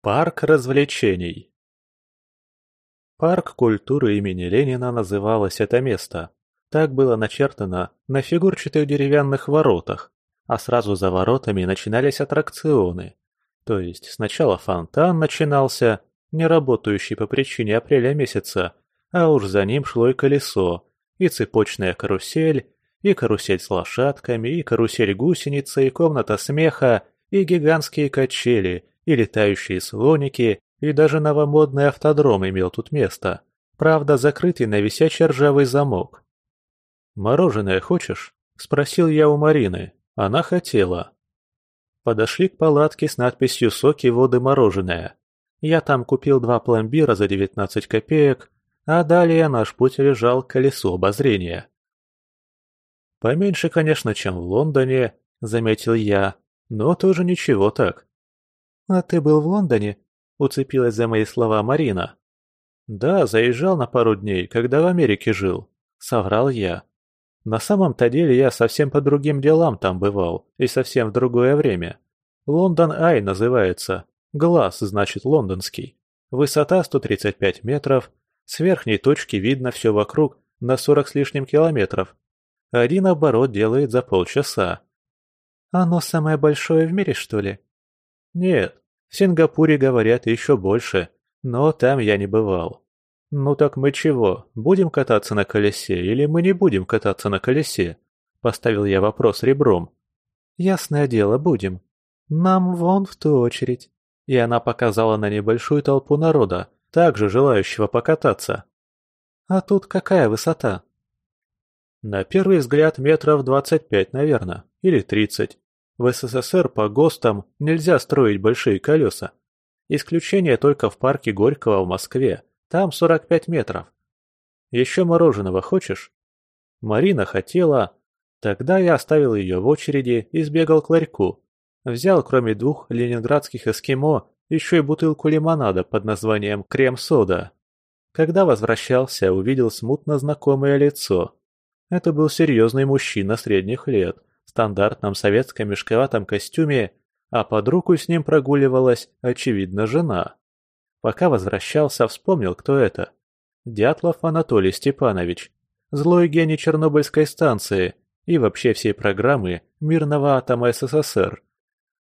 Парк развлечений Парк культуры имени Ленина называлось это место. Так было начертано на фигурчатых деревянных воротах, а сразу за воротами начинались аттракционы. То есть сначала фонтан начинался, не работающий по причине апреля месяца, а уж за ним шло и колесо, и цепочная карусель, и карусель с лошадками, и карусель гусеница, и комната смеха, и гигантские качели, и летающие слоники, и даже новомодный автодром имел тут место, правда закрытый на висячий ржавый замок. «Мороженое хочешь?» – спросил я у Марины. Она хотела. Подошли к палатке с надписью «Соки, воды, мороженое». Я там купил два пломбира за 19 копеек, а далее наш путь лежал к колесу обозрения. «Поменьше, конечно, чем в Лондоне», — заметил я, — «но тоже ничего так». «А ты был в Лондоне?» — уцепилась за мои слова Марина. «Да, заезжал на пару дней, когда в Америке жил», — соврал я. На самом-то деле я совсем по другим делам там бывал, и совсем в другое время. Лондон Ай называется. Глаз, значит, лондонский. Высота 135 метров. С верхней точки видно все вокруг на 40 с лишним километров. Один оборот делает за полчаса. Оно самое большое в мире, что ли? Нет, в Сингапуре говорят еще больше, но там я не бывал. «Ну так мы чего, будем кататься на колесе или мы не будем кататься на колесе?» Поставил я вопрос ребром. «Ясное дело, будем. Нам вон в ту очередь». И она показала на небольшую толпу народа, также желающего покататься. «А тут какая высота?» На первый взгляд метров двадцать пять, наверное, или тридцать. В СССР по ГОСТам нельзя строить большие колеса. Исключение только в парке Горького в Москве, там 45 метров. Еще мороженого хочешь? Марина хотела. Тогда я оставил ее в очереди и сбегал к ларьку. Взял, кроме двух ленинградских эскимо, еще и бутылку лимонада под названием «Крем-сода». Когда возвращался, увидел смутно знакомое лицо. Это был серьезный мужчина средних лет, в стандартном советском мешковатом костюме, а под руку с ним прогуливалась, очевидно, жена. Пока возвращался, вспомнил, кто это. Дятлов Анатолий Степанович, злой гений Чернобыльской станции и вообще всей программы мирного атома СССР.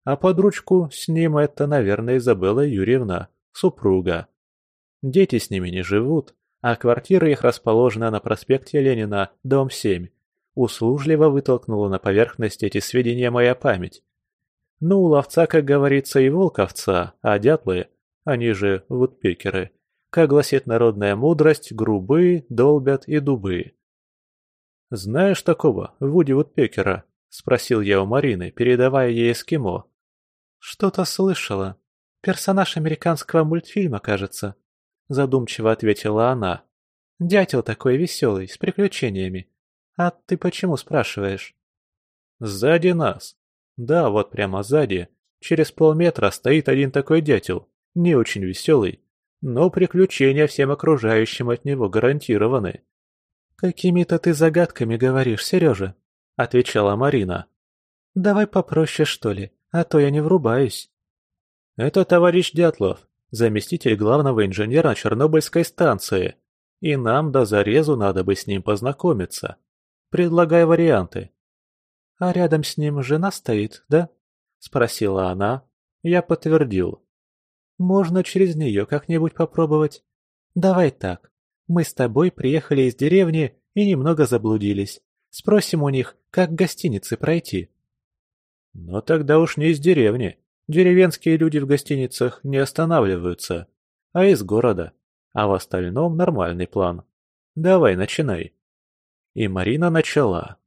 А под ручку с ним это, наверное, Изабелла Юрьевна, супруга. Дети с ними не живут, а квартира их расположена на проспекте Ленина, дом 7. Услужливо вытолкнула на поверхность эти сведения моя память. Ну, у ловца, как говорится, и волковца, а дятлы они же вудпекеры. Как гласит народная мудрость, грубы, долбят и дубы. «Знаешь такого, Вуди Вудпекера?» — спросил я у Марины, передавая ей эскимо. «Что-то слышала. Персонаж американского мультфильма, кажется», — задумчиво ответила она. «Дятел такой веселый, с приключениями. А ты почему спрашиваешь?» «Сзади нас. Да, вот прямо сзади. Через полметра стоит один такой дятел не очень веселый, но приключения всем окружающим от него гарантированы. «Какими-то ты загадками говоришь, Сережа», — отвечала Марина. «Давай попроще, что ли, а то я не врубаюсь». «Это товарищ Дятлов, заместитель главного инженера Чернобыльской станции, и нам до зарезу надо бы с ним познакомиться. Предлагай варианты». «А рядом с ним жена стоит, да?» — спросила она. Я подтвердил. Можно через нее как-нибудь попробовать. Давай так. Мы с тобой приехали из деревни и немного заблудились. Спросим у них, как к гостинице пройти. Но тогда уж не из деревни. Деревенские люди в гостиницах не останавливаются, а из города. А в остальном нормальный план. Давай, начинай. И Марина начала.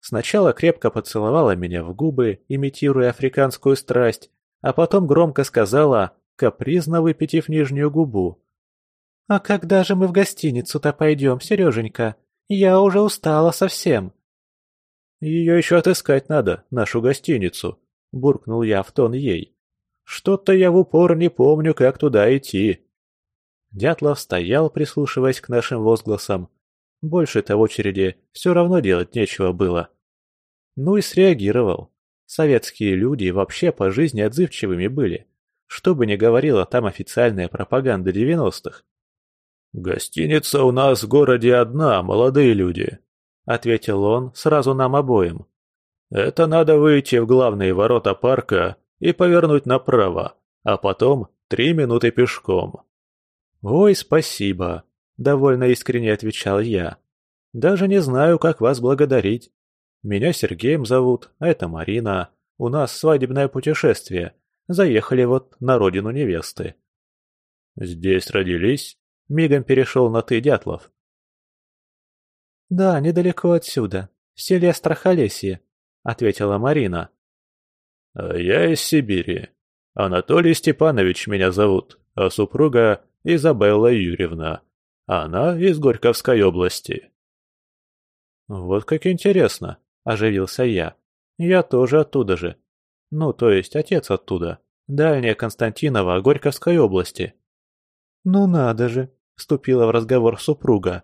Сначала крепко поцеловала меня в губы, имитируя африканскую страсть, а потом громко сказала капризно выпитив нижнюю губу. «А когда же мы в гостиницу-то пойдем, Сереженька? Я уже устала совсем». «Ее еще отыскать надо, нашу гостиницу», — буркнул я в тон ей. «Что-то я в упор не помню, как туда идти». Дятлов стоял, прислушиваясь к нашим возгласам. Больше-то в очереди все равно делать нечего было. Ну и среагировал. Советские люди вообще по жизни отзывчивыми были. Что бы ни говорила там официальная пропаганда 90-х. «Гостиница у нас в городе одна, молодые люди», — ответил он сразу нам обоим. «Это надо выйти в главные ворота парка и повернуть направо, а потом три минуты пешком». «Ой, спасибо», — довольно искренне отвечал я. «Даже не знаю, как вас благодарить. Меня Сергеем зовут, а это Марина. У нас свадебное путешествие. Заехали вот на родину невесты». «Здесь родились?» — мигом перешел на «ты» Дятлов. «Да, недалеко отсюда, в селе Страхолесье», — ответила Марина. «А я из Сибири. Анатолий Степанович меня зовут, а супруга Изабелла Юрьевна. Она из Горьковской области». «Вот как интересно», — оживился я. «Я тоже оттуда же. Ну, то есть отец оттуда. Дальняя Константинова Горьковской области». «Ну надо же», — вступила в разговор супруга.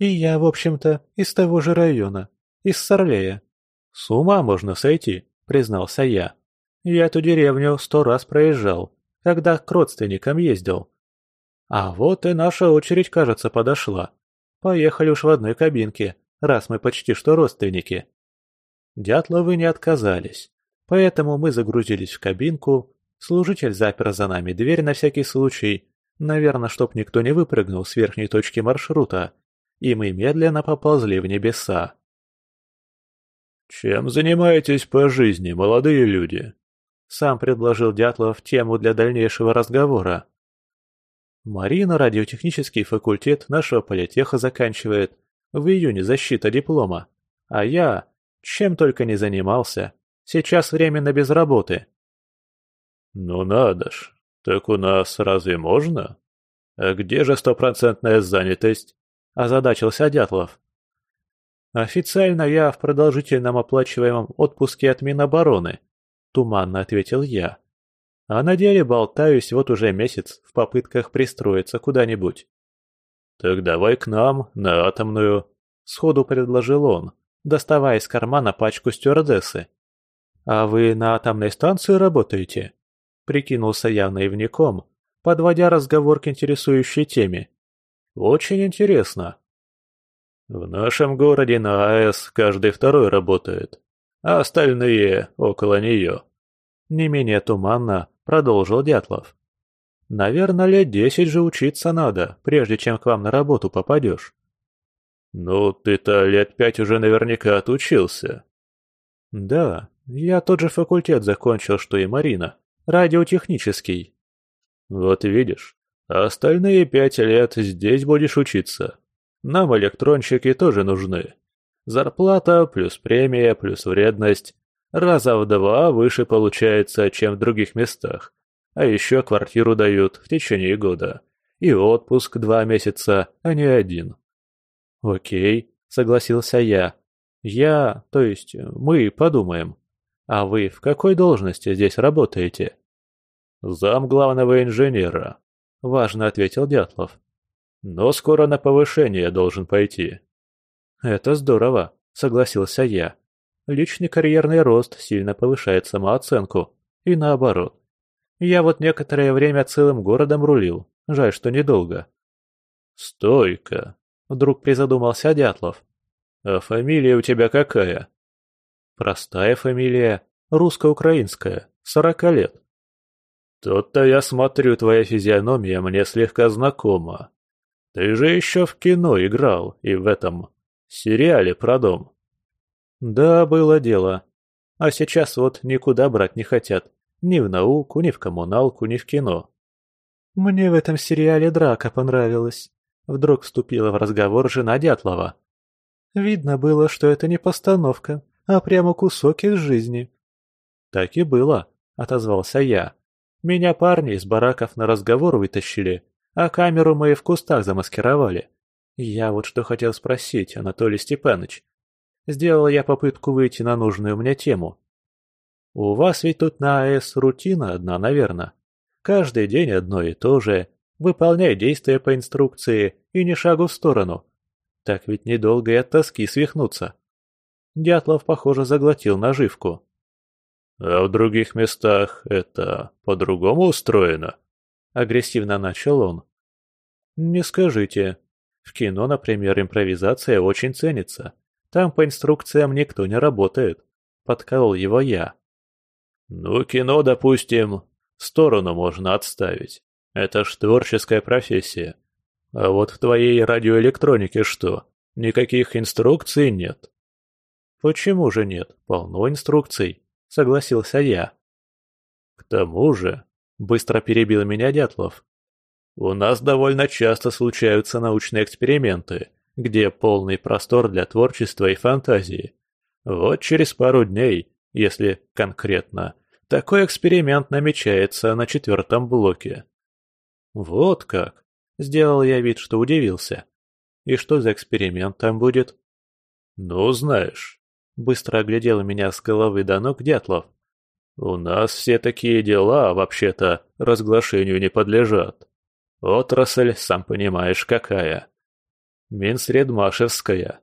«И я, в общем-то, из того же района, из Сорлея». «С ума можно сойти», — признался я. «Я эту деревню сто раз проезжал, когда к родственникам ездил. А вот и наша очередь, кажется, подошла. Поехали уж в одной кабинке, раз мы почти что родственники. Дятловы не отказались, поэтому мы загрузились в кабинку, служитель запер за нами дверь на всякий случай, наверное, чтоб никто не выпрыгнул с верхней точки маршрута, и мы медленно поползли в небеса. «Чем занимаетесь по жизни, молодые люди?» Сам предложил Дятлов тему для дальнейшего разговора. Марина радиотехнический факультет нашего политеха заканчивает. В июне защита диплома. А я, чем только не занимался, сейчас временно без работы. Ну надо ж, так у нас разве можно? А где же стопроцентная занятость? Озадачился Дятлов. Официально я в продолжительном оплачиваемом отпуске от Минобороны, туманно ответил я. А на деле болтаюсь вот уже месяц в попытках пристроиться куда-нибудь. «Так давай к нам, на атомную», — сходу предложил он, доставая из кармана пачку стюардессы. «А вы на атомной станции работаете?» — прикинулся я наивником, подводя разговор к интересующей теме. «Очень интересно». «В нашем городе на АЭС каждый второй работает, а остальные около нее». Не менее туманно — продолжил Дятлов. «Наверное, лет десять же учиться надо, прежде чем к вам на работу попадешь». «Ну, ты-то лет пять уже наверняка отучился». «Да, я тот же факультет закончил, что и Марина. Радиотехнический». «Вот видишь, остальные пять лет здесь будешь учиться. Нам электронщики тоже нужны. Зарплата плюс премия плюс вредность Раза в два выше получается, чем в других местах. А еще квартиру дают в течение года. И отпуск два месяца, а не один. Окей, согласился я. Я, то есть мы подумаем. А вы в какой должности здесь работаете? Зам главного инженера, важно ответил Дятлов. Но скоро на повышение должен пойти. Это здорово, согласился я. Личный карьерный рост сильно повышает самооценку. И наоборот. Я вот некоторое время целым городом рулил. Жаль, что недолго. «Стойка!» — вдруг призадумался Дятлов. «А фамилия у тебя какая?» «Простая фамилия, русско-украинская, сорока лет». «Тут-то я смотрю, твоя физиономия мне слегка знакома. Ты же еще в кино играл и в этом сериале про дом». Да, было дело. А сейчас вот никуда брать не хотят. Ни в науку, ни в коммуналку, ни в кино. Мне в этом сериале драка понравилась. Вдруг вступила в разговор жена Дятлова. Видно было, что это не постановка, а прямо кусок из жизни. Так и было, отозвался я. Меня парни из бараков на разговор вытащили, а камеру мы в кустах замаскировали. Я вот что хотел спросить, Анатолий Степанович. Сделал я попытку выйти на нужную мне тему. У вас ведь тут на АЭС рутина одна, наверное. Каждый день одно и то же. Выполняй действия по инструкции и ни шагу в сторону. Так ведь недолго и от тоски свихнуться. Дятлов, похоже, заглотил наживку. «А в других местах это по-другому устроено?» — агрессивно начал он. «Не скажите. В кино, например, импровизация очень ценится. Там по инструкциям никто не работает», — подколол его я. «Ну, кино, допустим, в сторону можно отставить. Это ж творческая профессия. А вот в твоей радиоэлектронике что, никаких инструкций нет?» «Почему же нет? Полно инструкций», — согласился я. «К тому же», — быстро перебил меня Дятлов, «у нас довольно часто случаются научные эксперименты, где полный простор для творчества и фантазии. Вот через пару дней, если конкретно, такой эксперимент намечается на четвертом блоке». «Вот как!» — сделал я вид, что удивился. «И что за эксперимент там будет?» «Ну, знаешь, Быстро оглядел меня с головы до ног Дятлов. «У нас все такие дела, вообще-то, разглашению не подлежат. Отрасль, сам понимаешь, какая. Минсредмашевская.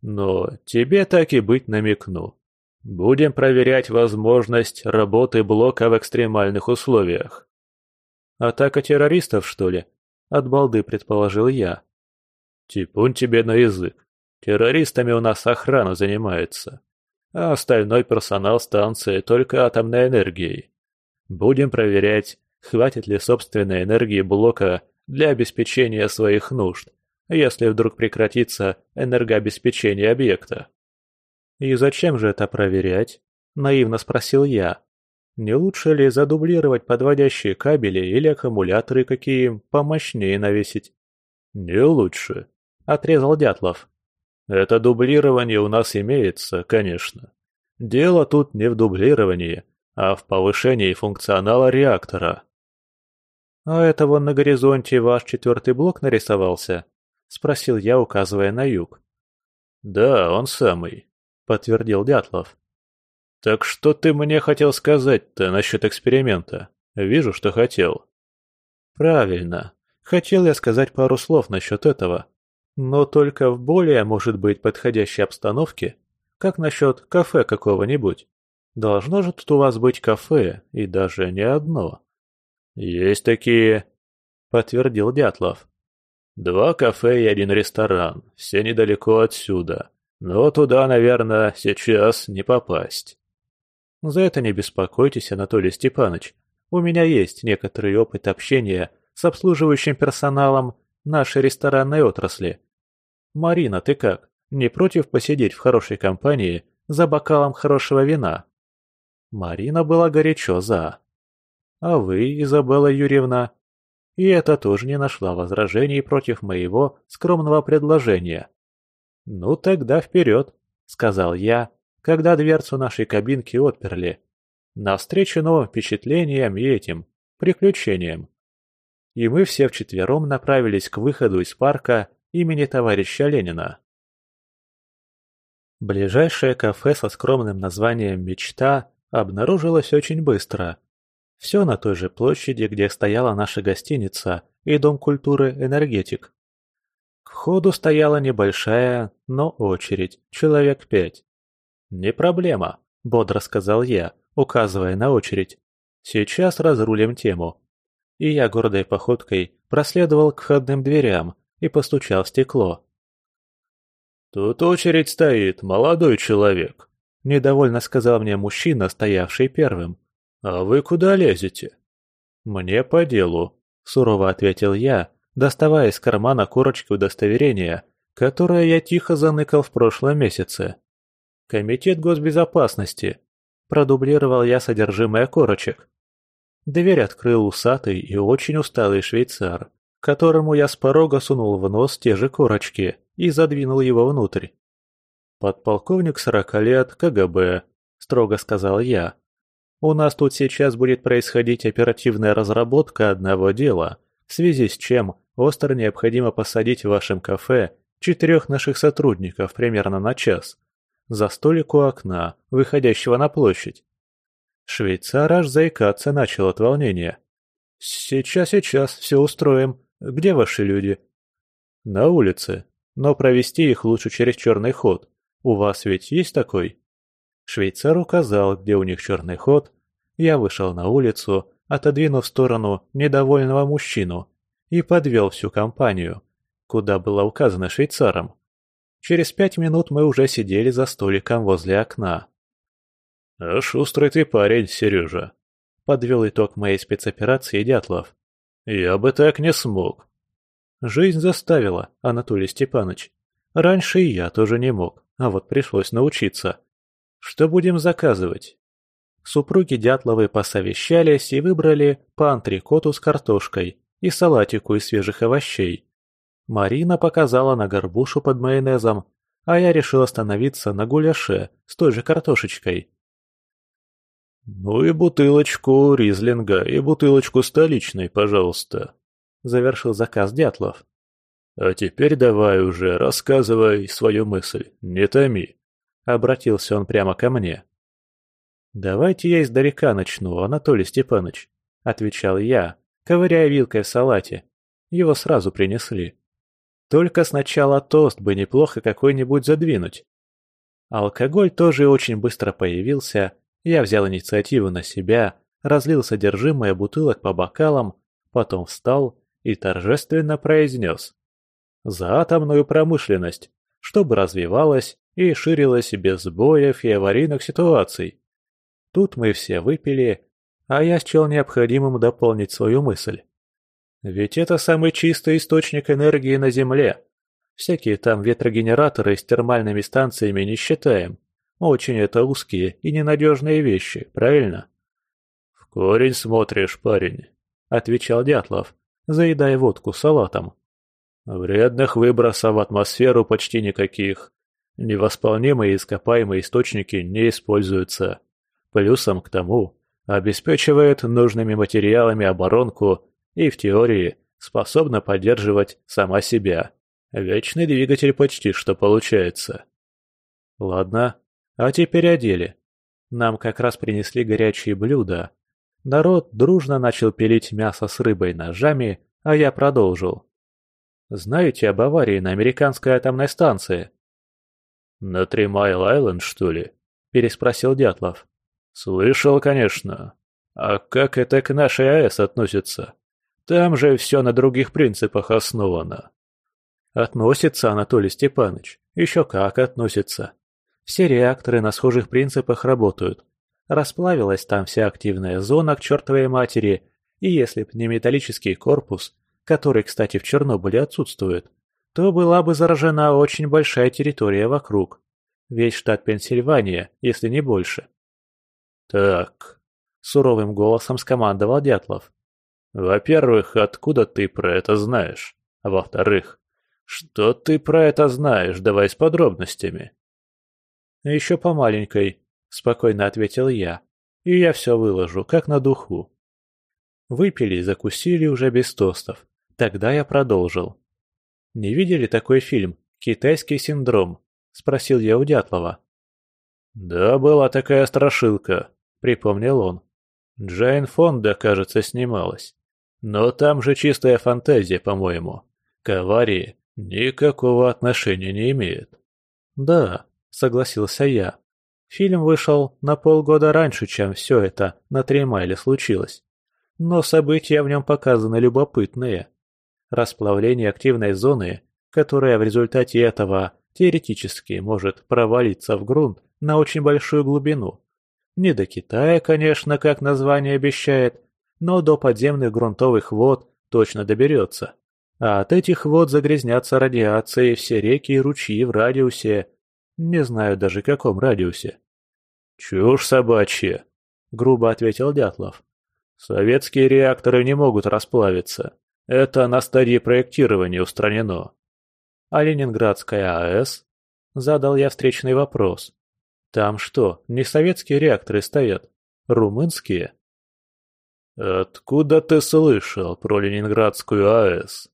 Но тебе так и быть намекну. Будем проверять возможность работы блока в экстремальных условиях». «Атака террористов, что ли?» — от балды предположил я. «Типун тебе на язык. Террористами у нас охрана занимается, а остальной персонал станции только атомной энергией. Будем проверять, хватит ли собственной энергии блока для обеспечения своих нужд, если вдруг прекратится энергообеспечение объекта. «И зачем же это проверять?» – наивно спросил я. «Не лучше ли задублировать подводящие кабели или аккумуляторы какие помощнее навесить?» «Не лучше», – отрезал Дятлов. Это дублирование у нас имеется, конечно. Дело тут не в дублировании, а в повышении функционала реактора. «А это вон на горизонте ваш четвертый блок нарисовался?» — спросил я, указывая на юг. «Да, он самый», — подтвердил Дятлов. «Так что ты мне хотел сказать-то насчет эксперимента? Вижу, что хотел». «Правильно. Хотел я сказать пару слов насчет этого. Но только в более, может быть, подходящей обстановке. Как насчет кафе какого-нибудь? Должно же тут у вас быть кафе, и даже не одно. Есть такие, подтвердил Дятлов. Два кафе и один ресторан, все недалеко отсюда. Но туда, наверное, сейчас не попасть. За это не беспокойтесь, Анатолий Степанович. У меня есть некоторый опыт общения с обслуживающим персоналом нашей ресторанной отрасли. «Марина, ты как? Не против посидеть в хорошей компании за бокалом хорошего вина?» Марина была горячо за. «А вы, Изабелла Юрьевна?» И это тоже не нашла возражений против моего скромного предложения. «Ну тогда вперед», — сказал я, когда дверцу нашей кабинки отперли. Навстречу новым впечатлениям и этим, приключениям. И мы все вчетвером направились к выходу из парка имени товарища Ленина. Ближайшее кафе со скромным названием «Мечта» обнаружилось очень быстро. Все на той же площади, где стояла наша гостиница и Дом культуры «Энергетик». К входу стояла небольшая, но очередь, человек пять. «Не проблема», — бодро сказал я, указывая на очередь. «Сейчас разрулим тему». И я гордой походкой проследовал к входным дверям, и постучал в стекло. «Тут очередь стоит, молодой человек», — недовольно сказал мне мужчина, стоявший первым. «А вы куда лезете?» «Мне по делу», — сурово ответил я, доставая из кармана корочки удостоверения, которое я тихо заныкал в прошлом месяце. «Комитет госбезопасности», — продублировал я содержимое корочек. Дверь открыл усатый и очень усталый швейцар которому я с порога сунул в нос те же корочки и задвинул его внутрь. «Подполковник сорока лет, КГБ», — строго сказал я. «У нас тут сейчас будет происходить оперативная разработка одного дела, в связи с чем остро необходимо посадить в вашем кафе четырех наших сотрудников примерно на час, за столик у окна, выходящего на площадь». Швейцар аж заикаться начал от волнения. «Сейчас, сейчас, все устроим», «Где ваши люди?» «На улице», — но провести их лучше через черный ход. У вас ведь есть такой?» Швейцар указал, где у них черный ход. Я вышел на улицу, отодвинув в сторону недовольного мужчину, и подвел всю компанию, куда было указано швейцаром. Через пять минут мы уже сидели за столиком возле окна. «А шустрый ты парень, Сережа», — подвел итог моей спецоперации Дятлов. «Я бы так не смог». Жизнь заставила, Анатолий Степанович. Раньше и я тоже не мог, а вот пришлось научиться. Что будем заказывать? Супруги Дятловы посовещались и выбрали по антрикоту с картошкой и салатику из свежих овощей. Марина показала на горбушу под майонезом, а я решил остановиться на гуляше с той же картошечкой. «Ну и бутылочку ризлинга, и бутылочку столичной, пожалуйста», — завершил заказ Дятлов. «А теперь давай уже рассказывай свою мысль, не томи», — обратился он прямо ко мне. «Давайте я издалека начну, Анатолий Степанович», — отвечал я, ковыряя вилкой в салате. Его сразу принесли. Только сначала тост бы неплохо какой-нибудь задвинуть. Алкоголь тоже очень быстро появился, я взял инициативу на себя, разлил содержимое бутылок по бокалам, потом встал и торжественно произнес. За атомную промышленность, чтобы развивалась и ширилась без сбоев и аварийных ситуаций. Тут мы все выпили, а я счел необходимым дополнить свою мысль. Ведь это самый чистый источник энергии на Земле. Всякие там ветрогенераторы с термальными станциями не считаем. Очень это узкие и ненадежные вещи, правильно? «В корень смотришь, парень», — отвечал Дятлов, заедая водку салатом. «Вредных выбросов в атмосферу почти никаких. Невосполнимые ископаемые источники не используются. Плюсом к тому обеспечивает нужными материалами оборонку и в теории способна поддерживать сама себя. Вечный двигатель почти что получается. Ладно, а теперь одели. Нам как раз принесли горячие блюда. Народ дружно начал пилить мясо с рыбой ножами, а я продолжил. Знаете об аварии на американской атомной станции? «На Тримайл-Айленд, что ли?» – переспросил Дятлов. «Слышал, конечно. А как это к нашей АЭС относится? Там же все на других принципах основано». «Относится, Анатолий Степанович. Еще как относится. Все реакторы на схожих принципах работают. Расплавилась там вся активная зона к чертовой матери, и если б не металлический корпус, который, кстати, в Чернобыле отсутствует, то была бы заражена очень большая территория вокруг. Весь штат Пенсильвания, если не больше. «Так», — суровым голосом скомандовал Дятлов. «Во-первых, откуда ты про это знаешь? А во-вторых, что ты про это знаешь, давай с подробностями». «Еще по маленькой», — спокойно ответил я. «И я все выложу, как на духу». Выпили и закусили уже без тостов. Тогда я продолжил. «Не видели такой фильм «Китайский синдром»?» — спросил я у Дятлова. «Да, была такая страшилка», — припомнил он. «Джейн Фонда, кажется, снималась. Но там же чистая фантазия, по-моему. К аварии никакого отношения не имеет». «Да», — согласился я. Фильм вышел на полгода раньше, чем все это на Тремайле случилось. Но события в нем показаны любопытные. Расплавление активной зоны, которая в результате этого теоретически может провалиться в грунт на очень большую глубину, не до Китая, конечно, как название обещает, но до подземных грунтовых вод точно доберется. А от этих вод загрязнятся радиацией все реки и ручьи в радиусе, не знаю даже каком радиусе. «Чушь собачья», — грубо ответил Дятлов. «Советские реакторы не могут расплавиться. Это на стадии проектирования устранено». «А Ленинградская АЭС?» — задал я встречный вопрос. Там что, не советские реакторы стоят? Румынские? Откуда ты слышал про Ленинградскую АЭС?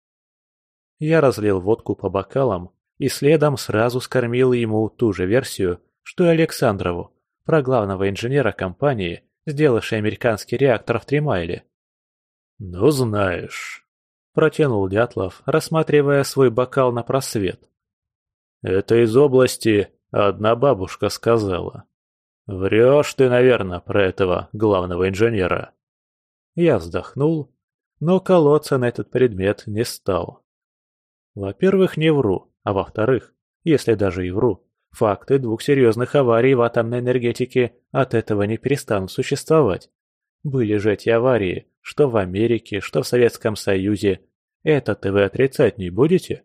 Я разлил водку по бокалам и следом сразу скормил ему ту же версию, что и Александрову, про главного инженера компании, сделавшей американский реактор в Тримайле. «Ну, знаешь», — протянул Дятлов, рассматривая свой бокал на просвет. Это из области одна бабушка сказала. Врешь ты, наверное, про этого главного инженера. Я вздохнул, но колоться на этот предмет не стал. Во-первых, не вру, а во-вторых, если даже и вру, факты двух серьезных аварий в атомной энергетике от этого не перестанут существовать. Были же эти аварии, что в Америке, что в Советском Союзе. Это-то вы отрицать не будете?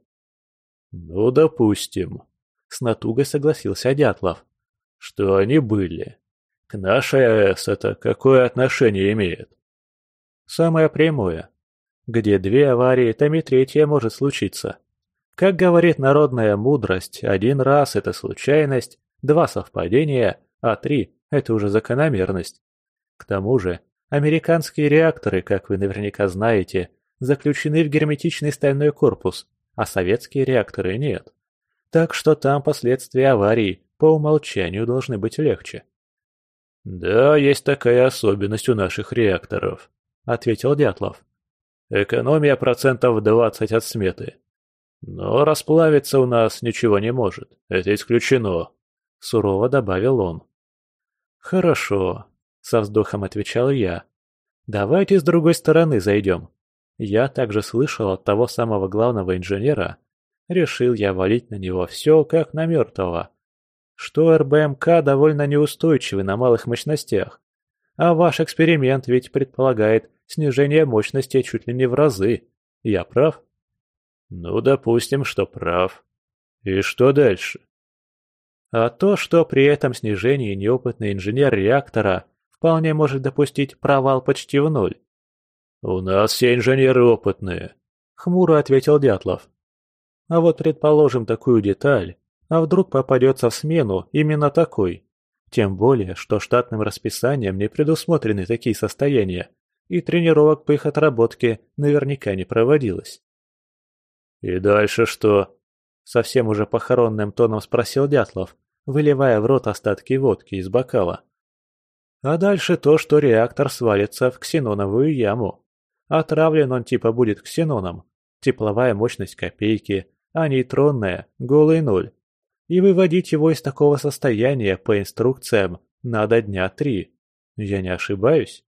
Ну, допустим. С натугой согласился Дятлов. Что они были. К нашей АЭС это какое отношение имеет? Самое прямое. Где две аварии, там и третья может случиться. Как говорит народная мудрость, один раз – это случайность, два – совпадения, а три – это уже закономерность. К тому же, американские реакторы, как вы наверняка знаете, заключены в герметичный стальной корпус, а советские реакторы нет. Так что там последствия аварии по умолчанию должны быть легче. «Да, есть такая особенность у наших реакторов», — ответил Дятлов. «Экономия процентов 20 от сметы. Но расплавиться у нас ничего не может, это исключено», — сурово добавил он. «Хорошо», — со вздохом отвечал я. «Давайте с другой стороны зайдем. Я также слышал от того самого главного инженера. Решил я валить на него все, как на мертвого. Что РБМК довольно неустойчивы на малых мощностях. А ваш эксперимент ведь предполагает снижение мощности чуть ли не в разы. Я прав? Ну, допустим, что прав. И что дальше? А то, что при этом снижении неопытный инженер реактора вполне может допустить провал почти в ноль. «У нас все инженеры опытные», — хмуро ответил Дятлов. «А вот предположим такую деталь, а вдруг попадется в смену именно такой? Тем более, что штатным расписанием не предусмотрены такие состояния, и тренировок по их отработке наверняка не проводилось». «И дальше что?» — совсем уже похоронным тоном спросил Дятлов, выливая в рот остатки водки из бокала. «А дальше то, что реактор свалится в ксеноновую яму», Отравлен он типа будет ксеноном. Тепловая мощность копейки, а нейтронная – голый ноль. И выводить его из такого состояния по инструкциям надо дня три. Я не ошибаюсь?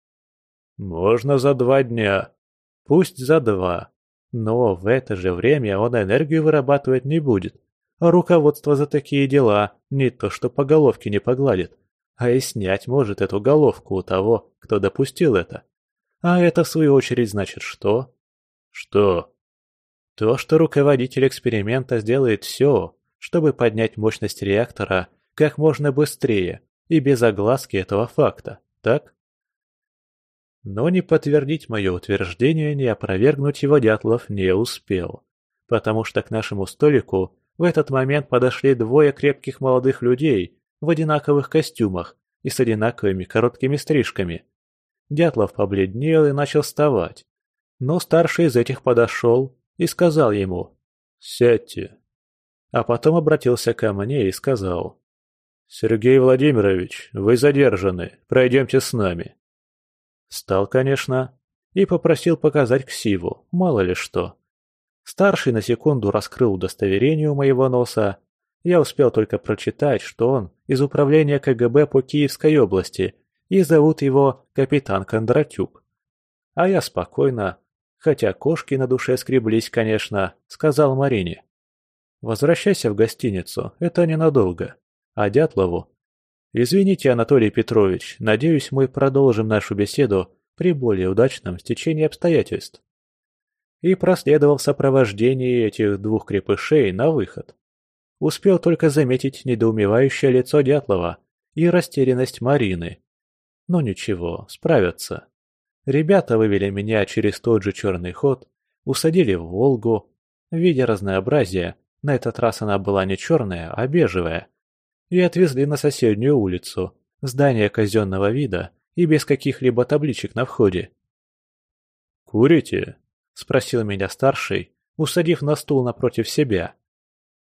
Можно за два дня. Пусть за два. Но в это же время он энергию вырабатывать не будет. А руководство за такие дела не то что по головке не погладит, а и снять может эту головку у того, кто допустил это. А это, в свою очередь, значит что? Что? То, что руководитель эксперимента сделает все, чтобы поднять мощность реактора как можно быстрее и без огласки этого факта, так? Но не подтвердить мое утверждение, не опровергнуть его Дятлов не успел, потому что к нашему столику в этот момент подошли двое крепких молодых людей в одинаковых костюмах и с одинаковыми короткими стрижками – Дятлов побледнел и начал вставать. Но старший из этих подошел и сказал ему «Сядьте». А потом обратился ко мне и сказал «Сергей Владимирович, вы задержаны, пройдемте с нами». Стал, конечно, и попросил показать ксиву, мало ли что. Старший на секунду раскрыл удостоверение у моего носа. Я успел только прочитать, что он из управления КГБ по Киевской области и зовут его капитан Кондратюк. А я спокойно, хотя кошки на душе скреблись, конечно, сказал Марине. Возвращайся в гостиницу, это ненадолго. А Дятлову? Извините, Анатолий Петрович, надеюсь, мы продолжим нашу беседу при более удачном стечении обстоятельств. И проследовал в этих двух крепышей на выход. Успел только заметить недоумевающее лицо Дятлова и растерянность Марины. Но ничего, справятся. Ребята вывели меня через тот же черный ход, усадили в «Волгу». В виде разнообразия, на этот раз она была не черная, а бежевая, и отвезли на соседнюю улицу, здание казенного вида и без каких-либо табличек на входе. «Курите?» – спросил меня старший, усадив на стул напротив себя.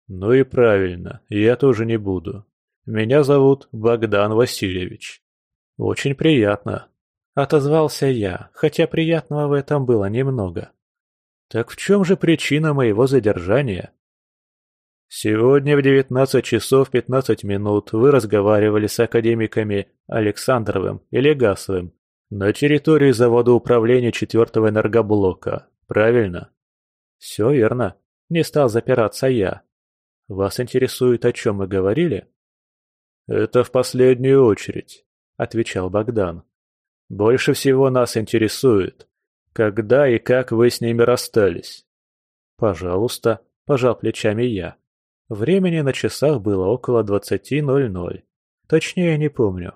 «Ну и правильно, я тоже не буду. Меня зовут Богдан Васильевич». «Очень приятно», — отозвался я, хотя приятного в этом было немного. «Так в чем же причина моего задержания?» Сегодня в 19 часов 15 минут вы разговаривали с академиками Александровым и Легасовым на территории завода управления четвертого энергоблока, правильно? Все верно. Не стал запираться я. Вас интересует, о чем мы говорили? Это в последнюю очередь, отвечал Богдан. Больше всего нас интересует, когда и как вы с ними расстались. Пожалуйста, пожал плечами я. Времени на часах было около двадцати ноль-ноль. Точнее, не помню.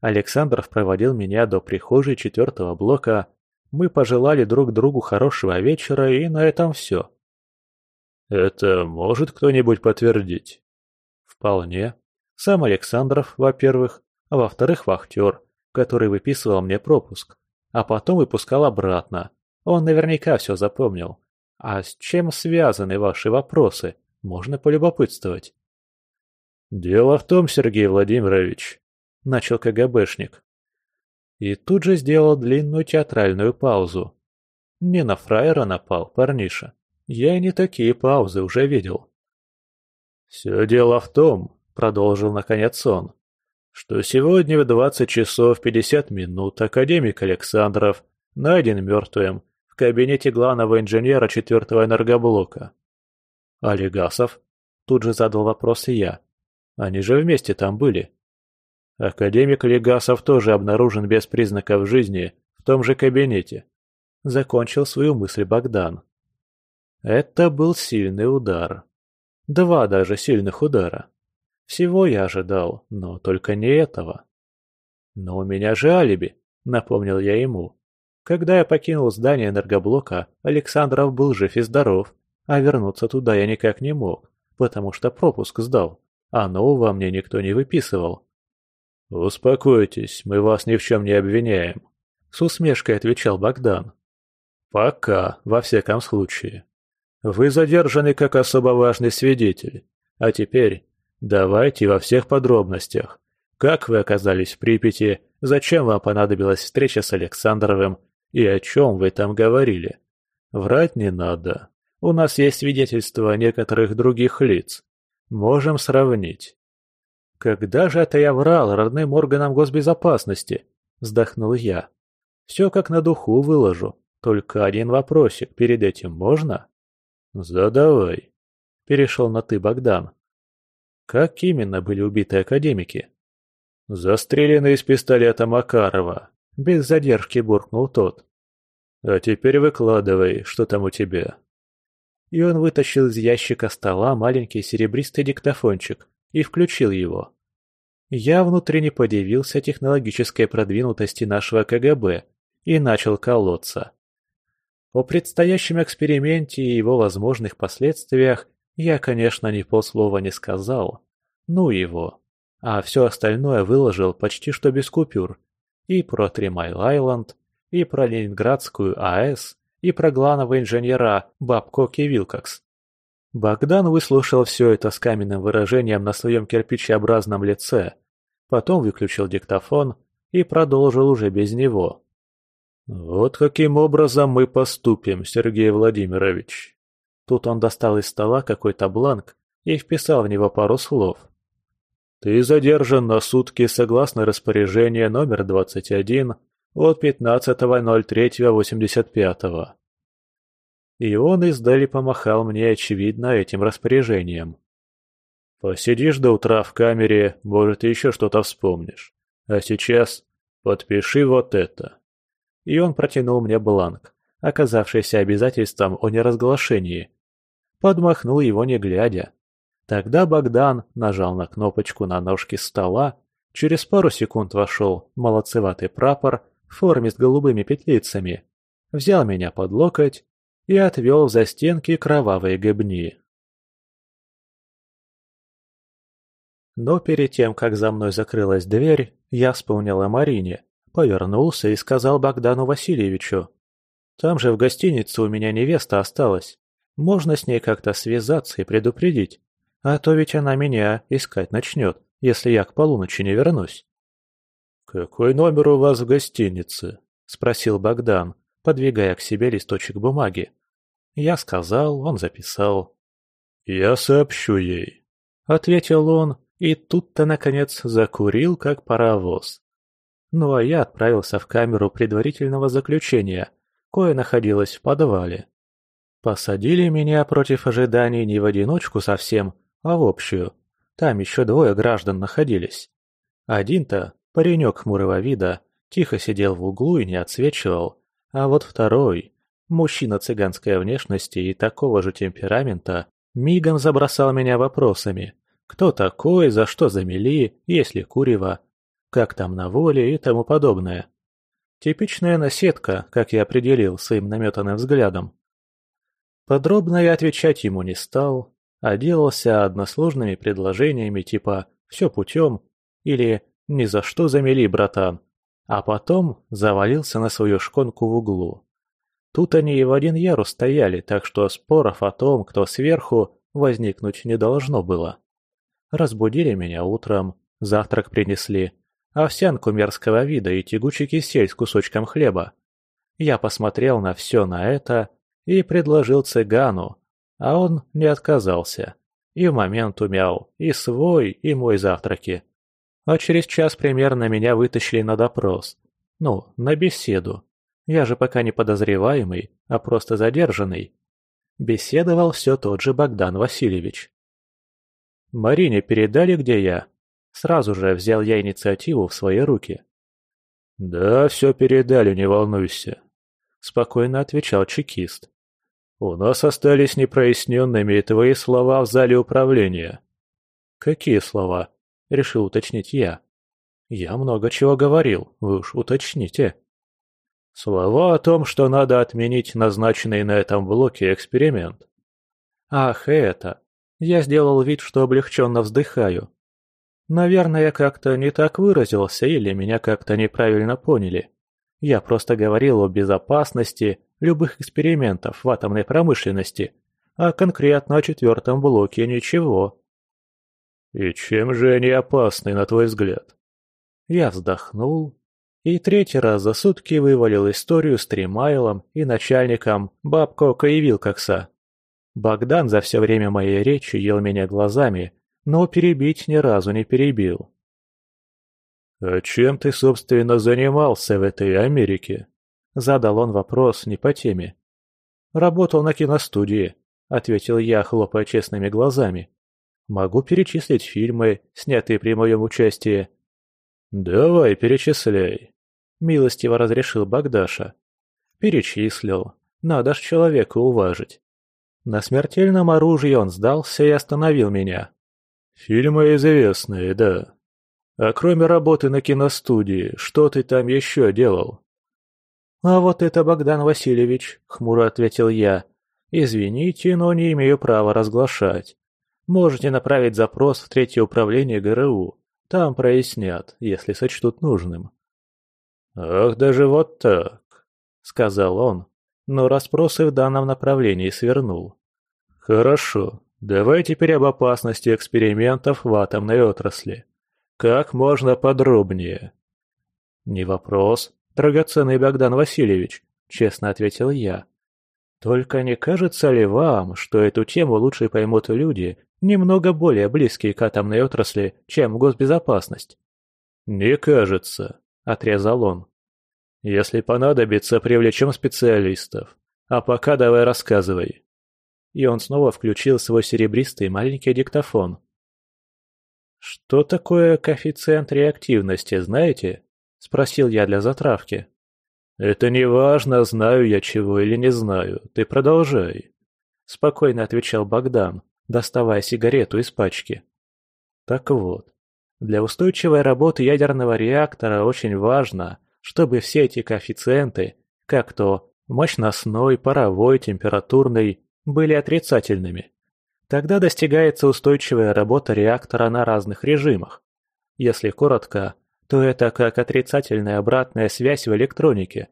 Александров проводил меня до прихожей четвертого блока. Мы пожелали друг другу хорошего вечера, и на этом все. «Это может кто-нибудь подтвердить?» «Вполне. Сам Александров, во-первых, а во-вторых, вахтер, который выписывал мне пропуск, а потом выпускал обратно. Он наверняка все запомнил. А с чем связаны ваши вопросы?» Можно полюбопытствовать. «Дело в том, Сергей Владимирович», — начал КГБшник. И тут же сделал длинную театральную паузу. Не на фраера напал, парниша. Я и не такие паузы уже видел. «Все дело в том», — продолжил наконец он, что сегодня в 20 часов 50 минут академик Александров найден мертвым в кабинете главного инженера четвертого энергоблока. «А Легасов?» Тут же задал вопрос и я. «Они же вместе там были». «Академик Легасов тоже обнаружен без признаков жизни в том же кабинете», — закончил свою мысль Богдан. Это был сильный удар. Два даже сильных удара. Всего я ожидал, но только не этого. «Но у меня же алиби», — напомнил я ему. Когда я покинул здание энергоблока, Александров был жив и здоров. А вернуться туда я никак не мог, потому что пропуск сдал, а нового мне никто не выписывал. «Успокойтесь, мы вас ни в чем не обвиняем», — с усмешкой отвечал Богдан. «Пока, во всяком случае. Вы задержаны как особо важный свидетель. А теперь давайте во всех подробностях. Как вы оказались в Припяти, зачем вам понадобилась встреча с Александровым и о чем вы там говорили? Врать не надо, у нас есть свидетельства некоторых других лиц. Можем сравнить. Когда же это я врал родным органам госбезопасности? Вздохнул я. Все как на духу выложу. Только один вопросик перед этим можно? Задавай. Перешел на ты, Богдан. Как именно были убиты академики? Застрелены из пистолета Макарова. Без задержки буркнул тот. А теперь выкладывай, что там у тебя и он вытащил из ящика стола маленький серебристый диктофончик и включил его. Я внутренне подивился технологической продвинутости нашего КГБ и начал колоться. О предстоящем эксперименте и его возможных последствиях я, конечно, ни полслова не сказал. Ну его. А все остальное выложил почти что без купюр. И про Тримайл-Айленд, и про Ленинградскую АЭС, и про главного инженера Бабкоки Вилкокс. Богдан выслушал все это с каменным выражением на своем кирпичеобразном лице, потом выключил диктофон и продолжил уже без него. «Вот каким образом мы поступим, Сергей Владимирович». Тут он достал из стола какой-то бланк и вписал в него пару слов. «Ты задержан на сутки согласно распоряжению номер 21 от 15.03.85. И он издали помахал мне очевидно этим распоряжением. Посидишь до утра в камере, может, еще что-то вспомнишь. А сейчас подпиши вот это. И он протянул мне бланк, оказавшийся обязательством о неразглашении. Подмахнул его не глядя. Тогда Богдан нажал на кнопочку на ножке стола, через пару секунд вошел молодцеватый прапор форме с голубыми петлицами, взял меня под локоть и отвел за стенки кровавые гыбни. Но перед тем, как за мной закрылась дверь, я вспомнил о Марине, повернулся и сказал Богдану Васильевичу. «Там же в гостинице у меня невеста осталась. Можно с ней как-то связаться и предупредить, а то ведь она меня искать начнет, если я к полуночи не вернусь». «Какой номер у вас в гостинице?» – спросил Богдан, подвигая к себе листочек бумаги. Я сказал, он записал. «Я сообщу ей», — ответил он, и тут-то, наконец, закурил, как паровоз. Ну а я отправился в камеру предварительного заключения, кое находилась в подвале. Посадили меня против ожиданий не в одиночку совсем, а в общую. Там еще двое граждан находились. Один-то, паренек хмурого вида, тихо сидел в углу и не отсвечивал, а вот второй, мужчина цыганской внешности и такого же темперамента, мигом забросал меня вопросами. Кто такой, за что замели, есть ли курево, как там на воле и тому подобное. Типичная наседка, как я определил своим наметанным взглядом. Подробно я отвечать ему не стал, а делался односложными предложениями типа «все путем» или «ни за что замели, братан», а потом завалился на свою шконку в углу. Тут они и в один ярус стояли, так что споров о том, кто сверху, возникнуть не должно было. Разбудили меня утром, завтрак принесли, овсянку мерзкого вида и тягучий кисель с кусочком хлеба. Я посмотрел на все на это и предложил цыгану, а он не отказался. И в момент умял и свой, и мой завтраки. А через час примерно меня вытащили на допрос. Ну, на беседу. Я же пока не подозреваемый, а просто задержанный. Беседовал все тот же Богдан Васильевич. Марине передали, где я. Сразу же взял я инициативу в свои руки. «Да, все передали, не волнуйся», — спокойно отвечал чекист. «У нас остались непроясненными твои слова в зале управления». «Какие слова?» — решил уточнить я. «Я много чего говорил, вы уж уточните». «Слова о том, что надо отменить назначенный на этом блоке эксперимент». «Ах, это!» Я сделал вид, что облегченно вздыхаю. Наверное, я как-то не так выразился или меня как-то неправильно поняли. Я просто говорил о безопасности любых экспериментов в атомной промышленности, а конкретно о четвертом блоке ничего. «И чем же они опасны, на твой взгляд?» Я вздохнул и третий раз за сутки вывалил историю с Тримайлом и начальником Бабкока и Вилкокса. Богдан за все время моей речи ел меня глазами, но перебить ни разу не перебил. «А чем ты, собственно, занимался в этой Америке?» Задал он вопрос не по теме. «Работал на киностудии», — ответил я, хлопая честными глазами. «Могу перечислить фильмы, снятые при моем участии». «Давай, перечисляй», — милостиво разрешил Богдаша. Перечислил. Надо ж человека уважить. На смертельном оружии он сдался и остановил меня. «Фильмы известные, да. А кроме работы на киностудии, что ты там еще делал?» «А вот это Богдан Васильевич», — хмуро ответил я. «Извините, но не имею права разглашать. Можете направить запрос в третье управление ГРУ. Там прояснят, если сочтут нужным». «Ах, даже вот так», — сказал он, но расспросы в данном направлении свернул. «Хорошо, Давай теперь об опасности экспериментов в атомной отрасли. Как можно подробнее. Не вопрос, драгоценный Богдан Васильевич, честно ответил я. Только не кажется ли вам, что эту тему лучше поймут люди, немного более близкие к атомной отрасли, чем госбезопасность? Не кажется, отрезал он. Если понадобится, привлечем специалистов. А пока давай рассказывай. И он снова включил свой серебристый маленький диктофон. «Что такое коэффициент реактивности, знаете?» – спросил я для затравки. «Это не важно, знаю я чего или не знаю. Ты продолжай», – спокойно отвечал Богдан, доставая сигарету из пачки. «Так вот, для устойчивой работы ядерного реактора очень важно, чтобы все эти коэффициенты, как то мощностной, паровой, температурный, были отрицательными. Тогда достигается устойчивая работа реактора на разных режимах. Если коротко, то это как отрицательная обратная связь в электронике.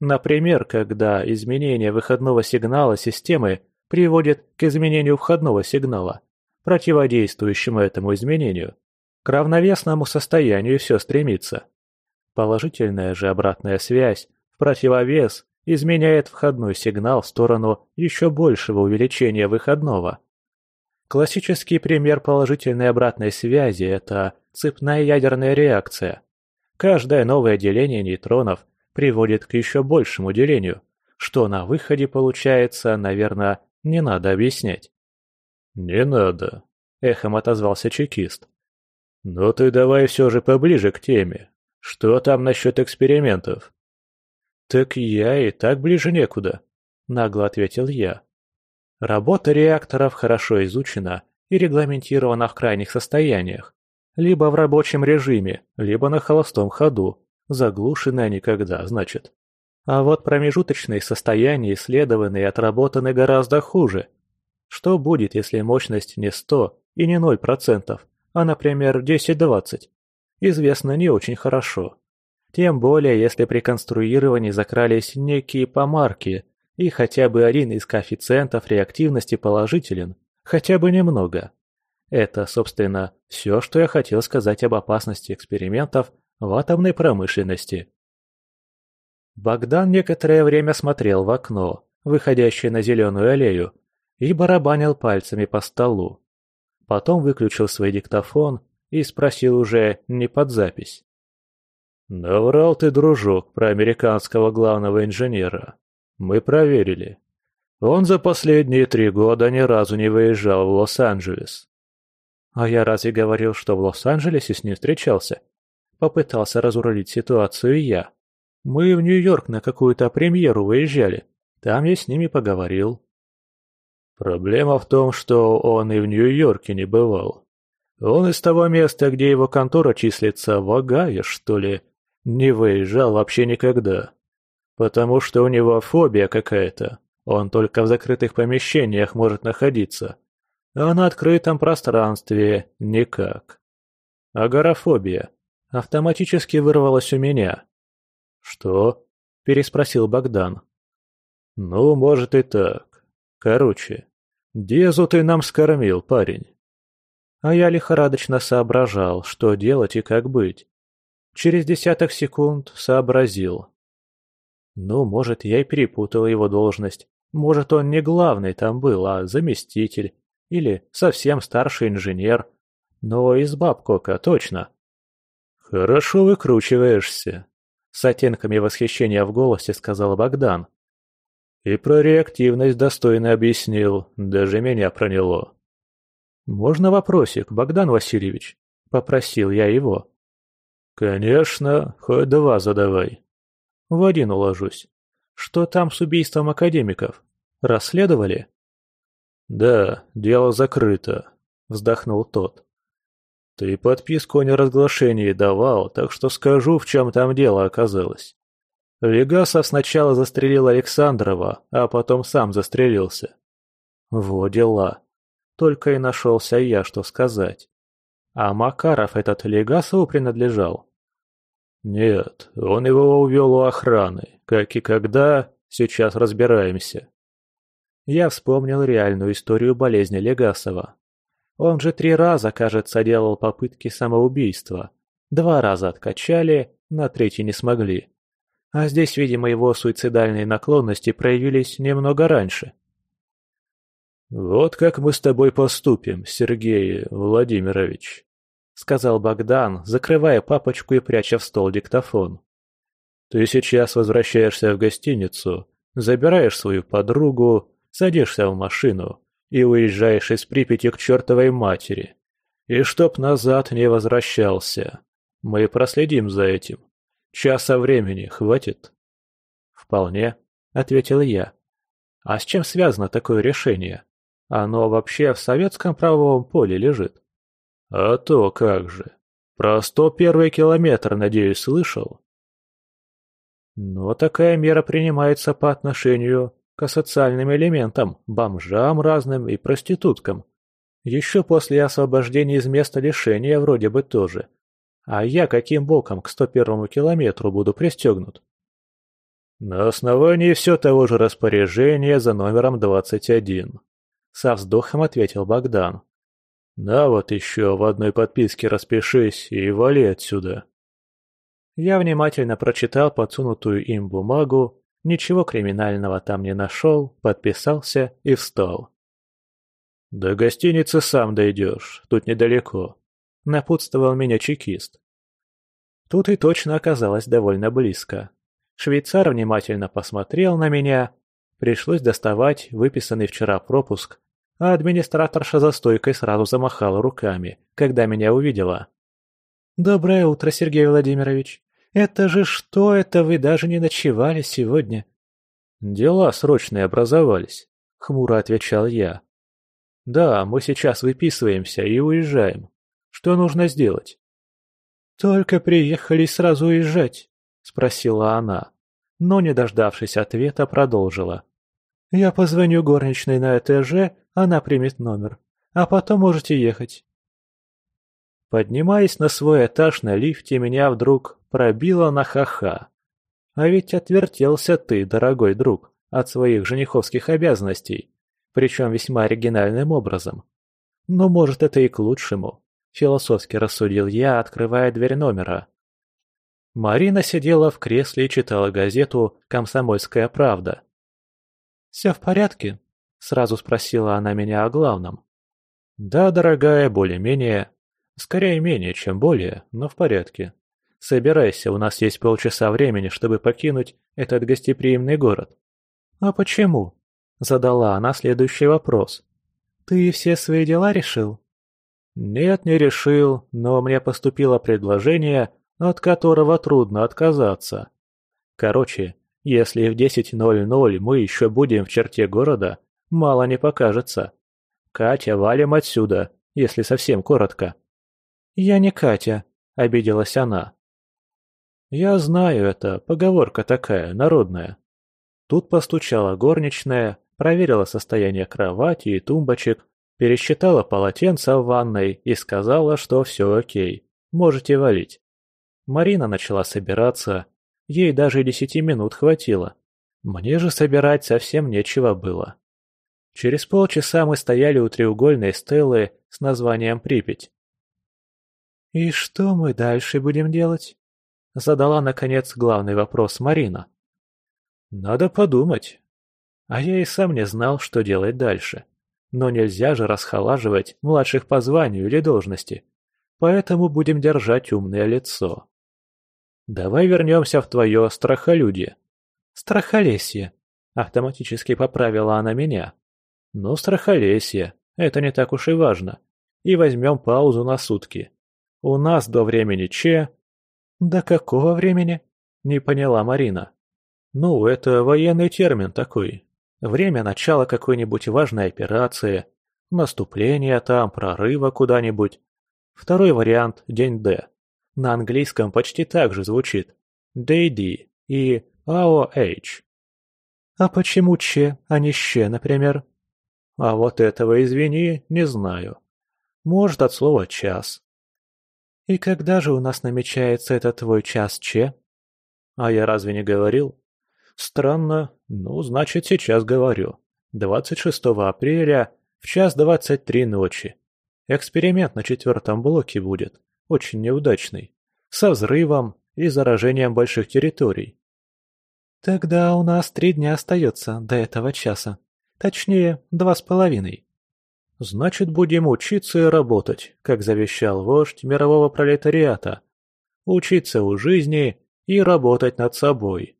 Например, когда изменение выходного сигнала системы приводит к изменению входного сигнала, противодействующему этому изменению. К равновесному состоянию все стремится. Положительная же обратная связь в противовес изменяет входной сигнал в сторону еще большего увеличения выходного. Классический пример положительной обратной связи – это цепная ядерная реакция. Каждое новое деление нейтронов приводит к еще большему делению, что на выходе получается, наверное, не надо объяснять. «Не надо», – эхом отозвался чекист. «Но ты давай все же поближе к теме. Что там насчет экспериментов?» «Так я и так ближе некуда», – нагло ответил я. Работа реакторов хорошо изучена и регламентирована в крайних состояниях. Либо в рабочем режиме, либо на холостом ходу. Заглушенная никогда, значит. А вот промежуточные состояния исследованы и отработаны гораздо хуже. Что будет, если мощность не 100 и не 0%, а, например, 10-20? Известно не очень хорошо. Тем более, если при конструировании закрались некие помарки, и хотя бы один из коэффициентов реактивности положителен, хотя бы немного. Это, собственно, все, что я хотел сказать об опасности экспериментов в атомной промышленности. Богдан некоторое время смотрел в окно, выходящее на зеленую аллею, и барабанил пальцами по столу. Потом выключил свой диктофон и спросил уже не под запись. «Наврал ты, дружок, про американского главного инженера. Мы проверили. Он за последние три года ни разу не выезжал в Лос-Анджелес. А я разве говорил, что в Лос-Анджелесе с ним встречался? Попытался разрулить ситуацию я. Мы в Нью-Йорк на какую-то премьеру выезжали. Там я с ними поговорил. Проблема в том, что он и в Нью-Йорке не бывал. Он из того места, где его контора числится в Огайо, что ли, не выезжал вообще никогда. Потому что у него фобия какая-то. Он только в закрытых помещениях может находиться. А на открытом пространстве никак. Агорафобия. Автоматически вырвалась у меня. «Что?» – переспросил Богдан. «Ну, может и так. Короче, Дезу ты нам скормил, парень». А я лихорадочно соображал, что делать и как быть. Через десяток секунд сообразил. Ну, может, я и перепутал его должность. Может, он не главный там был, а заместитель. Или совсем старший инженер. Но из Бабкока, точно. «Хорошо выкручиваешься», — с оттенками восхищения в голосе сказал Богдан. «И про реактивность достойно объяснил, даже меня проняло». «Можно вопросик, Богдан Васильевич?» — попросил я его. «Конечно, хоть два задавай», в один уложусь. Что там с убийством академиков? Расследовали? Да, дело закрыто, вздохнул тот. Ты подписку о неразглашении давал, так что скажу, в чем там дело оказалось. Вегасов сначала застрелил Александрова, а потом сам застрелился. Во дела. Только и нашелся я, что сказать. А Макаров этот Легасову принадлежал? «Нет, он его увел у охраны. Как и когда, сейчас разбираемся». Я вспомнил реальную историю болезни Легасова. Он же три раза, кажется, делал попытки самоубийства. Два раза откачали, на третий не смогли. А здесь, видимо, его суицидальные наклонности проявились немного раньше. «Вот как мы с тобой поступим, Сергей Владимирович», — сказал Богдан, закрывая папочку и пряча в стол диктофон. «Ты сейчас возвращаешься в гостиницу, забираешь свою подругу, садишься в машину и уезжаешь из Припяти к чертовой матери. И чтоб назад не возвращался. Мы проследим за этим. Часа времени хватит?» «Вполне», — ответил я. «А с чем связано такое решение? Оно вообще в советском правовом поле лежит?» «А то как же. Про сто первый километр, надеюсь, слышал?» Но такая мера принимается по отношению к асоциальным элементам, бомжам разным и проституткам. Еще после освобождения из места лишения вроде бы тоже. А я каким боком к 101 километру буду пристегнут? На основании все того же распоряжения за номером 21. Со вздохом ответил Богдан. «На вот еще в одной подписке распишись и вали отсюда». Я внимательно прочитал подсунутую им бумагу, ничего криминального там не нашел, подписался и встал. «До гостиницы сам дойдешь, тут недалеко», — напутствовал меня чекист. Тут и точно оказалось довольно близко. Швейцар внимательно посмотрел на меня. Пришлось доставать выписанный вчера пропуск, а администраторша за стойкой сразу замахала руками, когда меня увидела. «Доброе утро, Сергей Владимирович. Это же что это вы даже не ночевали сегодня?» «Дела срочные образовались», — хмуро отвечал я. «Да, мы сейчас выписываемся и уезжаем. Что нужно сделать?» «Только приехали сразу уезжать», — спросила она, но, не дождавшись ответа, продолжила. «Я позвоню горничной на этаже, она примет номер, а потом можете ехать». Поднимаясь на свой этаж на лифте, меня вдруг пробило на ха-ха. А ведь отвертелся ты, дорогой друг, от своих жениховских обязанностей, причем весьма оригинальным образом. Но может это и к лучшему, философски рассудил я, открывая дверь номера. Марина сидела в кресле и читала газету «Комсомольская правда». «Все в порядке?» – сразу спросила она меня о главном. «Да, дорогая, более-менее. Скорее менее, чем более, но в порядке. Собирайся, у нас есть полчаса времени, чтобы покинуть этот гостеприимный город». «А почему?» – задала она следующий вопрос. «Ты все свои дела решил?» «Нет, не решил, но мне поступило предложение, от которого трудно отказаться. Короче, если в 10.00 мы еще будем в черте города, мало не покажется. Катя, валим отсюда, если совсем коротко». «Я не Катя», — обиделась она. «Я знаю это, поговорка такая, народная». Тут постучала горничная, проверила состояние кровати и тумбочек, пересчитала полотенца в ванной и сказала, что все окей, можете валить. Марина начала собираться, ей даже десяти минут хватило. Мне же собирать совсем нечего было. Через полчаса мы стояли у треугольной стелы с названием «Припять». «И что мы дальше будем делать?» Задала, наконец, главный вопрос Марина. «Надо подумать». А я и сам не знал, что делать дальше. Но нельзя же расхолаживать младших по званию или должности. Поэтому будем держать умное лицо. Давай вернемся в твое страхолюдие. Страхолесье. Автоматически поправила она меня. Ну, страхолесье. Это не так уж и важно. И возьмем паузу на сутки. У нас до времени Че... До какого времени? Не поняла Марина. Ну, это военный термин такой. Время начала какой-нибудь важной операции, наступления там, прорыва куда-нибудь. Второй вариант – день Д. На английском почти так же звучит. Day D и AOH. А почему Че, а не Ще, например? А вот этого, извини, не знаю. Может, от слова «час». «И когда же у нас намечается этот твой час Че?» «А я разве не говорил?» «Странно. Ну, значит, сейчас говорю. 26 апреля в час 23 ночи. Эксперимент на четвертом блоке будет. Очень неудачный. Со взрывом и заражением больших территорий». «Тогда у нас три дня остается до этого часа. Точнее, два с половиной. Значит, будем учиться и работать, как завещал вождь мирового пролетариата. Учиться у жизни и работать над собой.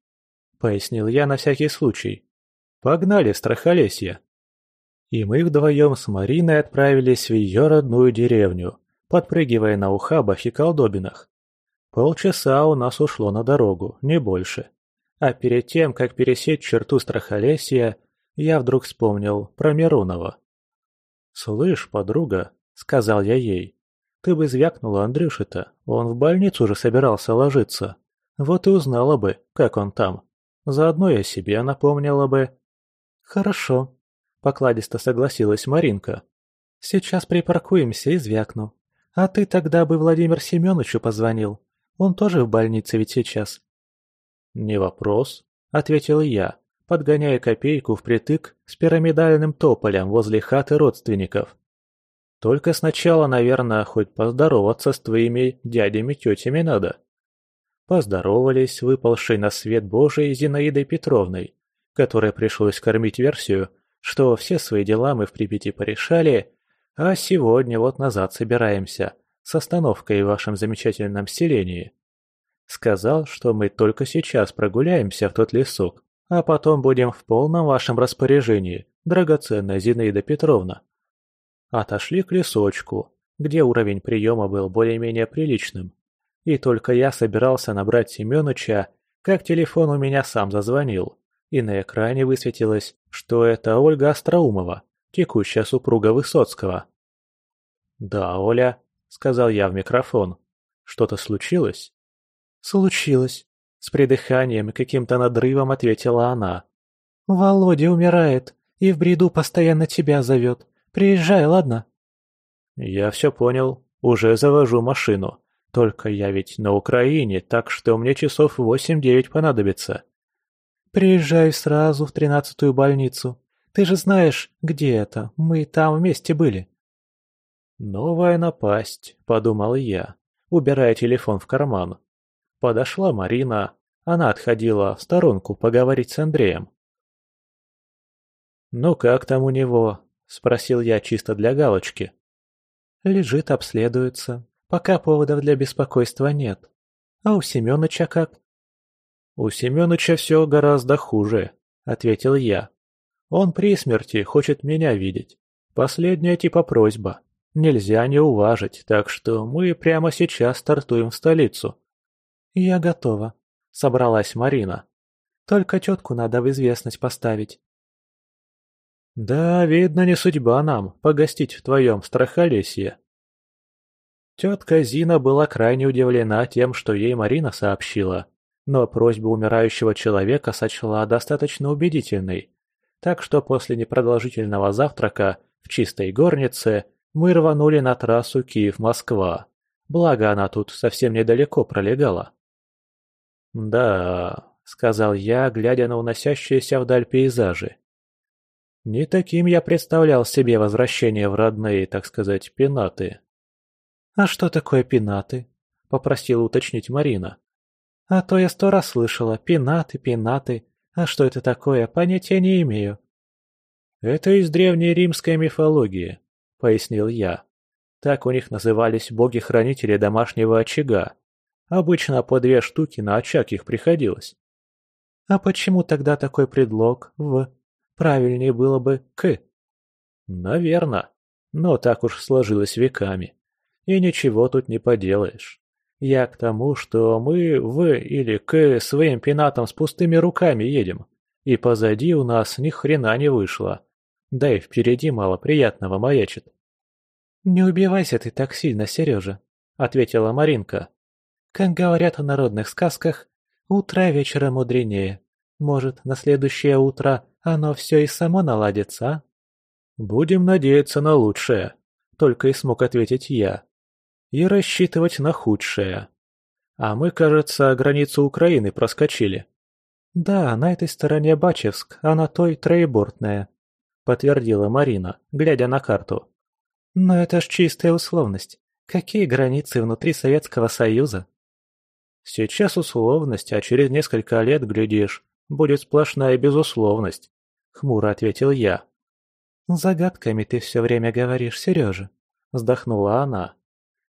Пояснил я на всякий случай. Погнали, страхолесье. И мы вдвоем с Мариной отправились в ее родную деревню, подпрыгивая на ухабах и колдобинах. Полчаса у нас ушло на дорогу, не больше. А перед тем, как пересечь черту страхолесья, я вдруг вспомнил про Миронова. «Слышь, подруга», — сказал я ей, — «ты бы звякнула Андрюше-то, он в больницу уже собирался ложиться. Вот и узнала бы, как он там. Заодно я себе напомнила бы». «Хорошо», — покладисто согласилась Маринка. «Сейчас припаркуемся и звякну. А ты тогда бы Владимир Семеновичу позвонил. Он тоже в больнице ведь сейчас». «Не вопрос», — ответил я, подгоняя копейку впритык с пирамидальным тополем возле хаты родственников. Только сначала, наверное, хоть поздороваться с твоими дядями-тетями надо. Поздоровались выпалшей на свет Божий Зинаидой Петровной, которой пришлось кормить версию, что все свои дела мы в Припяти порешали, а сегодня вот назад собираемся, с остановкой в вашем замечательном селении. Сказал, что мы только сейчас прогуляемся в тот лесок, а потом будем в полном вашем распоряжении, драгоценная Зинаида Петровна. Отошли к лесочку, где уровень приема был более-менее приличным. И только я собирался набрать Семёныча, как телефон у меня сам зазвонил, и на экране высветилось, что это Ольга Остроумова, текущая супруга Высоцкого. «Да, Оля», — сказал я в микрофон. «Что-то случилось?» «Случилось», — с придыханием и каким-то надрывом ответила она. «Володя умирает и в бреду постоянно тебя зовет. Приезжай, ладно?» «Я все понял. Уже завожу машину. Только я ведь на Украине, так что мне часов восемь-девять понадобится». «Приезжай сразу в тринадцатую больницу. Ты же знаешь, где это. Мы там вместе были». «Новая напасть», — подумал я, убирая телефон в карман. Подошла Марина. Она отходила в сторонку поговорить с Андреем. «Ну как там у него?» — спросил я чисто для галочки. Лежит, обследуется. Пока поводов для беспокойства нет. А у Семёныча как? У Семёныча все гораздо хуже, ответил я. Он при смерти хочет меня видеть. Последняя типа просьба. Нельзя не уважить, так что мы прямо сейчас стартуем в столицу. Я готова, собралась Марина. Только тетку надо в известность поставить. Да, видно, не судьба нам погостить в твоем страхолесье. Тетка Зина была крайне удивлена тем, что ей Марина сообщила, но просьбу умирающего человека сочла достаточно убедительной. Так что после непродолжительного завтрака в чистой горнице мы рванули на трассу Киев-Москва. Благо она тут совсем недалеко пролегала. «Да», — сказал я, глядя на уносящиеся вдаль пейзажи. Не таким я представлял себе возвращение в родные, так сказать, пенаты. «А что такое пенаты?» — попросила уточнить Марина. «А то я сто раз слышала, пенаты, пенаты. А что это такое, понятия не имею». «Это из древней римской мифологии», — пояснил я. Так у них назывались боги-хранители домашнего очага. Обычно по две штуки на очаг их приходилось. «А почему тогда такой предлог «в»?» Правильнее было бы «к». Наверно. Но так уж сложилось веками. И ничего тут не поделаешь. Я к тому, что мы в или к своим пенатам с пустыми руками едем. И позади у нас ни хрена не вышло. Да и впереди мало приятного маячит. «Не убивайся ты так сильно, Сережа», — ответила Маринка. «Как говорят в народных сказках, утро вечера мудренее. Может, на следующее утро оно все и само наладится, а? Будем надеяться на лучшее, только и смог ответить я. И рассчитывать на худшее. А мы, кажется, границу Украины проскочили. Да, на этой стороне Бачевск, а на той Троебортная, подтвердила Марина, глядя на карту. Но это ж чистая условность. Какие границы внутри Советского Союза? Сейчас условность, а через несколько лет, глядишь, будет сплошная безусловность хмуро ответил я. «Загадками ты все время говоришь, Сережа», — вздохнула она.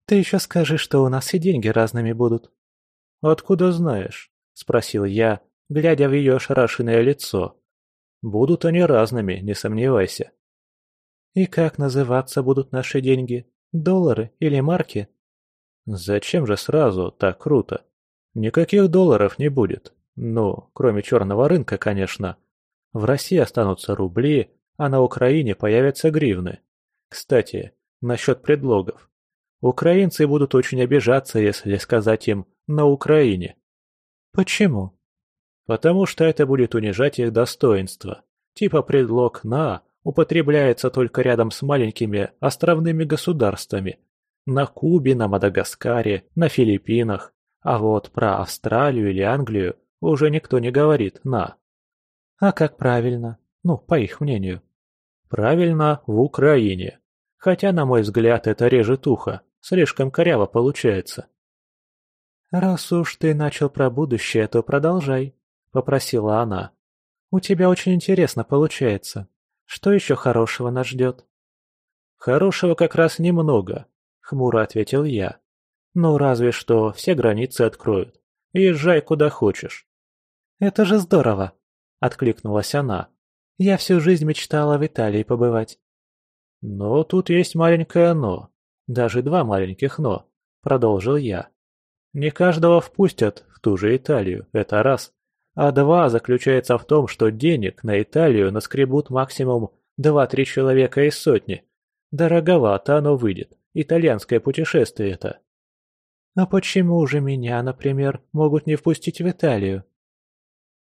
«Ты еще скажи, что у нас и деньги разными будут». «Откуда знаешь?» — спросил я, глядя в ее ошарашенное лицо. «Будут они разными, не сомневайся». «И как называться будут наши деньги? Доллары или марки?» «Зачем же сразу так круто? Никаких долларов не будет. Ну, кроме черного рынка, конечно. В России останутся рубли, а на Украине появятся гривны. Кстати, насчет предлогов. Украинцы будут очень обижаться, если сказать им «на Украине». Почему? Потому что это будет унижать их достоинство. Типа предлог «на» употребляется только рядом с маленькими островными государствами. На Кубе, на Мадагаскаре, на Филиппинах. А вот про Австралию или Англию уже никто не говорит «на». А как правильно? Ну, по их мнению. Правильно, в Украине. Хотя, на мой взгляд, это режет ухо. Слишком коряво получается. «Раз уж ты начал про будущее, то продолжай», — попросила она. «У тебя очень интересно получается. Что еще хорошего нас ждет?» «Хорошего как раз немного», — хмуро ответил я. «Ну, разве что все границы откроют. Езжай куда хочешь». «Это же здорово!» — откликнулась она. «Я всю жизнь мечтала в Италии побывать». «Но тут есть маленькое «но». Даже два маленьких «но», — продолжил я. «Не каждого впустят в ту же Италию, это раз. А два заключается в том, что денег на Италию наскребут максимум два-три человека из сотни. Дороговато оно выйдет, итальянское путешествие это». «А почему же меня, например, могут не впустить в Италию?»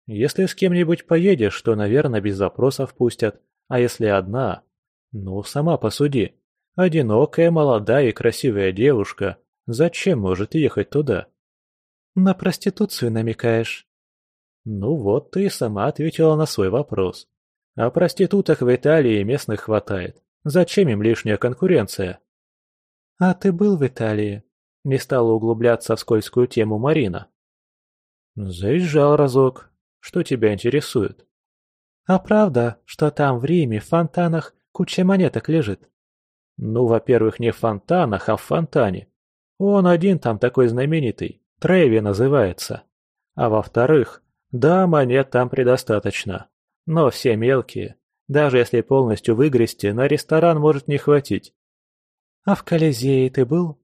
«Если с кем-нибудь поедешь, то, наверное, без запросов пустят. А если одна? Ну, сама посуди. Одинокая, молодая и красивая девушка. Зачем может ехать туда?» «На проституцию намекаешь?» «Ну вот, ты сама ответила на свой вопрос. А проституток в Италии местных хватает. Зачем им лишняя конкуренция?» «А ты был в Италии?» Не стала углубляться в скользкую тему Марина. «Заезжал разок. Что тебя интересует?» «А правда, что там в Риме в фонтанах куча монеток лежит?» «Ну, во-первых, не в фонтанах, а в фонтане. Он один там такой знаменитый, Треви называется. А во-вторых, да, монет там предостаточно. Но все мелкие. Даже если полностью выгрести, на ресторан может не хватить». «А в Колизее ты был?»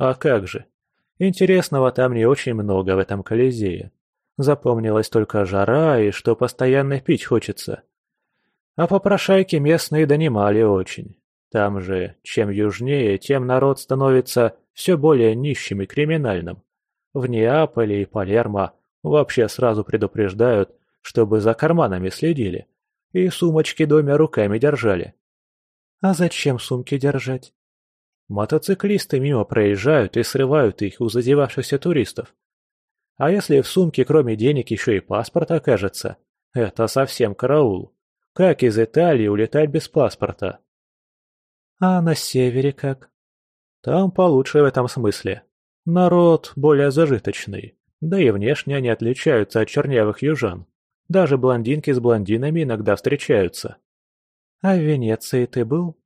А как же. Интересного там не очень много в этом Колизее. Запомнилась только жара и что постоянно пить хочется. А попрошайки местные донимали очень. Там же, чем южнее, тем народ становится все более нищим и криминальным. В Неаполе и Палермо вообще сразу предупреждают, чтобы за карманами следили. И сумочки двумя руками держали. А зачем сумки держать? Мотоциклисты мимо проезжают и срывают их у зазевавшихся туристов. А если в сумке кроме денег еще и паспорт окажется, это совсем караул. Как из Италии улетать без паспорта? А на севере как? Там получше в этом смысле. Народ более зажиточный, да и внешне они отличаются от чернявых южан. Даже блондинки с блондинами иногда встречаются. А в Венеции ты был?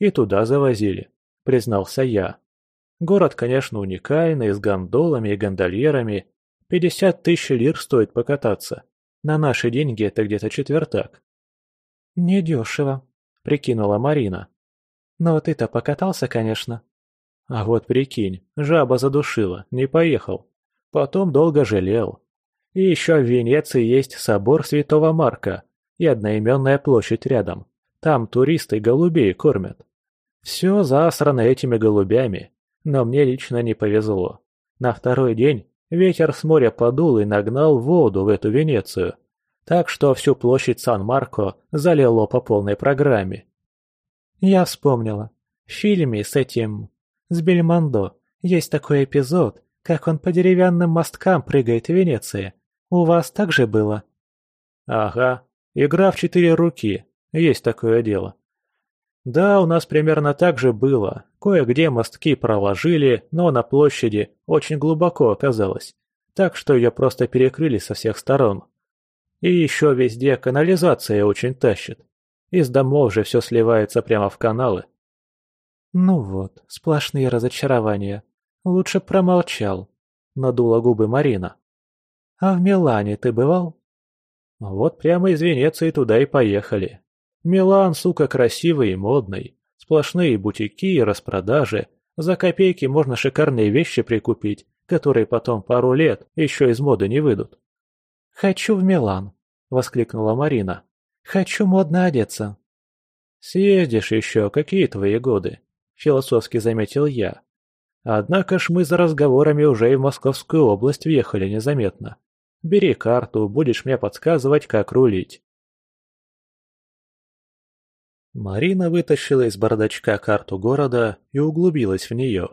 И туда завозили признался я. Город, конечно, уникальный, с гондолами и гондольерами. Пятьдесят тысяч лир стоит покататься. На наши деньги это где-то четвертак. Недешево, прикинула Марина. Но ты-то покатался, конечно. А вот прикинь, жаба задушила, не поехал. Потом долго жалел. И еще в Венеции есть собор Святого Марка и одноименная площадь рядом. Там туристы голубей кормят. Все засрано этими голубями, но мне лично не повезло. На второй день ветер с моря подул и нагнал воду в эту Венецию, так что всю площадь Сан-Марко залило по полной программе. Я вспомнила. В фильме с этим... с Бельмондо есть такой эпизод, как он по деревянным мосткам прыгает в Венеции. У вас так же было? Ага, игра в четыре руки, есть такое дело. Да, у нас примерно так же было. Кое-где мостки проложили, но на площади очень глубоко оказалось. Так что ее просто перекрыли со всех сторон. И еще везде канализация очень тащит. Из домов же все сливается прямо в каналы. Ну вот, сплошные разочарования. Лучше промолчал. Надула губы Марина. А в Милане ты бывал? Вот прямо из Венеции туда и поехали. Милан, сука, красивый и модный. Сплошные бутики и распродажи. За копейки можно шикарные вещи прикупить, которые потом пару лет еще из моды не выйдут. «Хочу в Милан», — воскликнула Марина. «Хочу модно одеться». «Съездишь еще, какие твои годы?» — философски заметил я. «Однако ж мы за разговорами уже и в Московскую область въехали незаметно. Бери карту, будешь мне подсказывать, как рулить». Марина вытащила из бардачка карту города и углубилась в нее.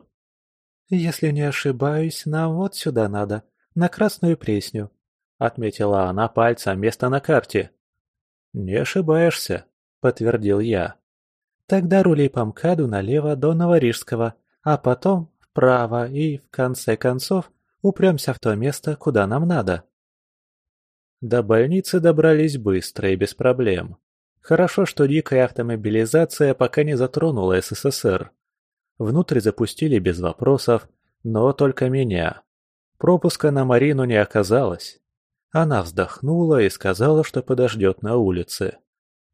«Если не ошибаюсь, нам вот сюда надо, на Красную Пресню», — отметила она пальцем место на карте. «Не ошибаешься», — подтвердил я. «Тогда рули по МКАДу налево до Новорижского, а потом вправо и, в конце концов, упремся в то место, куда нам надо». До больницы добрались быстро и без проблем. Хорошо, что дикая автомобилизация пока не затронула СССР. Внутрь запустили без вопросов, но только меня. Пропуска на Марину не оказалось. Она вздохнула и сказала, что подождет на улице.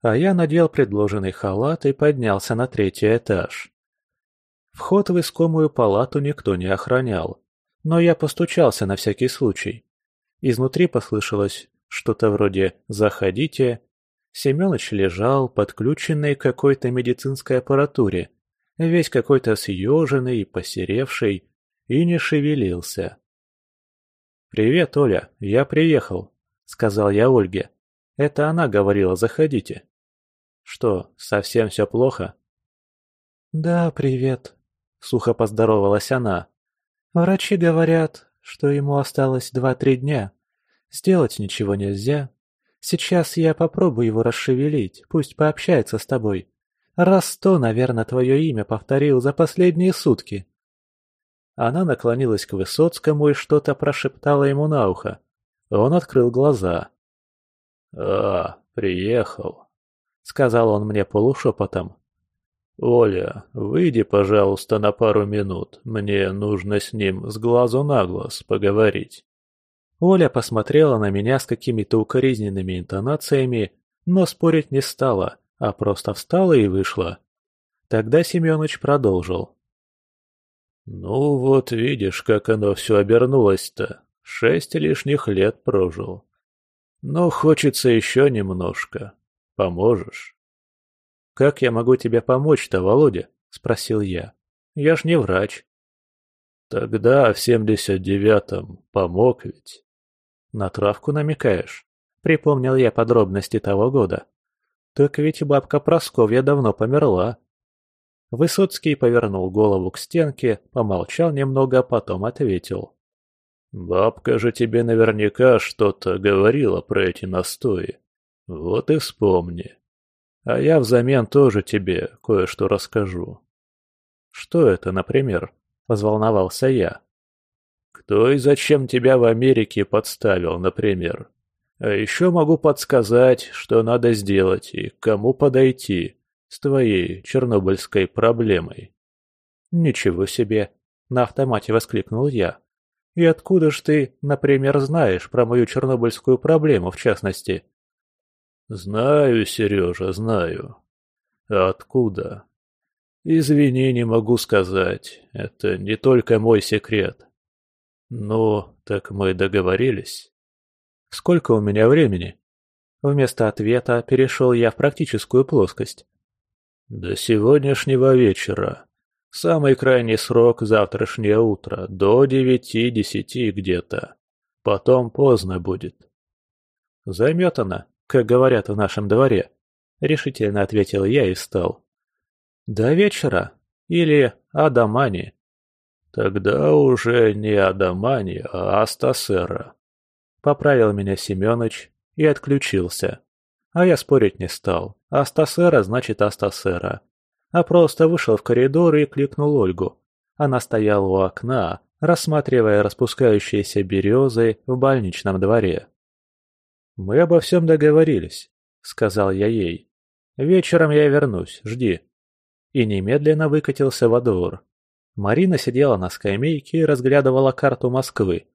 А я надел предложенный халат и поднялся на третий этаж. Вход в искомую палату никто не охранял, но я постучался на всякий случай. Изнутри послышалось что-то вроде «заходите». Семёныч лежал, подключенный к какой-то медицинской аппаратуре, весь какой-то съеженный и посеревший, и не шевелился. «Привет, Оля, я приехал», — сказал я Ольге. Это она говорила «заходите». «Что, совсем все плохо?» «Да, привет», — сухо поздоровалась она. «Врачи говорят, что ему осталось два-три дня. Сделать ничего нельзя. Сейчас я попробую его расшевелить, пусть пообщается с тобой. Раз сто, наверное, твое имя повторил за последние сутки». Она наклонилась к Высоцкому и что-то прошептала ему на ухо. Он открыл глаза. «А, приехал», — сказал он мне полушепотом. «Оля, выйди, пожалуйста, на пару минут. Мне нужно с ним с глазу на глаз поговорить». Оля посмотрела на меня с какими-то укоризненными интонациями, но спорить не стала, а просто встала и вышла. Тогда Семёныч продолжил. «Ну вот видишь, как оно все обернулось-то. Шесть лишних лет прожил. Но хочется еще немножко. Поможешь?» «Как я могу тебе помочь-то, Володя?» – спросил я. «Я ж не врач». «Тогда в семьдесят девятом помог ведь». «На травку намекаешь?» – припомнил я подробности того года. «Так ведь бабка Просковья давно померла». Высоцкий повернул голову к стенке, помолчал немного, а потом ответил. «Бабка же тебе наверняка что-то говорила про эти настои. Вот и вспомни. А я взамен тоже тебе кое-что расскажу». «Что это, например?» – возволновался я. «Кто и зачем тебя в Америке подставил, например? А еще могу подсказать, что надо сделать и к кому подойти, с твоей чернобыльской проблемой». «Ничего себе!» – на автомате воскликнул я. «И откуда ж ты, например, знаешь про мою чернобыльскую проблему, в частности?» «Знаю, Сережа, знаю. А откуда?» «Извини, не могу сказать. Это не только мой секрет». «Ну, так мы договорились». «Сколько у меня времени?» Вместо ответа перешел я в практическую плоскость. До сегодняшнего вечера. Самый крайний срок завтрашнее утро, до девяти-десяти где-то. Потом поздно будет. Заметано, как говорят в нашем дворе, решительно ответил я и встал. До вечера или Адамани. Тогда уже не Адамани, а Астасера. Поправил меня Семёныч и отключился. А я спорить не стал. Астасера значит Астасера. А просто вышел в коридор и кликнул Ольгу. Она стояла у окна, рассматривая распускающиеся березы в больничном дворе. «Мы обо всем договорились», — сказал я ей. «Вечером я вернусь, жди». И немедленно выкатился во двор. Марина сидела на скамейке и разглядывала карту Москвы.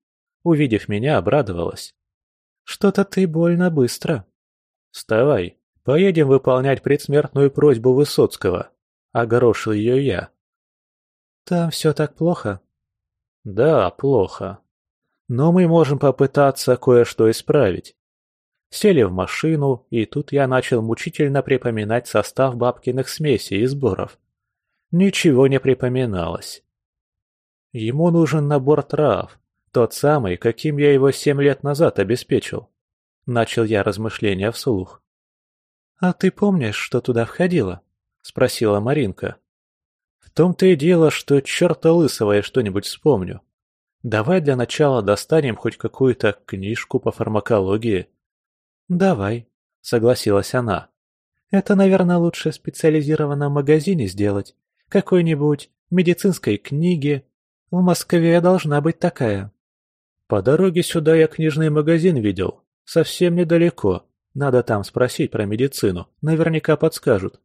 Увидев меня, обрадовалась. «Что-то ты больно быстро», «Вставай, поедем выполнять предсмертную просьбу Высоцкого», — огорошил ее я. «Там все так плохо?» «Да, плохо. Но мы можем попытаться кое-что исправить». Сели в машину, и тут я начал мучительно припоминать состав бабкиных смесей и сборов. Ничего не припоминалось. Ему нужен набор трав, тот самый, каким я его семь лет назад обеспечил. — начал я размышления вслух. «А ты помнишь, что туда входило?» — спросила Маринка. «В том-то и дело, что черта лысого я что-нибудь вспомню. Давай для начала достанем хоть какую-то книжку по фармакологии». «Давай», — согласилась она. «Это, наверное, лучше в специализированном магазине сделать. Какой-нибудь медицинской книги. В Москве должна быть такая». «По дороге сюда я книжный магазин видел», Совсем недалеко. Надо там спросить про медицину, наверняка подскажут.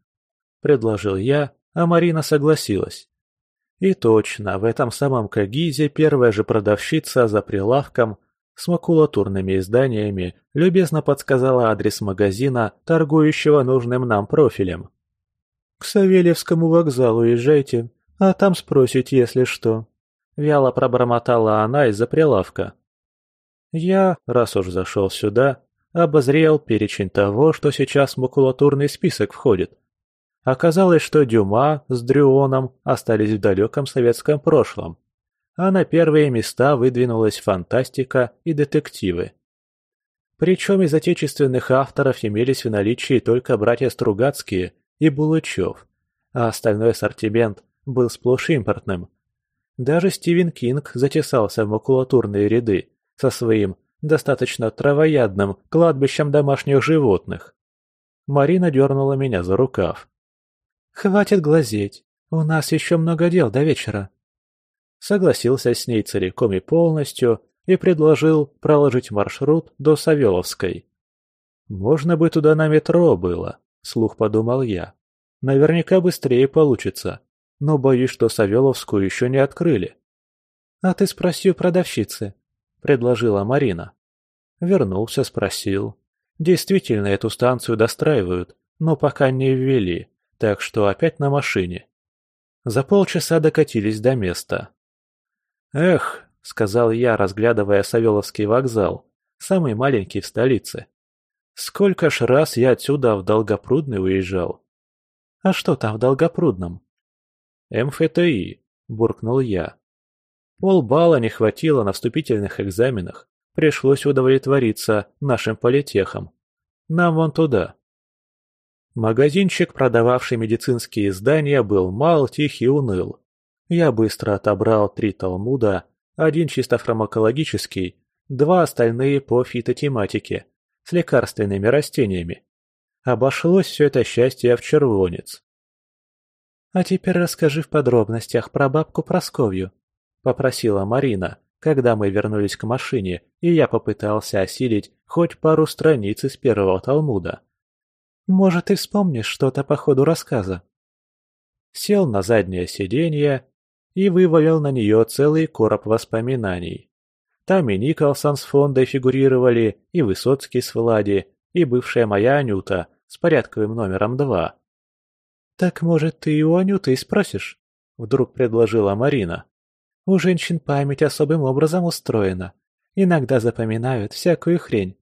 Предложил я, а Марина согласилась. И точно, в этом самом Кагизе первая же продавщица за прилавком с макулатурными изданиями любезно подсказала адрес магазина, торгующего нужным нам профилем. «К Савельевскому вокзалу езжайте, а там спросите, если что». Вяло пробормотала она из-за прилавка. Я, раз уж зашел сюда, обозрел перечень того, что сейчас в макулатурный список входит. Оказалось, что Дюма с Дрюоном остались в далеком советском прошлом, а на первые места выдвинулась фантастика и детективы. Причем из отечественных авторов имелись в наличии только братья Стругацкие и Булычев, а остальной ассортимент был сплошь импортным. Даже Стивен Кинг затесался в макулатурные ряды со своим достаточно травоядным кладбищем домашних животных. Марина дернула меня за рукав. «Хватит глазеть, у нас еще много дел до вечера». Согласился с ней целиком и полностью и предложил проложить маршрут до Савеловской. «Можно бы туда на метро было», — слух подумал я. «Наверняка быстрее получится, но боюсь, что Савеловскую еще не открыли». «А ты спроси у продавщицы», — предложила Марина. Вернулся, спросил. Действительно, эту станцию достраивают, но пока не ввели так что опять на машине. За полчаса докатились до места. «Эх», — сказал я, разглядывая Савеловский вокзал, самый маленький в столице. «Сколько ж раз я отсюда в Долгопрудный уезжал». «А что там в Долгопрудном?» «МФТИ», — буркнул я. Полбалла не хватило на вступительных экзаменах, пришлось удовлетвориться нашим политехом. Нам вон туда. Магазинчик, продававший медицинские издания, был мал, тих и уныл. Я быстро отобрал три талмуда, один чисто фармакологический, два остальные по фитотематике, с лекарственными растениями. Обошлось все это счастье в червонец. «А теперь расскажи в подробностях про бабку Просковью», — попросила Марина, когда мы вернулись к машине, и я попытался осилить хоть пару страниц из первого Талмуда. Может, ты вспомнишь что-то по ходу рассказа?» Сел на заднее сиденье и вывалил на нее целый короб воспоминаний. Там и Николсон с фондой фигурировали, и Высоцкий с Влади, и бывшая моя Анюта с порядковым номером два. «Так, может, ты и у Анюты и спросишь?» — вдруг предложила Марина. «У женщин память особым образом устроена. Иногда запоминают всякую хрень».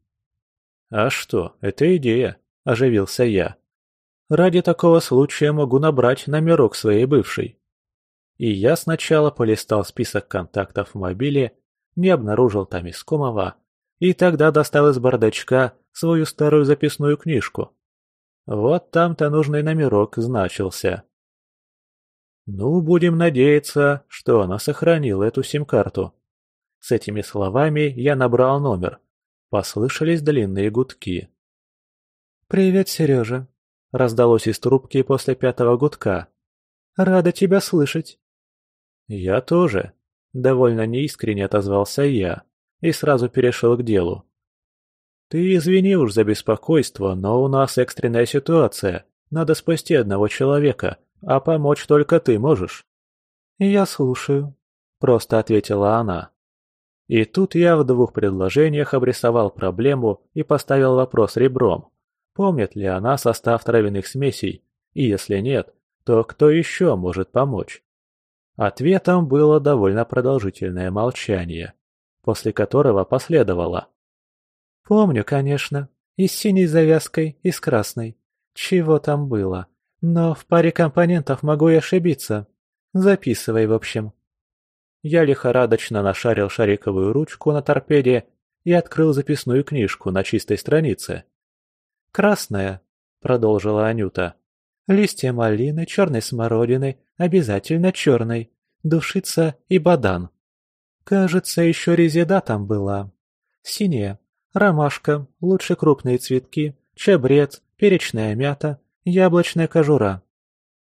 «А что, это идея», – оживился я. «Ради такого случая могу набрать номерок своей бывшей». И я сначала полистал список контактов в мобиле, не обнаружил там искомого, и тогда достал из бардачка свою старую записную книжку. Вот там-то нужный номерок значился. Ну, будем надеяться, что она сохранила эту сим-карту. С этими словами я набрал номер. Послышались длинные гудки. «Привет, Сережа!» – раздалось из трубки после пятого гудка. «Рада тебя слышать!» «Я тоже!» – довольно неискренне отозвался я и сразу перешел к делу. «Ты извини уж за беспокойство, но у нас экстренная ситуация. Надо спасти одного человека, а помочь только ты можешь». «Я слушаю», – просто ответила она. И тут я в двух предложениях обрисовал проблему и поставил вопрос ребром. Помнит ли она состав травяных смесей? И если нет, то кто еще может помочь? Ответом было довольно продолжительное молчание, после которого последовало. «Помню, конечно. И с синей завязкой, и с красной. Чего там было? Но в паре компонентов могу и ошибиться. Записывай, в общем». Я лихорадочно нашарил шариковую ручку на торпеде и открыл записную книжку на чистой странице. «Красная», — продолжила Анюта. «Листья малины, черной смородины, обязательно черной, душица и бадан. Кажется, еще резида там была. Синяя, ромашка, лучше крупные цветки, чабрец, перечная мята, яблочная кожура.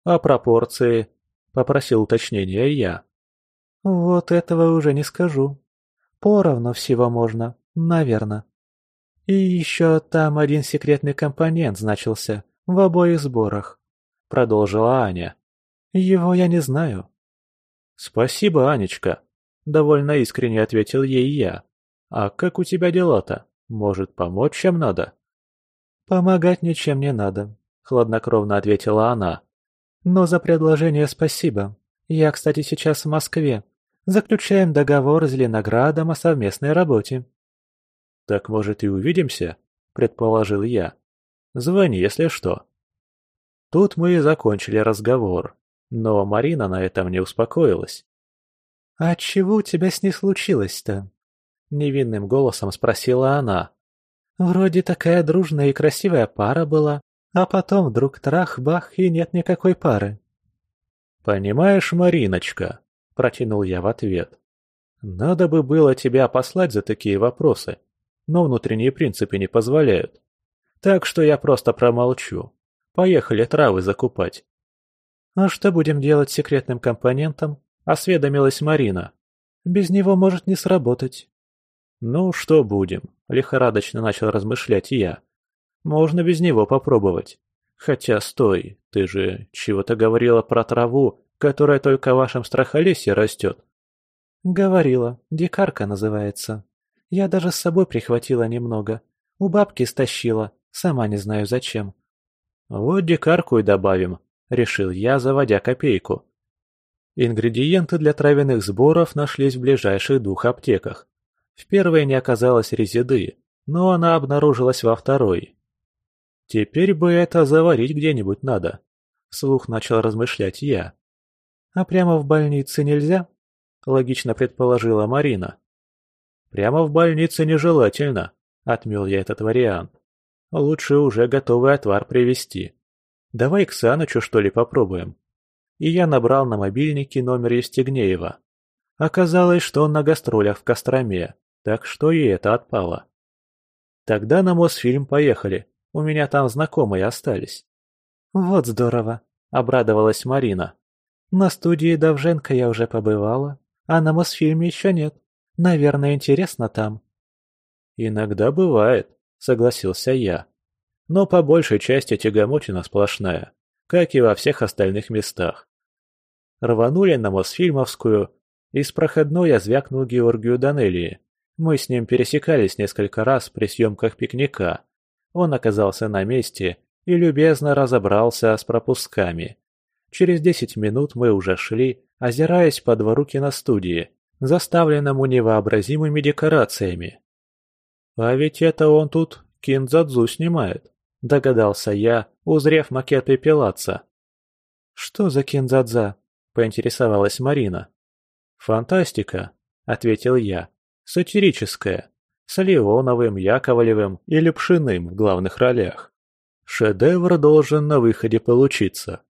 А пропорции?» — попросил уточнения я. «Вот этого уже не скажу. Поровну всего можно, наверное». И еще там один секретный компонент значился в обоих сборах», — продолжила Аня. «Его я не знаю». «Спасибо, Анечка», — довольно искренне ответил ей я. «А как у тебя дела-то? Может, помочь чем надо?» «Помогать ничем не надо», — хладнокровно ответила она. «Но за предложение спасибо. Я, кстати, сейчас в Москве. Заключаем договор с Леноградом о совместной работе». «Так, может, и увидимся?» — предположил я. «Звони, если что». Тут мы и закончили разговор, но Марина на этом не успокоилась. «А чего у тебя с ней случилось-то?» — невинным голосом спросила она. Вроде такая дружная и красивая пара была, а потом вдруг трах-бах и нет никакой пары. «Понимаешь, Мариночка», — протянул я в ответ, — «надо бы было тебя послать за такие вопросы, но внутренние принципы не позволяют. Так что я просто промолчу. Поехали травы закупать». «А что будем делать с секретным компонентом?» — осведомилась Марина. «Без него может не сработать». «Ну, что будем?» – лихорадочно начал размышлять я. «Можно без него попробовать. Хотя, стой, ты же чего-то говорила про траву, которая только в вашем страхолесье растет». «Говорила. Дикарка называется. Я даже с собой прихватила немного. У бабки стащила, сама не знаю зачем». «Вот дикарку и добавим», – решил я, заводя копейку. Ингредиенты для травяных сборов нашлись в ближайших двух аптеках. В первой не оказалось резиды, но она обнаружилась во второй. Теперь бы это заварить где-нибудь надо. Слух начал размышлять я. А прямо в больнице нельзя? Логично предположила Марина. Прямо в больнице нежелательно, отмел я этот вариант. Лучше уже готовый отвар привезти. Давай к Санычу что ли попробуем. И я набрал на мобильнике номер Евстигнеева. Оказалось, что он на гастролях в Костроме так что и это отпало. Тогда на Мосфильм поехали, у меня там знакомые остались. Вот здорово, обрадовалась Марина. На студии Давженко я уже побывала, а на Мосфильме еще нет. Наверное, интересно там. Иногда бывает, согласился я. Но по большей части тягомотина сплошная, как и во всех остальных местах. Рванули на Мосфильмовскую, и с проходной я звякнул Георгию Данелии. Мы с ним пересекались несколько раз при съемках пикника. Он оказался на месте и любезно разобрался с пропусками. Через десять минут мы уже шли, озираясь по двору киностудии, заставленному невообразимыми декорациями. «А ведь это он тут киндзадзу снимает», — догадался я, узрев макет пепелаца. «Что за киндзадза?» — поинтересовалась Марина. «Фантастика», — ответил я, сатирическое, с Леоновым, Яковлевым или Пшиным в главных ролях. Шедевр должен на выходе получиться.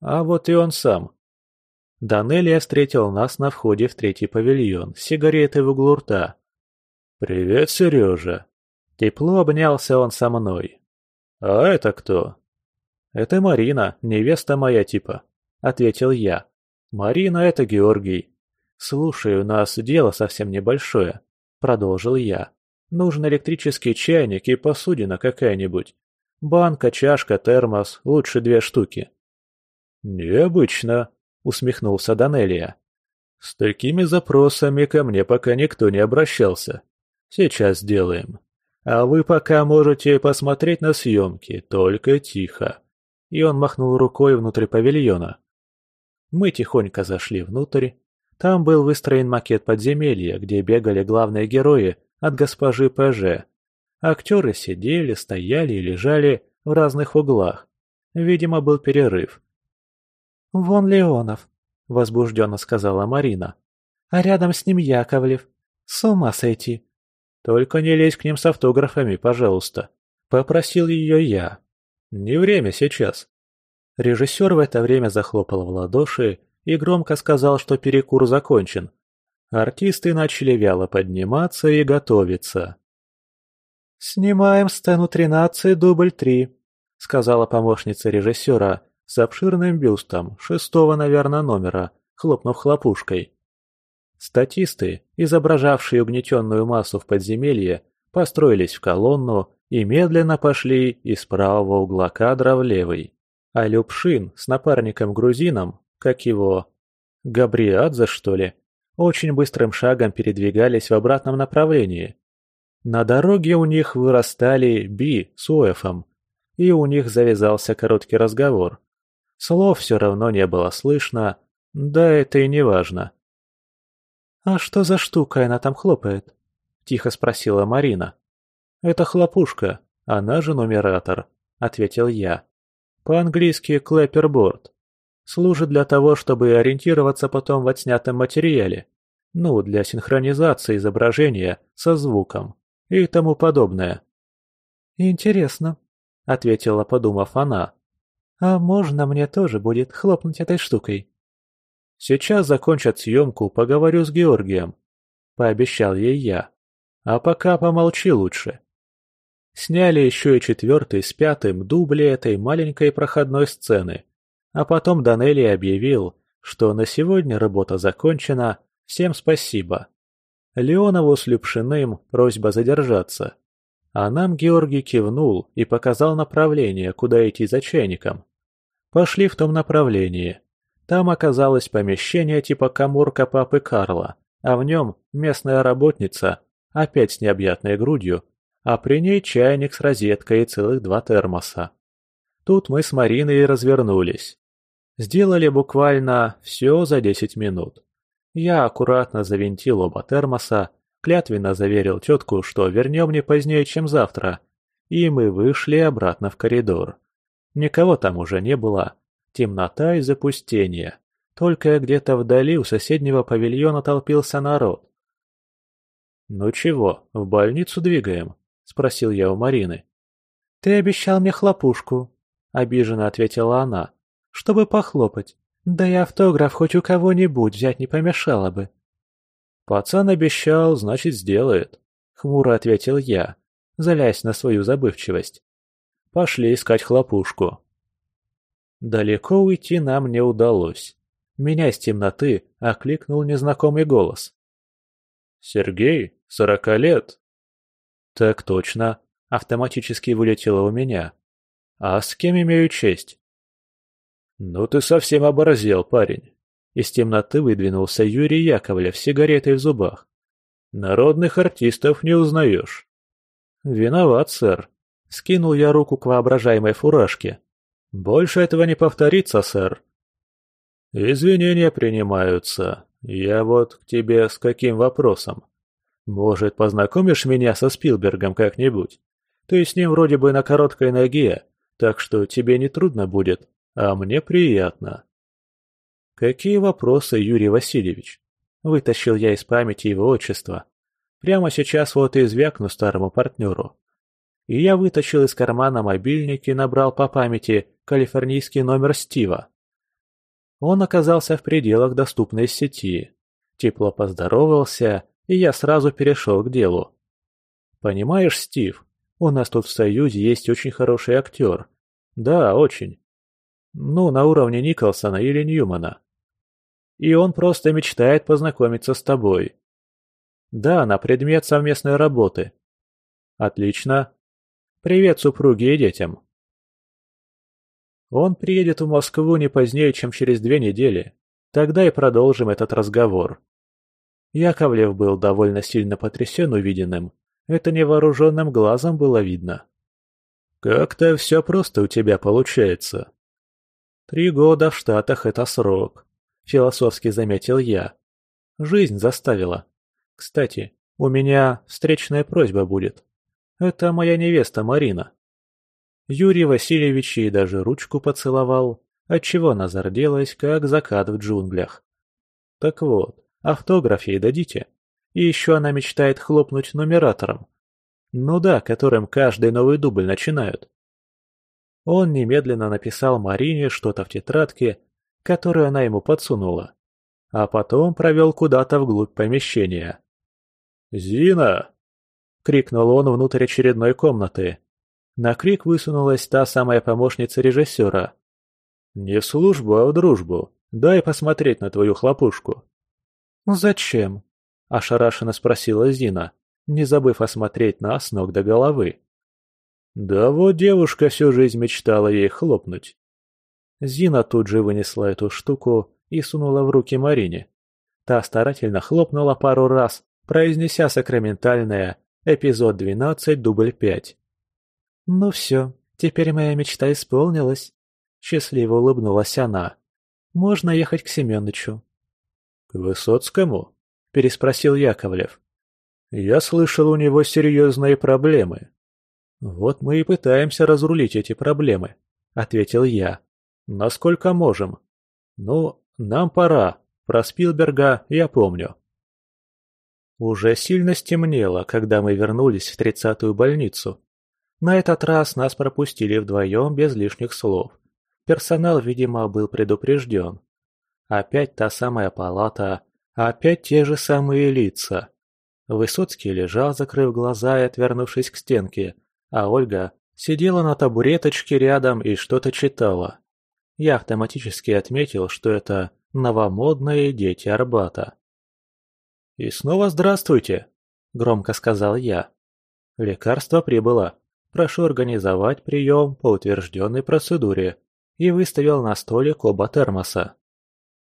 А вот и он сам. Данелия встретил нас на входе в третий павильон сигаретой в углу рта. «Привет, Сережа!» Тепло обнялся он со мной. «А это кто?» «Это Марина, невеста моя типа», — ответил я. «Марина — это Георгий. «Слушай, у нас дело совсем небольшое», — продолжил я. «Нужен электрический чайник и посудина какая-нибудь. Банка, чашка, термос, лучше две штуки». «Необычно», — усмехнулся Данелия. «С такими запросами ко мне пока никто не обращался. Сейчас сделаем. А вы пока можете посмотреть на съемки, только тихо». И он махнул рукой внутрь павильона. Мы тихонько зашли внутрь, там был выстроен макет подземелья, где бегали главные герои от госпожи ПЖ. Актеры сидели, стояли и лежали в разных углах. Видимо, был перерыв. «Вон Леонов», — возбужденно сказала Марина. «А рядом с ним Яковлев. С ума сойти». «Только не лезь к ним с автографами, пожалуйста», — попросил ее я. «Не время сейчас». Режиссер в это время захлопал в ладоши и громко сказал, что перекур закончен. Артисты начали вяло подниматься и готовиться. «Снимаем сцену 13, дубль 3», — сказала помощница режиссера с обширным бюстом, шестого, наверное, номера, хлопнув хлопушкой. Статисты, изображавшие угнетенную массу в подземелье, построились в колонну и медленно пошли из правого угла кадра в левый. А Любшин с напарником-грузином, как его, Габриадзе, что ли, очень быстрым шагом передвигались в обратном направлении. На дороге у них вырастали Би с Уэфом, и у них завязался короткий разговор. Слов все равно не было слышно, да это и не важно. «А что за штука она там хлопает?» – тихо спросила Марина. «Это хлопушка, она же нумератор», – ответил я. По-английски «клэперборд». Служит для того, чтобы ориентироваться потом в отснятом материале. Ну, для синхронизации изображения со звуком и тому подобное. «Интересно», — ответила, подумав она. «А можно мне тоже будет хлопнуть этой штукой?» «Сейчас закончат съемку, поговорю с Георгием», — пообещал ей я. «А пока помолчи лучше». Сняли еще и четвертый с пятым дубли этой маленькой проходной сцены. А потом Данелли объявил, что на сегодня работа закончена, всем спасибо. Леонову с Любшиным просьба задержаться. А нам Георгий кивнул и показал направление, куда идти за чайником. Пошли в том направлении. Там оказалось помещение типа коморка папы Карла, а в нем местная работница, опять с необъятной грудью, а при ней чайник с розеткой и целых два термоса. Тут мы с Мариной развернулись. Сделали буквально все за десять минут. Я аккуратно завинтил оба термоса, клятвенно заверил тетку, что вернем не позднее, чем завтра, и мы вышли обратно в коридор. Никого там уже не было. Темнота и запустение. Только где-то вдали у соседнего павильона толпился народ. «Ну чего, в больницу двигаем?» – спросил я у Марины. «Ты обещал мне хлопушку», – обиженно ответила она, – «чтобы похлопать. Да и автограф хоть у кого-нибудь взять не помешало бы. Пацан обещал, значит сделает, хмуро ответил я, залясь на свою забывчивость. Пошли искать хлопушку. Далеко уйти нам не удалось. Меня из темноты окликнул незнакомый голос. «Сергей, сорока лет?» «Так точно», автоматически вылетело у меня. «А с кем имею честь?» «Ну ты совсем оборзел, парень!» Из темноты выдвинулся Юрий Яковлев с сигаретой в зубах. «Народных артистов не узнаешь». «Виноват, сэр», — скинул я руку к воображаемой фуражке. «Больше этого не повторится, сэр». «Извинения принимаются. Я вот к тебе с каким вопросом? Может, познакомишь меня со Спилбергом как-нибудь? Ты с ним вроде бы на короткой ноге, так что тебе не трудно будет а мне приятно. Какие вопросы, Юрий Васильевич? Вытащил я из памяти его отчество. Прямо сейчас вот и звякну старому партнеру. И я вытащил из кармана мобильник и набрал по памяти калифорнийский номер Стива. Он оказался в пределах доступной сети. Тепло поздоровался, и я сразу перешел к делу. «Понимаешь, Стив, у нас тут в Союзе есть очень хороший актер. Да, очень. Ну, на уровне Николсона или Ньюмана. И он просто мечтает познакомиться с тобой. Да, на предмет совместной работы. Отлично. Привет супруге и детям. Он приедет в Москву не позднее, чем через две недели. Тогда и продолжим этот разговор. Яковлев был довольно сильно потрясен увиденным. Это невооруженным глазом было видно. «Как-то все просто у тебя получается», Три года в Штатах – это срок, философски заметил я. Жизнь заставила. Кстати, у меня встречная просьба будет. Это моя невеста Марина. Юрий Васильевич ей даже ручку поцеловал, отчего она зарделась, как закат в джунглях. Так вот, автограф ей дадите. И еще она мечтает хлопнуть нумератором. Ну да, которым каждый новый дубль начинают. Он немедленно написал Марине что-то в тетрадке, которую она ему подсунула, а потом провел куда-то вглубь помещения. «Зина!» — крикнул он внутрь очередной комнаты. На крик высунулась та самая помощница режиссера. «Не в службу, а в дружбу. Дай посмотреть на твою хлопушку». «Зачем?» – ошарашенно спросила Зина. не забыв осмотреть нас с ног до головы. Да вот девушка всю жизнь мечтала ей хлопнуть. Зина тут же вынесла эту штуку и сунула в руки Марине. Та старательно хлопнула пару раз, произнеся сакраментальное «Эпизод 12, дубль 5». «Ну все, теперь моя мечта исполнилась», — счастливо улыбнулась она. «Можно ехать к Семёнычу». «К Высоцкому?» — переспросил Яковлев. «Я слышал, у него серьезные проблемы». «Вот мы и пытаемся разрулить эти проблемы», — ответил я. «Насколько можем. Ну, нам пора. Про Спилберга я помню». Уже сильно стемнело, когда мы вернулись в тридцатую больницу. На этот раз нас пропустили вдвоем без лишних слов. Персонал, видимо, был предупрежден. Опять та самая палата, опять те же самые лица. Высоцкий лежал, закрыв глаза и отвернувшись к стенке, а Ольга сидела на табуреточке рядом и что-то читала. Я автоматически отметил, что это новомодные дети Арбата. «И снова здравствуйте!» – громко сказал я. «Лекарство прибыло. Прошу организовать прием по утвержденной процедуре» и выставил на столик оба термоса.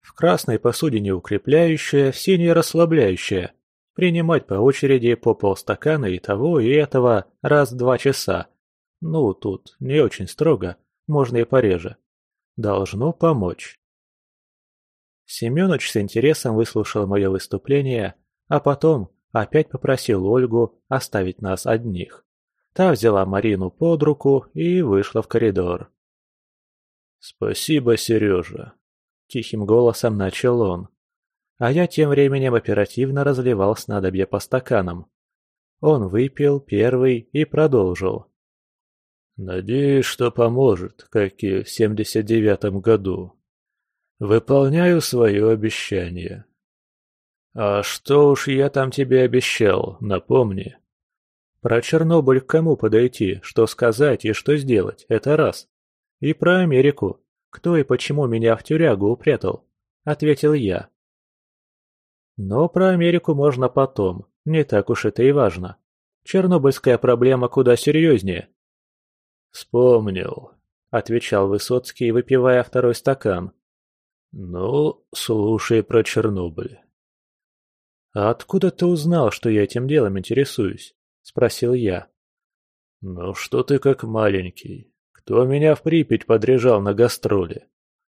В красной посудине укрепляющее, в синей расслабляющее. Принимать по очереди по полстакана и того, и этого раз в два часа. Ну, тут не очень строго, можно и пореже. Должно помочь. Семёныч с интересом выслушал мое выступление, а потом опять попросил Ольгу оставить нас одних. Та взяла Марину под руку и вышла в коридор. «Спасибо, Сережа», — тихим голосом начал он. А я тем временем оперативно разливал снадобье по стаканам. Он выпил первый и продолжил. «Надеюсь, что поможет, как и в семьдесят девятом году. Выполняю свое обещание». «А что уж я там тебе обещал, напомни». «Про Чернобыль к кому подойти, что сказать и что сделать, это раз. И про Америку. Кто и почему меня в тюрягу упрятал?» — ответил я. Но про Америку можно потом, не так уж это и важно. Чернобыльская проблема куда серьезнее. «Вспомнил», — отвечал Высоцкий, выпивая второй стакан. «Ну, слушай про Чернобыль». «А откуда ты узнал, что я этим делом интересуюсь?» — спросил я. «Ну что ты как маленький. Кто меня в Припять подряжал на гастроли?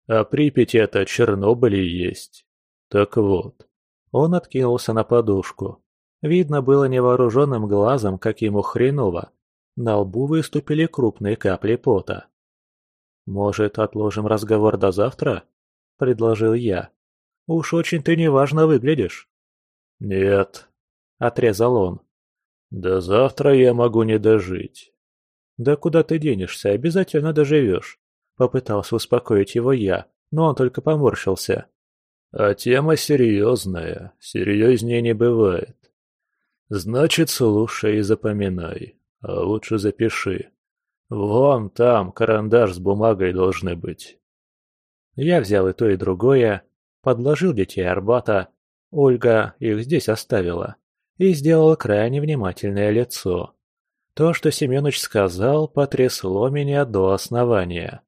А Припять это Чернобыль и есть. Так вот, он откинулся на подушку. Видно было невооруженным глазом, как ему хреново. На лбу выступили крупные капли пота. «Может, отложим разговор до завтра?» – предложил я. «Уж очень ты неважно выглядишь». «Нет», – отрезал он. «До завтра я могу не дожить». «Да куда ты денешься, обязательно доживешь», – попытался успокоить его я, но он только поморщился. А тема серьезная, серьезнее не бывает. Значит, слушай и запоминай, а лучше запиши. Вон там карандаш с бумагой должны быть. Я взял и то, и другое, подложил детей Арбата, Ольга их здесь оставила, и сделал крайне внимательное лицо. То, что Семёныч сказал, потрясло меня до основания.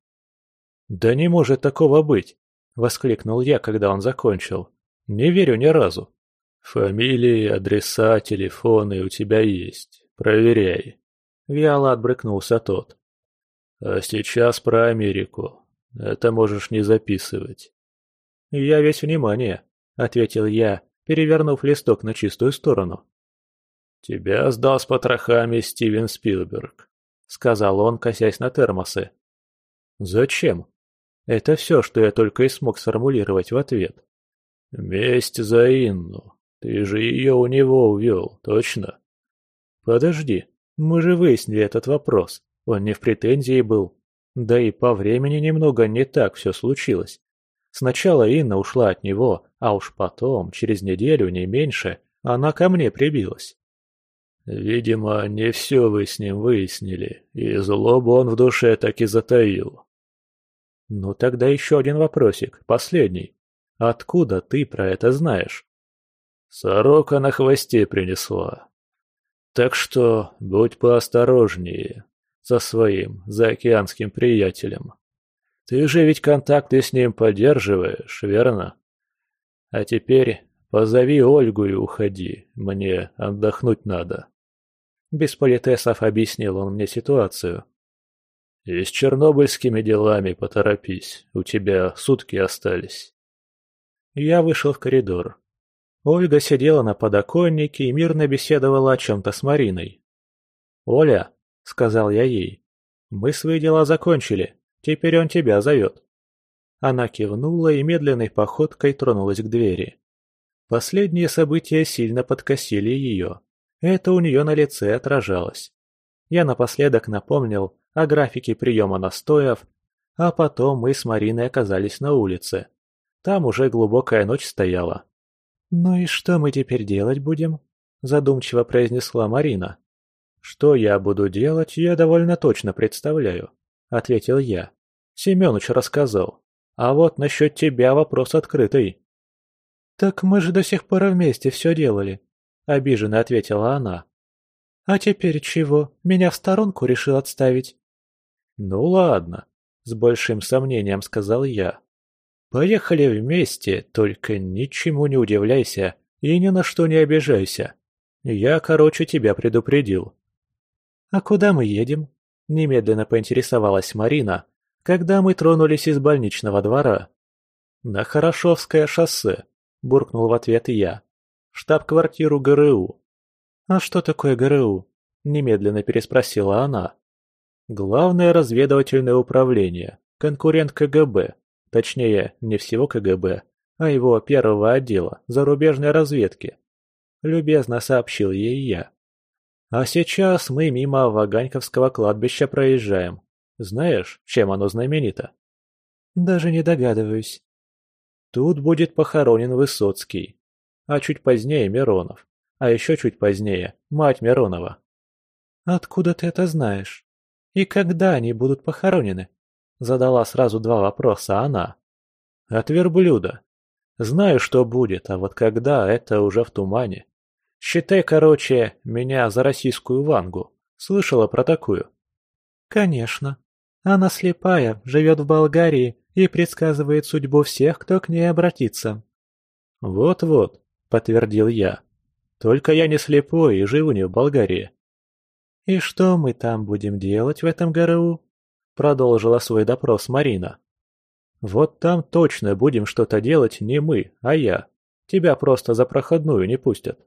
«Да не может такого быть!» — воскликнул я, когда он закончил. «Не верю ни разу». «Фамилии, адреса, телефоны у тебя есть. Проверяй». Вяло отбрыкнулся тот. «А сейчас про Америку. Это можешь не записывать». «Я весь внимание», — ответил я, перевернув листок на чистую сторону. «Тебя сдал с потрохами Стивен Спилберг», — сказал он, косясь на термосы. «Зачем?» Это все, что я только и смог сформулировать в ответ. «Месть за Инну. Ты же ее у него увел, точно?» «Подожди, мы же выяснили этот вопрос. Он не в претензии был. Да и по времени немного не так все случилось. Сначала Инна ушла от него, а уж потом, через неделю, не меньше, она ко мне прибилась. Видимо, не все вы с ним выяснили, и злобу он в душе так и затаил. Ну тогда еще один вопросик, последний. Откуда ты про это знаешь? Сорока на хвосте принесла. Так что будь поосторожнее со своим заокеанским приятелем. Ты же ведь контакты с ним поддерживаешь, верно? А теперь позови Ольгу и уходи, мне отдохнуть надо. Без политесов объяснил он мне ситуацию. И с чернобыльскими делами поторопись, у тебя сутки остались. Я вышел в коридор. Ольга сидела на подоконнике и мирно беседовала о чем-то с Мариной. «Оля», — сказал я ей, — «мы свои дела закончили. Теперь он тебя зовет». Она кивнула и медленной походкой тронулась к двери. Последние события сильно подкосили ее. Это у нее на лице отражалось. Я напоследок напомнил о графике приема настоев, а потом мы с Мариной оказались на улице. Там уже глубокая ночь стояла. «Ну и что мы теперь делать будем?» – задумчиво произнесла Марина. «Что я буду делать, я довольно точно представляю», – ответил я. Семёныч рассказал. А вот насчет тебя вопрос открытый. «Так мы же до сих пор вместе все делали», — обиженно ответила она. «А теперь чего? Меня в сторонку решил отставить?» «Ну ладно», — с большим сомнением сказал я. «Поехали вместе, только ничему не удивляйся и ни на что не обижайся. Я, короче, тебя предупредил». «А куда мы едем?» — немедленно поинтересовалась Марина, когда мы тронулись из больничного двора. «На Хорошевское шоссе», – буркнул в ответ я. «Штаб-квартиру ГРУ». «А что такое ГРУ?» – немедленно переспросила она. «Главное разведывательное управление, конкурент КГБ, точнее, не всего КГБ, а его первого отдела, зарубежной разведки», – любезно сообщил ей я. «А сейчас мы мимо Ваганьковского кладбища проезжаем. Знаешь, чем оно знаменито? Даже не догадываюсь. Тут будет похоронен Высоцкий, а чуть позднее Миронов, а еще чуть позднее мать Миронова. Откуда ты это знаешь? И когда они будут похоронены? Задала сразу два вопроса она. От верблюда. Знаю, что будет, а вот когда, это уже в тумане. Считай, короче, меня за российскую вангу. Слышала про такую? Конечно. Она слепая, живет в Болгарии и предсказывает судьбу всех, кто к ней обратится». «Вот-вот», — подтвердил я. «Только я не слепой и живу не в Болгарии». «И что мы там будем делать в этом ГРУ?» — продолжила свой допрос Марина. «Вот там точно будем что-то делать не мы, а я. Тебя просто за проходную не пустят».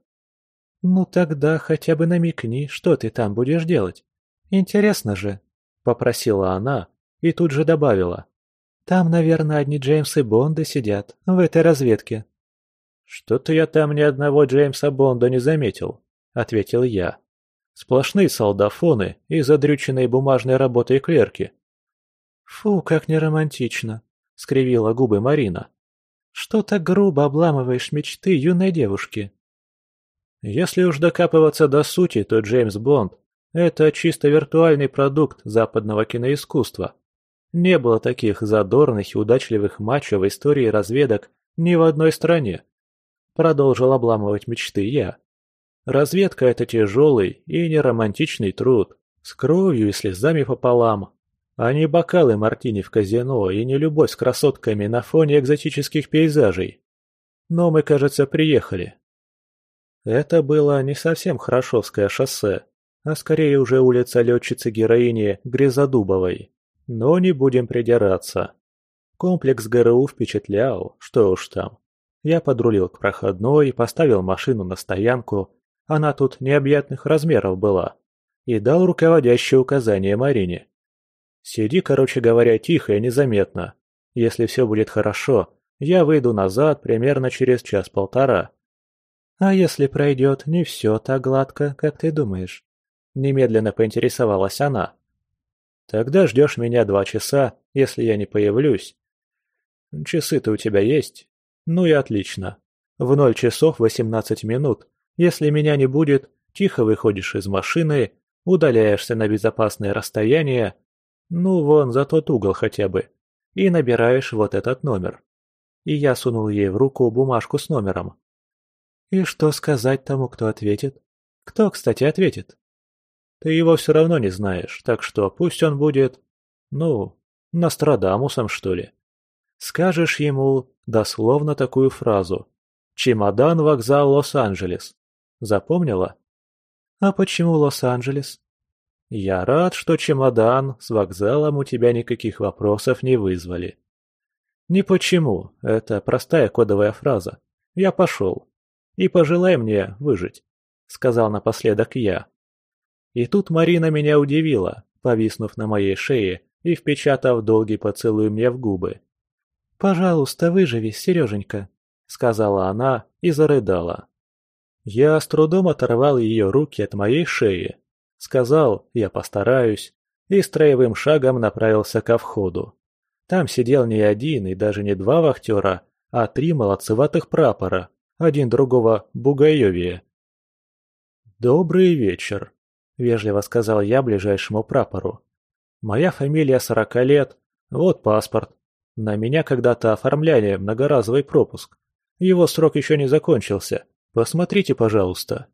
«Ну тогда хотя бы намекни, что ты там будешь делать. Интересно же». — попросила она и тут же добавила. «Там, наверное, одни Джеймсы Бонды сидят, в этой разведке». «Что-то я там ни одного Джеймса Бонда не заметил», — ответил я. «Сплошные солдафоны и задрюченные бумажной работой клерки». «Фу, как неромантично», — скривила губы Марина. «Что так грубо обламываешь мечты юной девушки?» «Если уж докапываться до сути, то Джеймс Бонд это чисто виртуальный продукт западного киноискусства. Не было таких задорных и удачливых матчей в истории разведок ни в одной стране. Продолжил обламывать мечты я. Разведка – это тяжелый и неромантичный труд, с кровью и слезами пополам, а не бокалы мартини в казино и не любовь с красотками на фоне экзотических пейзажей. Но мы, кажется, приехали. Это было не совсем Хорошовское шоссе, а скорее уже улица летчицы-героини Грязодубовой. Но не будем придираться. Комплекс ГРУ впечатлял, что уж там. Я подрулил к проходной, поставил машину на стоянку, она тут необъятных размеров была, и дал руководящее указание Марине. Сиди, короче говоря, тихо и незаметно. Если все будет хорошо, я выйду назад примерно через час-полтора. А если пройдет не все так гладко, как ты думаешь? Немедленно поинтересовалась она. «Тогда ждешь меня два часа, если я не появлюсь». «Часы-то у тебя есть?» «Ну и отлично. В ноль часов восемнадцать минут. Если меня не будет, тихо выходишь из машины, удаляешься на безопасное расстояние, ну вон за тот угол хотя бы, и набираешь вот этот номер». И я сунул ей в руку бумажку с номером. «И что сказать тому, кто ответит?» Кто, кстати, ответит? Ты его все равно не знаешь, так что пусть он будет, ну, Нострадамусом, что ли. Скажешь ему дословно такую фразу. «Чемодан, вокзал, Лос-Анджелес». Запомнила? А почему Лос-Анджелес? Я рад, что чемодан с вокзалом у тебя никаких вопросов не вызвали. Не почему, это простая кодовая фраза. Я пошел. И пожелай мне выжить, сказал напоследок я. И тут Марина меня удивила, повиснув на моей шее и впечатав долгий поцелуй мне в губы. «Пожалуйста, выживи, Сереженька», — сказала она и зарыдала. Я с трудом оторвал ее руки от моей шеи, сказал «я постараюсь» и строевым шагом направился ко входу. Там сидел не один и даже не два вахтера, а три молодцеватых прапора, один другого бугаевее. «Добрый вечер», — вежливо сказал я ближайшему прапору. «Моя фамилия сорока лет, вот паспорт. На меня когда-то оформляли многоразовый пропуск. Его срок еще не закончился. Посмотрите, пожалуйста».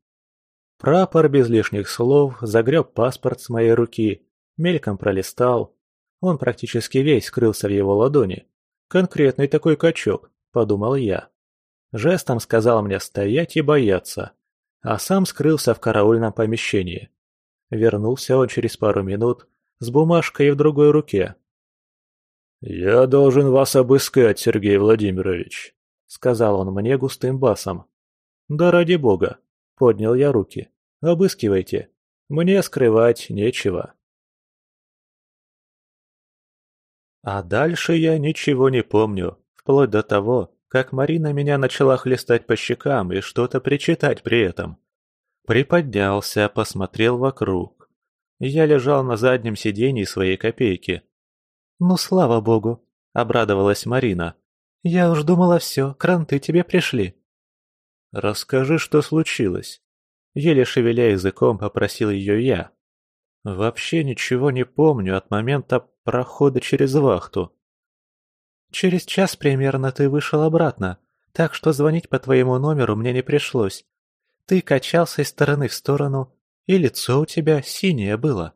Прапор без лишних слов загреб паспорт с моей руки, мельком пролистал. Он практически весь скрылся в его ладони. Конкретный такой качок, подумал я. Жестом сказал мне стоять и бояться, а сам скрылся в караульном помещении. Вернулся он через пару минут с бумажкой в другой руке. «Я должен вас обыскать, Сергей Владимирович», — сказал он мне густым басом. «Да ради бога», — поднял я руки. «Обыскивайте. Мне скрывать нечего». А дальше я ничего не помню, вплоть до того, как Марина меня начала хлестать по щекам и что-то причитать при этом. Приподнялся, посмотрел вокруг. Я лежал на заднем сиденье своей копейки. «Ну, слава богу!» — обрадовалась Марина. «Я уж думала все, кранты тебе пришли». «Расскажи, что случилось». Еле шевеля языком попросил ее я. «Вообще ничего не помню от момента прохода через вахту». «Через час примерно ты вышел обратно, так что звонить по твоему номеру мне не пришлось. Ты качался из стороны в сторону, и лицо у тебя синее было».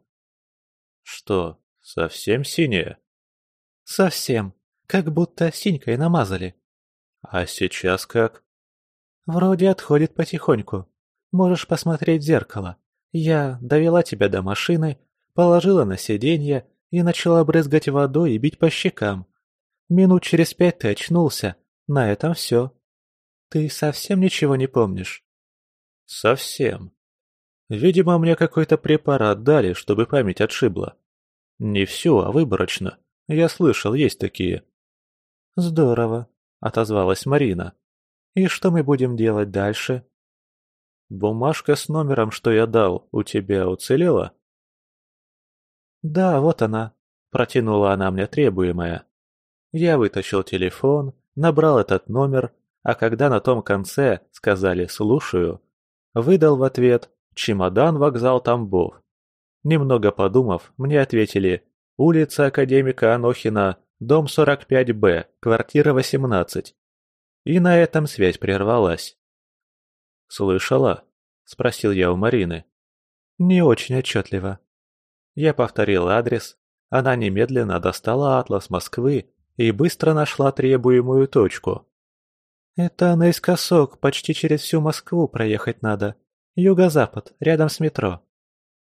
«Что, совсем синее?» «Совсем. Как будто синькой намазали». «А сейчас как?» «Вроде отходит потихоньку. Можешь посмотреть в зеркало. Я довела тебя до машины, положила на сиденье и начала брызгать водой и бить по щекам. Минут через пять ты очнулся. На этом все. Ты совсем ничего не помнишь?» «Совсем. Видимо, мне какой-то препарат дали, чтобы память отшибла. Не всю, а выборочно. Я слышал, есть такие». «Здорово», — отозвалась Марина. «И что мы будем делать дальше?» «Бумажка с номером, что я дал, у тебя уцелела?» «Да, вот она», — протянула она мне требуемое. Я вытащил телефон, набрал этот номер, а когда на том конце сказали «слушаю», выдал в ответ «чемодан, вокзал Тамбов». Немного подумав, мне ответили «улица Академика Анохина, дом 45Б, квартира 18». И на этом связь прервалась. «Слышала?» – спросил я у Марины. «Не очень отчетливо». Я повторил адрес, она немедленно достала атлас Москвы и быстро нашла требуемую точку. «Это наискосок, почти через всю Москву проехать надо. Юго-запад, рядом с метро».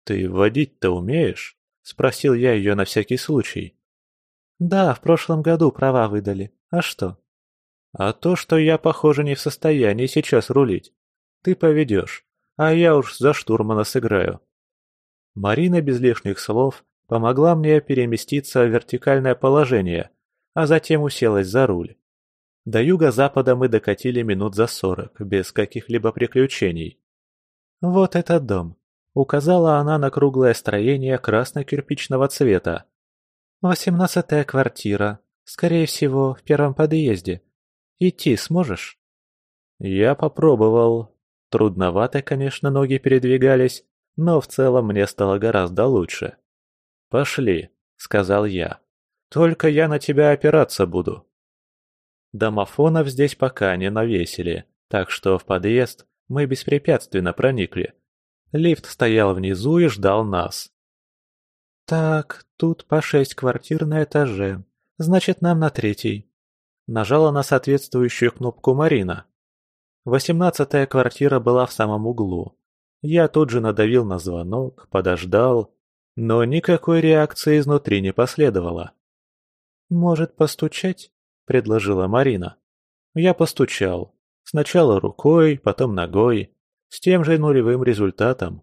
«Ты водить-то умеешь?» – спросил я ее на всякий случай. «Да, в прошлом году права выдали. А что?» «А то, что я, похоже, не в состоянии сейчас рулить. Ты поведешь, а я уж за штурмана сыграю». Марина без лишних слов помогла мне переместиться в вертикальное положение, а затем уселась за руль. До юго-запада мы докатили минут за сорок, без каких-либо приключений. «Вот этот дом», — указала она на круглое строение красно-кирпичного цвета. «Восемнадцатая квартира, скорее всего, в первом подъезде. Идти сможешь?» Я попробовал. Трудновато, конечно, ноги передвигались, но в целом мне стало гораздо лучше. «Пошли», — сказал я. Только я на тебя опираться буду. Домофонов здесь пока не навесили, так что в подъезд мы беспрепятственно проникли. Лифт стоял внизу и ждал нас. «Так, тут по шесть квартир на этаже. Значит, нам на третий». Нажала на соответствующую кнопку Марина. Восемнадцатая квартира была в самом углу. Я тут же надавил на звонок, подождал, но никакой реакции изнутри не последовало. «Может, постучать?» – предложила Марина. Я постучал. Сначала рукой, потом ногой, с тем же нулевым результатом.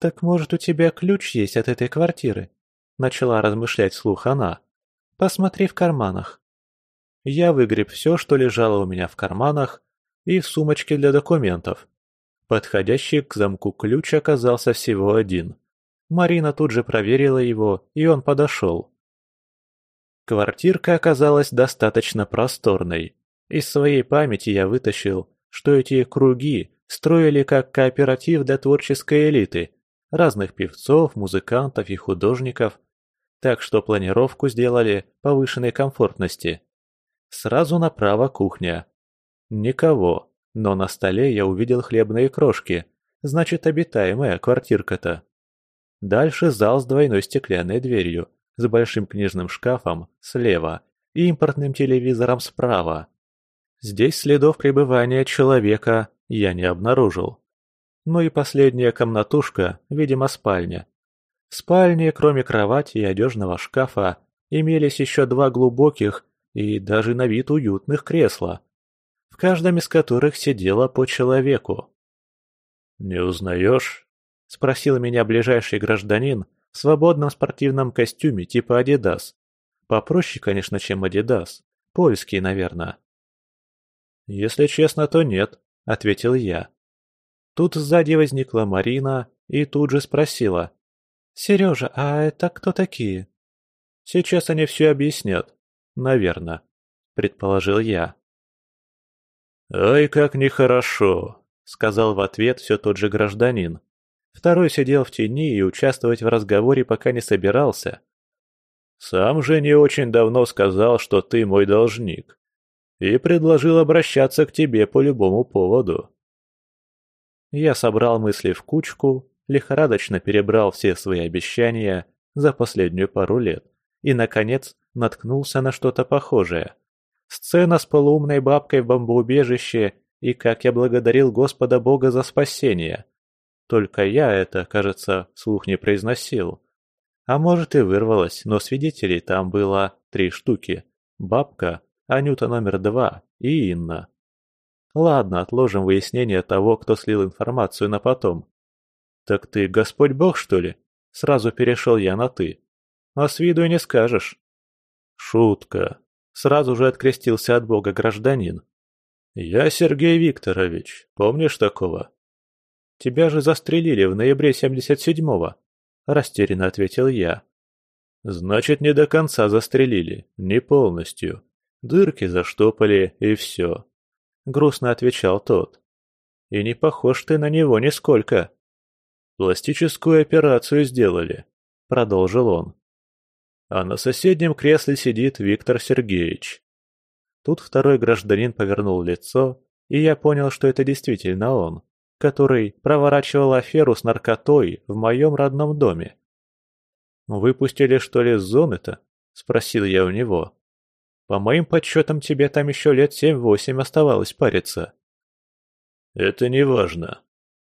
«Так может, у тебя ключ есть от этой квартиры?» – начала размышлять вслух она. «Посмотри в карманах». Я выгреб все, что лежало у меня в карманах, и в сумочке для документов. Подходящий к замку ключ оказался всего один. Марина тут же проверила его, и он подошел. Квартирка оказалась достаточно просторной. Из своей памяти я вытащил, что эти круги строили как кооператив для творческой элиты, разных певцов, музыкантов и художников, так что планировку сделали повышенной комфортности. Сразу направо кухня. Никого, но на столе я увидел хлебные крошки, значит обитаемая квартирка-то. Дальше зал с двойной стеклянной дверью, с большим книжным шкафом слева и импортным телевизором справа. Здесь следов пребывания человека я не обнаружил. Ну и последняя комнатушка, видимо, спальня. В спальне, кроме кровати и одежного шкафа, имелись еще два глубоких и даже на вид уютных кресла, в каждом из которых сидело по человеку. «Не узнаешь?» – спросил меня ближайший гражданин свободном спортивном костюме типа «Адидас». Попроще, конечно, чем «Адидас». Польский, наверное. «Если честно, то нет», – ответил я. Тут сзади возникла Марина и тут же спросила. «Сережа, а это кто такие?» «Сейчас они все объяснят. Наверное», — предположил я. «Ай, как нехорошо», — сказал в ответ все тот же гражданин. Второй сидел в тени и участвовать в разговоре пока не собирался. «Сам же не очень давно сказал, что ты мой должник, и предложил обращаться к тебе по любому поводу. Я собрал мысли в кучку, лихорадочно перебрал все свои обещания за последнюю пару лет и, наконец, наткнулся на что-то похожее. Сцена с полуумной бабкой в бомбоубежище и как я благодарил Господа Бога за спасение. Только я это, кажется, слух не произносил. А может и вырвалось, но свидетелей там было три штуки. Бабка, Анюта номер два и Инна. Ладно, отложим выяснение того, кто слил информацию на потом. Так ты Господь Бог, что ли? Сразу перешел я на «ты». А с виду и не скажешь. Шутка. Сразу же открестился от Бога гражданин. Я Сергей Викторович, помнишь такого? Тебя же застрелили в ноябре 77-го, растерянно ответил я. Значит, не до конца застрелили, не полностью. Дырки заштопали и все грустно отвечал тот. «И не похож ты на него нисколько». «Пластическую операцию сделали», — продолжил он. «А на соседнем кресле сидит Виктор Сергеевич». Тут второй гражданин повернул лицо, и я понял, что это действительно он, который проворачивал аферу с наркотой в моем родном доме. «Выпустили, что ли, с зоны-то?» — спросил я у него. По моим подсчетам, тебе там еще лет семь-восемь оставалось париться. Это не важно,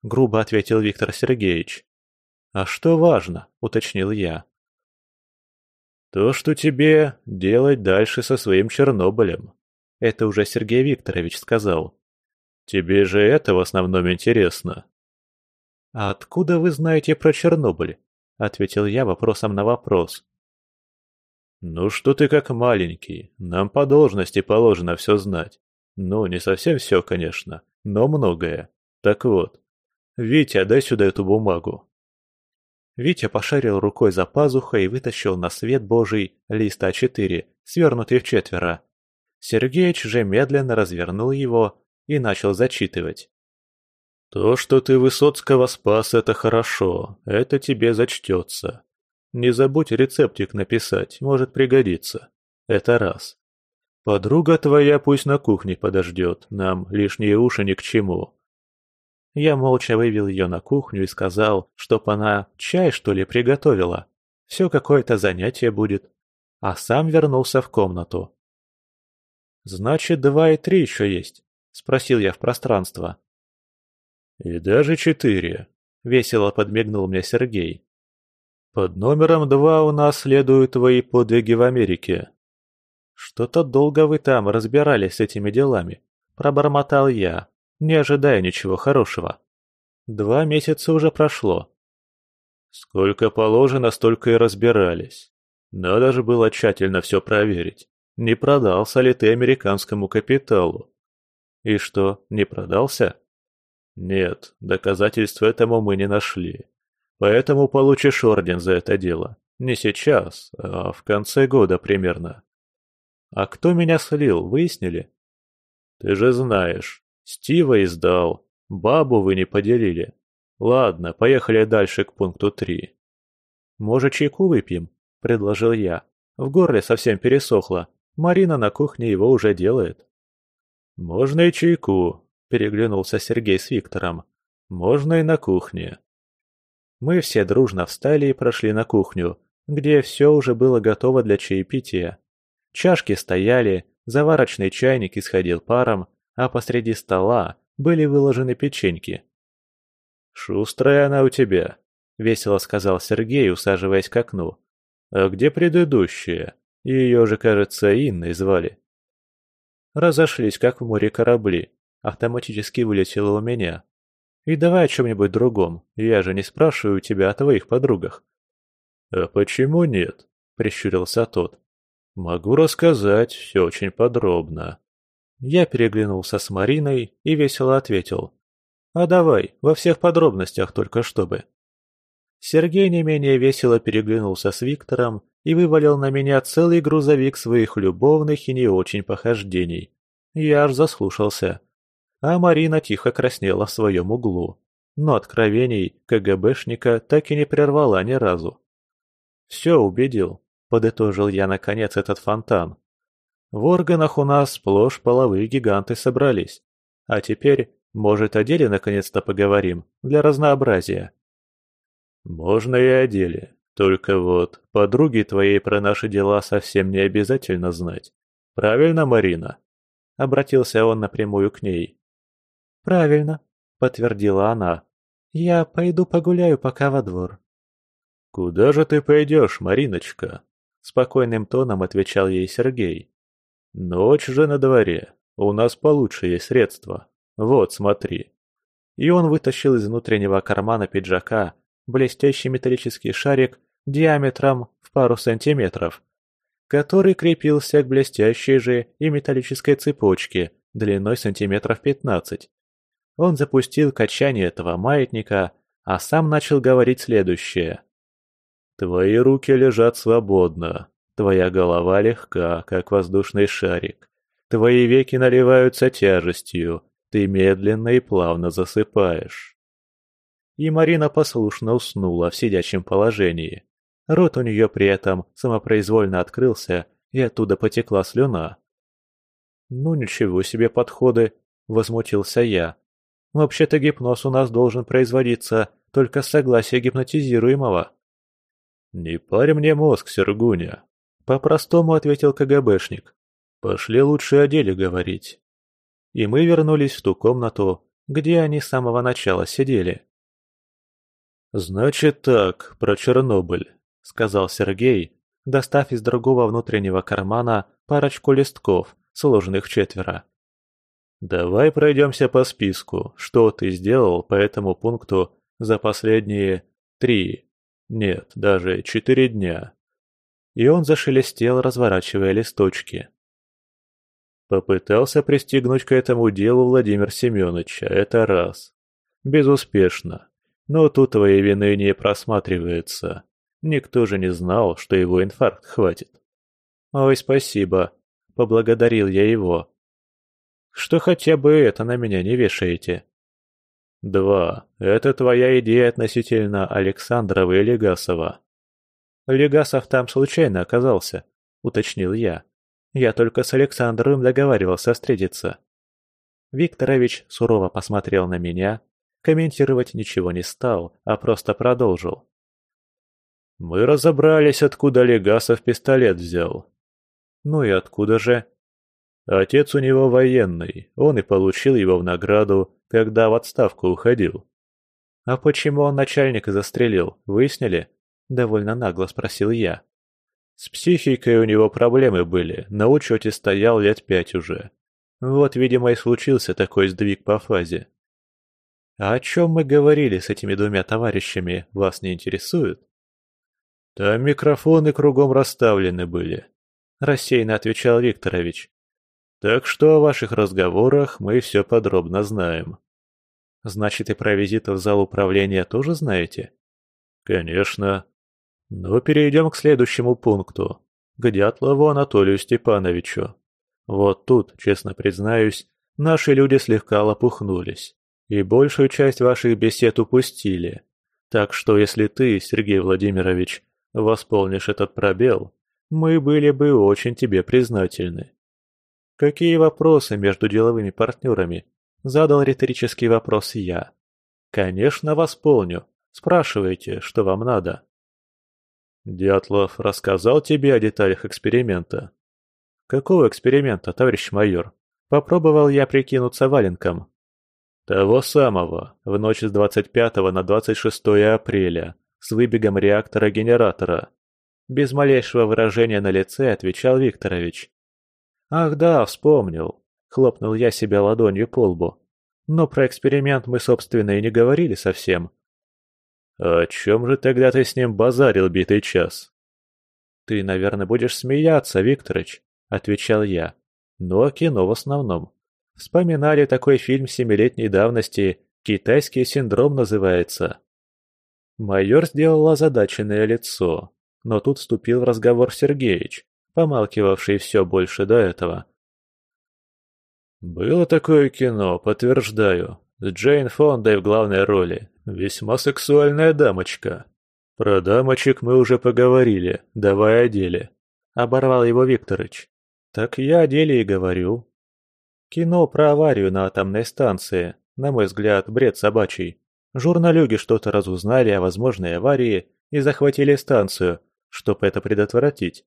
грубо ответил Виктор Сергеевич. А что важно, уточнил я. То, что тебе делать дальше со своим Чернобылем. Это уже Сергей Викторович сказал. Тебе же это в основном интересно. А откуда вы знаете про Чернобыль? Ответил я вопросом на вопрос. «Ну что ты как маленький, нам по должности положено все знать. Ну, не совсем все, конечно, но многое. Так вот, Витя, дай сюда эту бумагу». Витя пошарил рукой за пазухой и вытащил на свет божий лист А4, свернутый в четверо. Сергеич же медленно развернул его и начал зачитывать. «То, что ты Высоцкого спас, это хорошо, это тебе зачтется. Не забудь рецептик написать, может пригодиться. Это раз. Подруга твоя пусть на кухне подождет, нам лишние уши ни к чему. Я молча вывел ее на кухню и сказал, чтоб она чай, что ли, приготовила. Все какое-то занятие будет. А сам вернулся в комнату. «Значит, два и три еще есть?» – спросил я в пространство. «И даже четыре», – весело подмигнул мне Сергей. «Под номером два у нас следуют твои подвиги в Америке». «Что-то долго вы там разбирались с этими делами», – пробормотал я, не ожидая ничего хорошего. «Два месяца уже прошло». «Сколько положено, столько и разбирались. Надо же было тщательно все проверить. Не продался ли ты американскому капиталу?» «И что, не продался?» «Нет, доказательств этому мы не нашли. Поэтому получишь орден за это дело. Не сейчас, а в конце года примерно». «А кто меня слил, выяснили?» «Ты же знаешь, Стива издал, бабу вы не поделили. Ладно, поехали дальше к пункту три». «Может, чайку выпьем?» – предложил я. В горле совсем пересохло. Марина на кухне его уже делает. «Можно и чайку», Переглянулся Сергей с Виктором. «Можно и на кухне». Мы все дружно встали и прошли на кухню, где все уже было готово для чаепития. Чашки стояли, заварочный чайник исходил паром, а посреди стола были выложены печеньки. «Шустрая она у тебя», — весело сказал Сергей, усаживаясь к окну. «А где предыдущая? Ее же, кажется, Инной звали». Разошлись, как в море корабли, Автоматически вылетело у меня. И давай о чем-нибудь другом, я же не спрашиваю у тебя о твоих подругах. «А почему нет?» – прищурился тот. «Могу рассказать все очень подробно». Я переглянулся с Мариной и весело ответил. «А давай, во всех подробностях только чтобы». Сергей не менее весело переглянулся с Виктором и вывалил на меня целый грузовик своих любовных и не очень похождений. Я аж заслушался а Марина тихо краснела в своем углу. Но откровений КГБшника так и не прервала ни разу. «Все убедил», — подытожил я наконец этот фонтан. «В органах у нас сплошь половые гиганты собрались. А теперь, может, о деле наконец-то поговорим, для разнообразия». «Можно и о деле. Только вот, подруги твоей про наши дела совсем не обязательно знать. Правильно, Марина?» Обратился он напрямую к ней. «Правильно», — подтвердила она. «Я пойду погуляю пока во двор». «Куда же ты пойдешь, Мариночка?» — спокойным тоном отвечал ей Сергей. «Ночь же на дворе. У нас получше есть средства. Вот, смотри». И он вытащил из внутреннего кармана пиджака блестящий металлический шарик диаметром в пару сантиметров, который крепился к блестящей же и металлической цепочке длиной сантиметров пятнадцать. Он запустил качание этого маятника, а сам начал говорить следующее. «Твои руки лежат свободно, твоя голова легка, как воздушный шарик, твои веки наливаются тяжестью, ты медленно и плавно засыпаешь». И Марина послушно уснула в сидячем положении. Рот у нее при этом самопроизвольно открылся, и оттуда потекла слюна. «Ну ничего себе подходы!» – возмутился я. Вообще-то гипноз у нас должен производиться только с согласия гипнотизируемого. «Не парь мне мозг, Сергуня», — по-простому ответил КГБшник. «Пошли лучше о деле говорить». И мы вернулись в ту комнату, где они с самого начала сидели. «Значит так, про Чернобыль», — сказал Сергей, достав из другого внутреннего кармана парочку листков, сложенных четверо. Давай пройдемся по списку, что ты сделал по этому пункту за последние три, нет, даже четыре дня. И он зашелестел, разворачивая листочки. Попытался пристегнуть к этому делу Владимир Семеновича, это раз. Безуспешно. Но тут твоей вины не просматривается. Никто же не знал, что его инфаркт хватит. Ой, спасибо. Поблагодарил я его что хотя бы это на меня не вешаете. Два. Это твоя идея относительно Александрова и Легасова. Легасов там случайно оказался, уточнил я. Я только с Александровым договаривался встретиться. Викторович сурово посмотрел на меня, комментировать ничего не стал, а просто продолжил. «Мы разобрались, откуда Легасов пистолет взял». «Ну и откуда же?» «Отец у него военный, он и получил его в награду, когда в отставку уходил». «А почему он начальника застрелил, выяснили?» – довольно нагло спросил я. С психикой у него проблемы были, на учете стоял лет пять уже. Вот, видимо, и случился такой сдвиг по фазе. А о чем мы говорили с этими двумя товарищами, вас не интересует? Там микрофоны кругом расставлены были, рассеянно отвечал Викторович. Так что о ваших разговорах мы все подробно знаем. Значит, и про визит в зал управления тоже знаете? Конечно. Но перейдем к следующему пункту. К Дятлову Анатолию Степановичу. Вот тут, честно признаюсь, наши люди слегка лопухнулись. И большую часть ваших бесед упустили. Так что если ты, Сергей Владимирович, восполнишь этот пробел, мы были бы очень тебе признательны. Какие вопросы между деловыми партнерами? Задал риторический вопрос я. Конечно, восполню. Спрашивайте, что вам надо. Дятлов рассказал тебе о деталях эксперимента? Какого эксперимента, товарищ майор? Попробовал я прикинуться валенком. Того самого, в ночь с 25 на 26 апреля, с выбегом реактора-генератора. Без малейшего выражения на лице отвечал Викторович. «Ах да, вспомнил», — хлопнул я себя ладонью по лбу. «Но про эксперимент мы, собственно, и не говорили совсем. «О чем же тогда ты с ним базарил битый час?» «Ты, наверное, будешь смеяться, Викторыч», — отвечал я. «Но кино в основном. Вспоминали такой фильм семилетней давности «Китайский синдром» называется». Майор сделал озадаченное лицо, но тут вступил в разговор Сергеич, помалкивавший все больше до этого. «Было такое кино, подтверждаю, с Джейн Фондой в главной роли. Весьма сексуальная дамочка. Про дамочек мы уже поговорили, давай о деле. Оборвал его Викторыч. Так я о деле и говорю. Кино про аварию на атомной станции, на мой взгляд, бред собачий. Журналюги что-то разузнали о возможной аварии и захватили станцию, чтобы это предотвратить.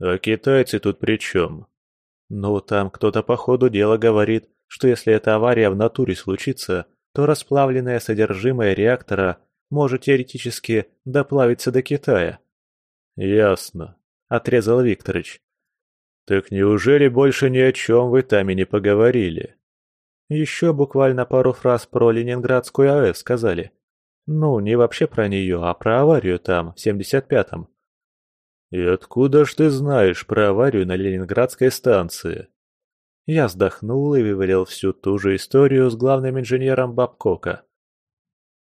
А китайцы тут при чем? Ну, там кто-то по ходу дела говорит, что если эта авария в натуре случится, то расплавленное содержимое реактора может теоретически доплавиться до Китая. «Ясно», — отрезал Викторыч. «Так неужели больше ни о чем вы там и не поговорили?» Еще буквально пару фраз про Ленинградскую АЭС сказали. Ну, не вообще про нее, а про аварию там, в 75-м. «И откуда ж ты знаешь про аварию на Ленинградской станции?» Я вздохнул и вывалил всю ту же историю с главным инженером Бабкока.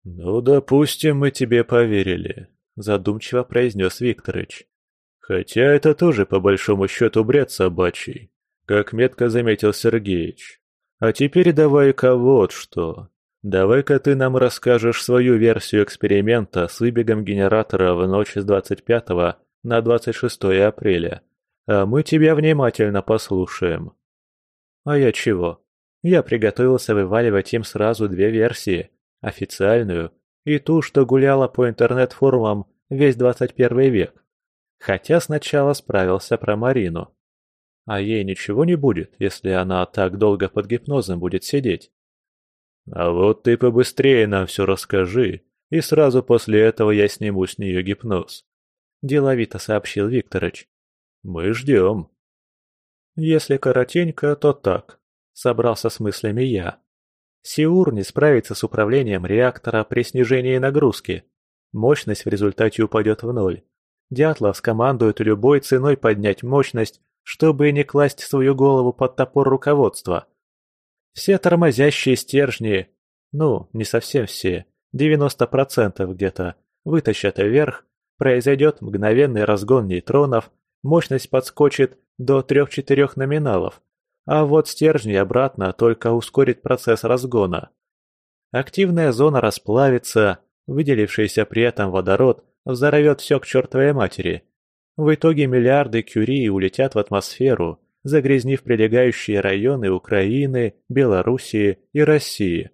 «Ну, допустим, мы тебе поверили», — задумчиво произнес Викторыч. «Хотя это тоже, по большому счету, бред собачий, как метко заметил Сергеич. А теперь давай-ка вот что. Давай-ка ты нам расскажешь свою версию эксперимента с выбегом генератора в ночь с 25 на 26 апреля, а мы тебя внимательно послушаем». А я чего? Я приготовился вываливать им сразу две версии. Официальную и ту, что гуляла по интернет-форумам весь 21 век. Хотя сначала справился про Марину. А ей ничего не будет, если она так долго под гипнозом будет сидеть. А вот ты побыстрее нам все расскажи, и сразу после этого я сниму с нее гипноз. Деловито сообщил Викторыч. Мы ждем. Если коротенько, то так. Собрался с мыслями я. Сиур не справится с управлением реактора при снижении нагрузки. Мощность в результате упадет в ноль. Дятлов скомандует любой ценой поднять мощность, чтобы не класть свою голову под топор руководства. Все тормозящие стержни, ну, не совсем все, 90% где-то, вытащат вверх, произойдет мгновенный разгон нейтронов, мощность подскочит до 3-4 номиналов, а вот стержни обратно только ускорит процесс разгона. Активная зона расплавится, выделившийся при этом водород взорвет все к чертовой матери. В итоге миллиарды кюри улетят в атмосферу, загрязнив прилегающие районы Украины, Белоруссии и России.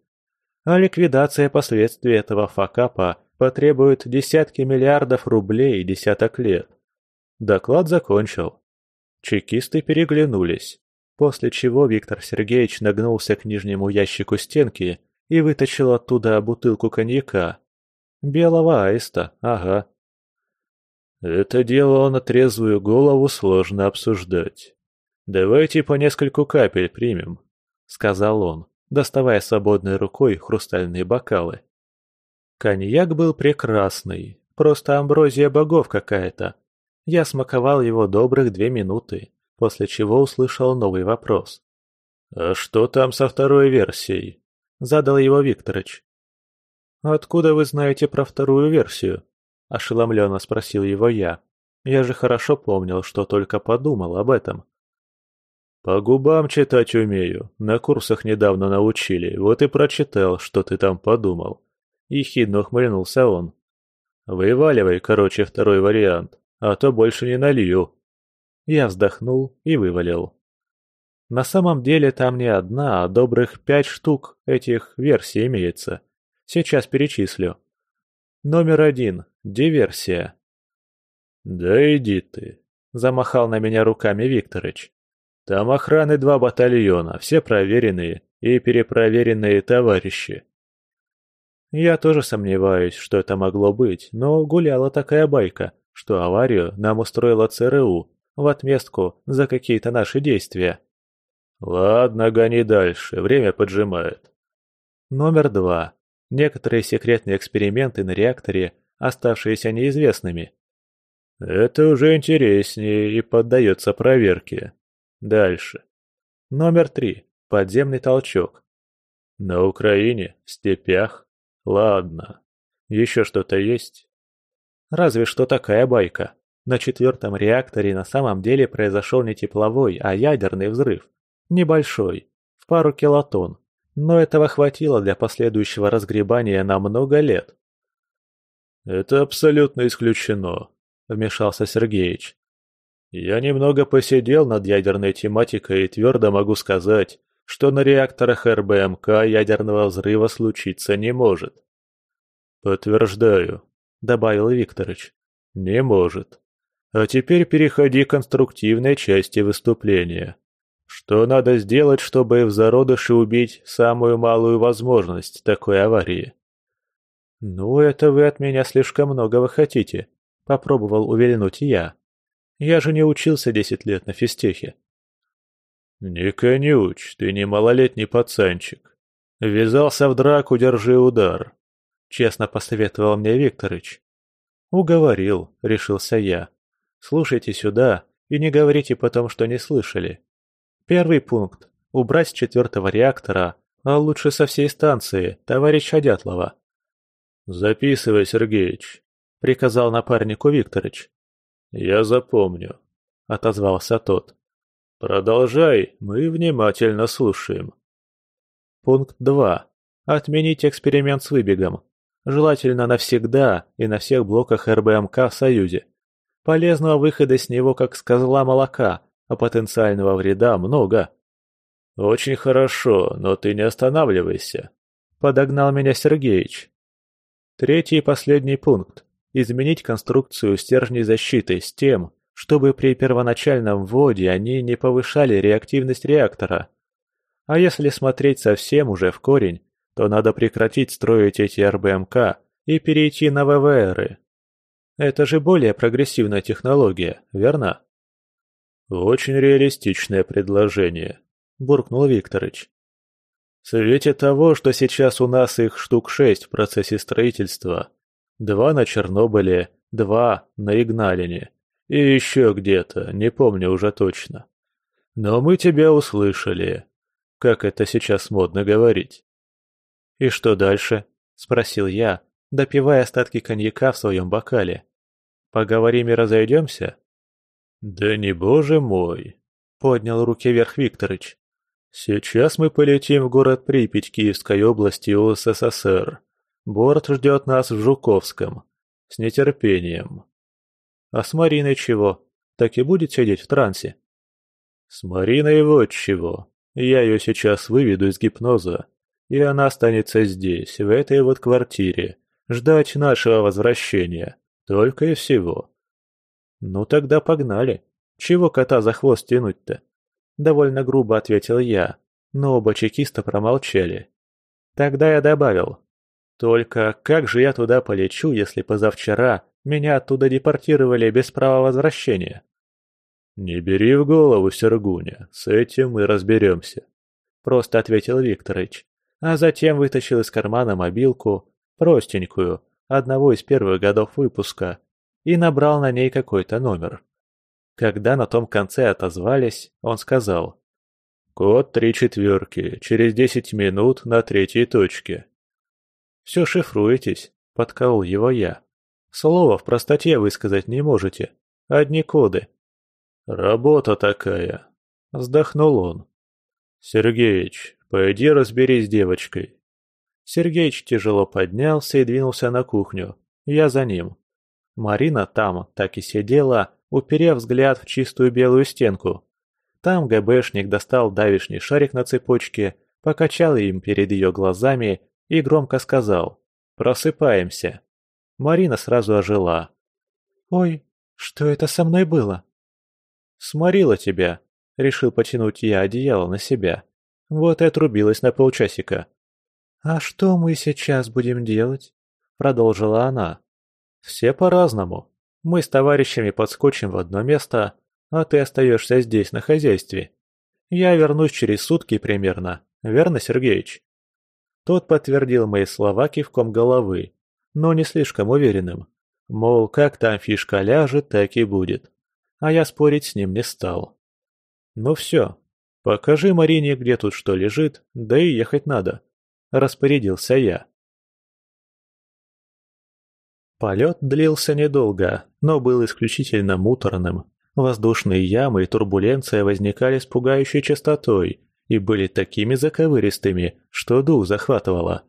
А ликвидация последствий этого факапа потребует десятки миллиардов рублей и десяток лет. Доклад закончил. Чекисты переглянулись, после чего Виктор Сергеевич нагнулся к нижнему ящику стенки и вытащил оттуда бутылку коньяка. Белого аиста, ага. Это дело на трезвую голову сложно обсуждать. Давайте по нескольку капель примем, сказал он, доставая свободной рукой хрустальные бокалы. Коньяк был прекрасный, просто амброзия богов какая-то. Я смаковал его добрых две минуты, после чего услышал новый вопрос. «А что там со второй версией?» – задал его Викторыч. «Откуда вы знаете про вторую версию?» – ошеломленно спросил его я. Я же хорошо помнил, что только подумал об этом. «По губам читать умею, на курсах недавно научили, вот и прочитал, что ты там подумал». Ехидно ухмыльнулся он. «Вываливай, короче, второй вариант, а то больше не налью». Я вздохнул и вывалил. На самом деле там не одна, а добрых пять штук этих версий имеется. Сейчас перечислю. Номер один. Диверсия. «Да иди ты», — замахал на меня руками Викторыч. «Там охраны два батальона, все проверенные и перепроверенные товарищи». Я тоже сомневаюсь, что это могло быть, но гуляла такая байка, что аварию нам устроила ЦРУ в отместку за какие-то наши действия. Ладно, гони дальше, время поджимает. Номер два. Некоторые секретные эксперименты на реакторе, оставшиеся неизвестными. Это уже интереснее и поддается проверке. Дальше. Номер три. Подземный толчок. На Украине? В степях? Ладно. Еще что-то есть? Разве что такая байка. На четвертом реакторе на самом деле произошел не тепловой, а ядерный взрыв. Небольшой, в пару килотонн но этого хватило для последующего разгребания на много лет. «Это абсолютно исключено», — вмешался Сергеич. «Я немного посидел над ядерной тематикой и твердо могу сказать, что на реакторах РБМК ядерного взрыва случиться не может». «Подтверждаю», — добавил Викторович. «Не может. А теперь переходи к конструктивной части выступления». Что надо сделать, чтобы в зародыше убить самую малую возможность такой аварии? «Ну, это вы от меня слишком многого хотите», — попробовал увильнуть я. «Я же не учился десять лет на физтехе». «Не конюч, ты не малолетний пацанчик. Ввязался в драку, держи удар», — честно посоветовал мне Викторыч. «Уговорил», — решился я. «Слушайте сюда и не говорите потом, что не слышали. Первый пункт. Убрать с четвертого реактора, а лучше со всей станции, товарища Дятлова. «Записывай, Сергеич», — приказал напарнику Викторыч. «Я запомню», — отозвался тот. «Продолжай, мы внимательно слушаем». Пункт 2. Отменить эксперимент с выбегом. Желательно навсегда и на всех блоках РБМК в Союзе. Полезного выхода с него как с козла молока, а потенциального вреда много. «Очень хорошо, но ты не останавливайся», — подогнал меня Сергеич. Третий и последний пункт. Изменить конструкцию стержней защиты с тем, чтобы при первоначальном вводе они не повышали реактивность реактора. А если смотреть совсем уже в корень, то надо прекратить строить эти РБМК и перейти на ВВРы. Это же более прогрессивная технология, верно? «Очень реалистичное предложение», – буркнул Викторыч. «В свете того, что сейчас у нас их штук шесть в процессе строительства, два на Чернобыле, два на Игналине и еще где-то, не помню уже точно. Но мы тебя услышали, как это сейчас модно говорить». «И что дальше?» – спросил я, допивая остатки коньяка в своем бокале. «Поговорим и разойдемся?» «Да не боже мой!» — поднял руки вверх Викторыч. «Сейчас мы полетим в город Припять Киевской области УССР. Борт ждет нас в Жуковском. С нетерпением». «А с Мариной чего? Так и будет сидеть в трансе?» «С Мариной вот чего. Я ее сейчас выведу из гипноза. и она останется здесь, в этой вот квартире, ждать нашего возвращения. Только и всего. Ну тогда погнали. Чего кота за хвост тянуть-то? Довольно грубо ответил я, но оба чекиста промолчали. Тогда я добавил. Только как же я туда полечу, если позавчера меня оттуда депортировали без права возвращения? «Не бери в голову, Сергуня, с этим мы разберемся», — просто ответил Викторыч, а затем вытащил из кармана мобилку, простенькую, одного из первых годов выпуска, и набрал на ней какой-то номер. Когда на том конце отозвались, он сказал «Код три четверки, через десять минут на третьей точке». «Все шифруетесь», — подколол его я. «Слова в простоте высказать не можете. Одни коды». «Работа такая», — вздохнул он. «Сергеич, пойди разберись с девочкой». Сергеич тяжело поднялся и двинулся на кухню. Я за ним. Марина там так и сидела, уперев взгляд в чистую белую стенку. Там ГБшник достал давишний шарик на цепочке, покачал им перед ее глазами и громко сказал «Просыпаемся». Марина сразу ожила. «Ой, что это со мной было?» «Сморила тебя», — решил потянуть я одеяло на себя. Вот и отрубилась на полчасика. «А что мы сейчас будем делать?» — продолжила она. «Все по-разному. Мы с товарищами подскочим в одно место, а ты остаешься здесь на хозяйстве. Я вернусь через сутки примерно, верно, Сергеич?» Тот подтвердил мои слова кивком головы, но не слишком уверенным. Мол, как там фишка ляжет, так и будет а я спорить с ним не стал. «Ну все, покажи Марине, где тут что лежит, да и ехать надо», – распорядился я. Полет длился недолго, но был исключительно муторным. Воздушные ямы и турбуленция возникали с пугающей частотой и были такими заковыристыми, что дух захватывало.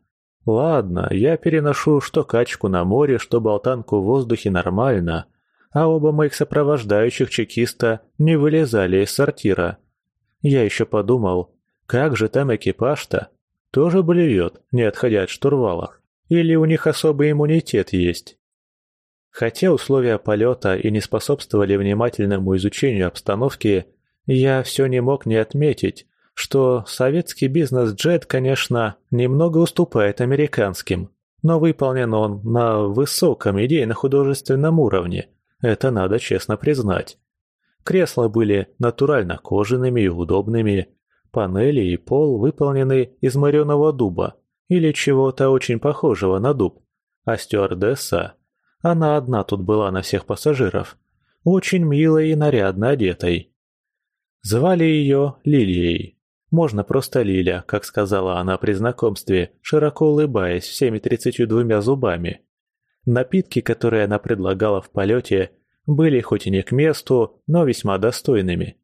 Ладно, я переношу что качку на море, что болтанку в воздухе нормально, а оба моих сопровождающих чекиста не вылезали из сортира. Я еще подумал, как же там экипаж-то? Тоже блюет, не отходя от штурвалов. Или у них особый иммунитет есть? Хотя условия полета и не способствовали внимательному изучению обстановки, я все не мог не отметить, что советский бизнес-джет, конечно, немного уступает американским, но выполнен он на высоком идейно-художественном уровне – это надо честно признать. Кресла были натурально кожаными и удобными, панели и пол выполнены из мореного дуба или чего-то очень похожего на дуб, а стюардесса, она одна тут была на всех пассажиров, очень милой и нарядно одетой. Звали ее Лилией. Можно просто Лиля, как сказала она при знакомстве, широко улыбаясь всеми тридцатью двумя зубами. Напитки, которые она предлагала в полете, были хоть и не к месту, но весьма достойными.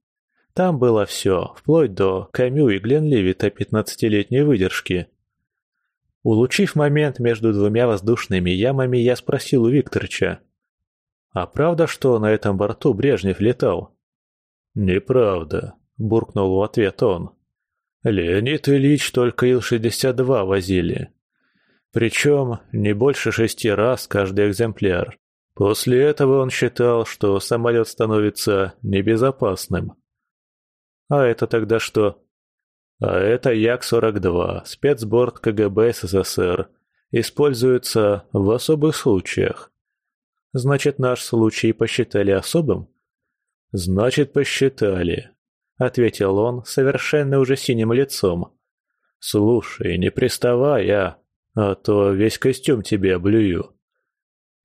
Там было все, вплоть до Камю и Гленливита пятнадцатилетней выдержки. Улучив момент между двумя воздушными ямами, я спросил у Викторча. «А правда, что на этом борту Брежнев летал?» «Неправда», — буркнул в ответ он. «Леонид Ильич только Ил-62 возили. Причем не больше шести раз каждый экземпляр. После этого он считал, что самолет становится небезопасным. А это тогда что? А это Як-42, спецборд КГБ СССР. Используется в особых случаях. Значит, наш случай посчитали особым? Значит, посчитали, ответил он совершенно уже синим лицом. Слушай, не приставай, а а то весь костюм тебе облюю».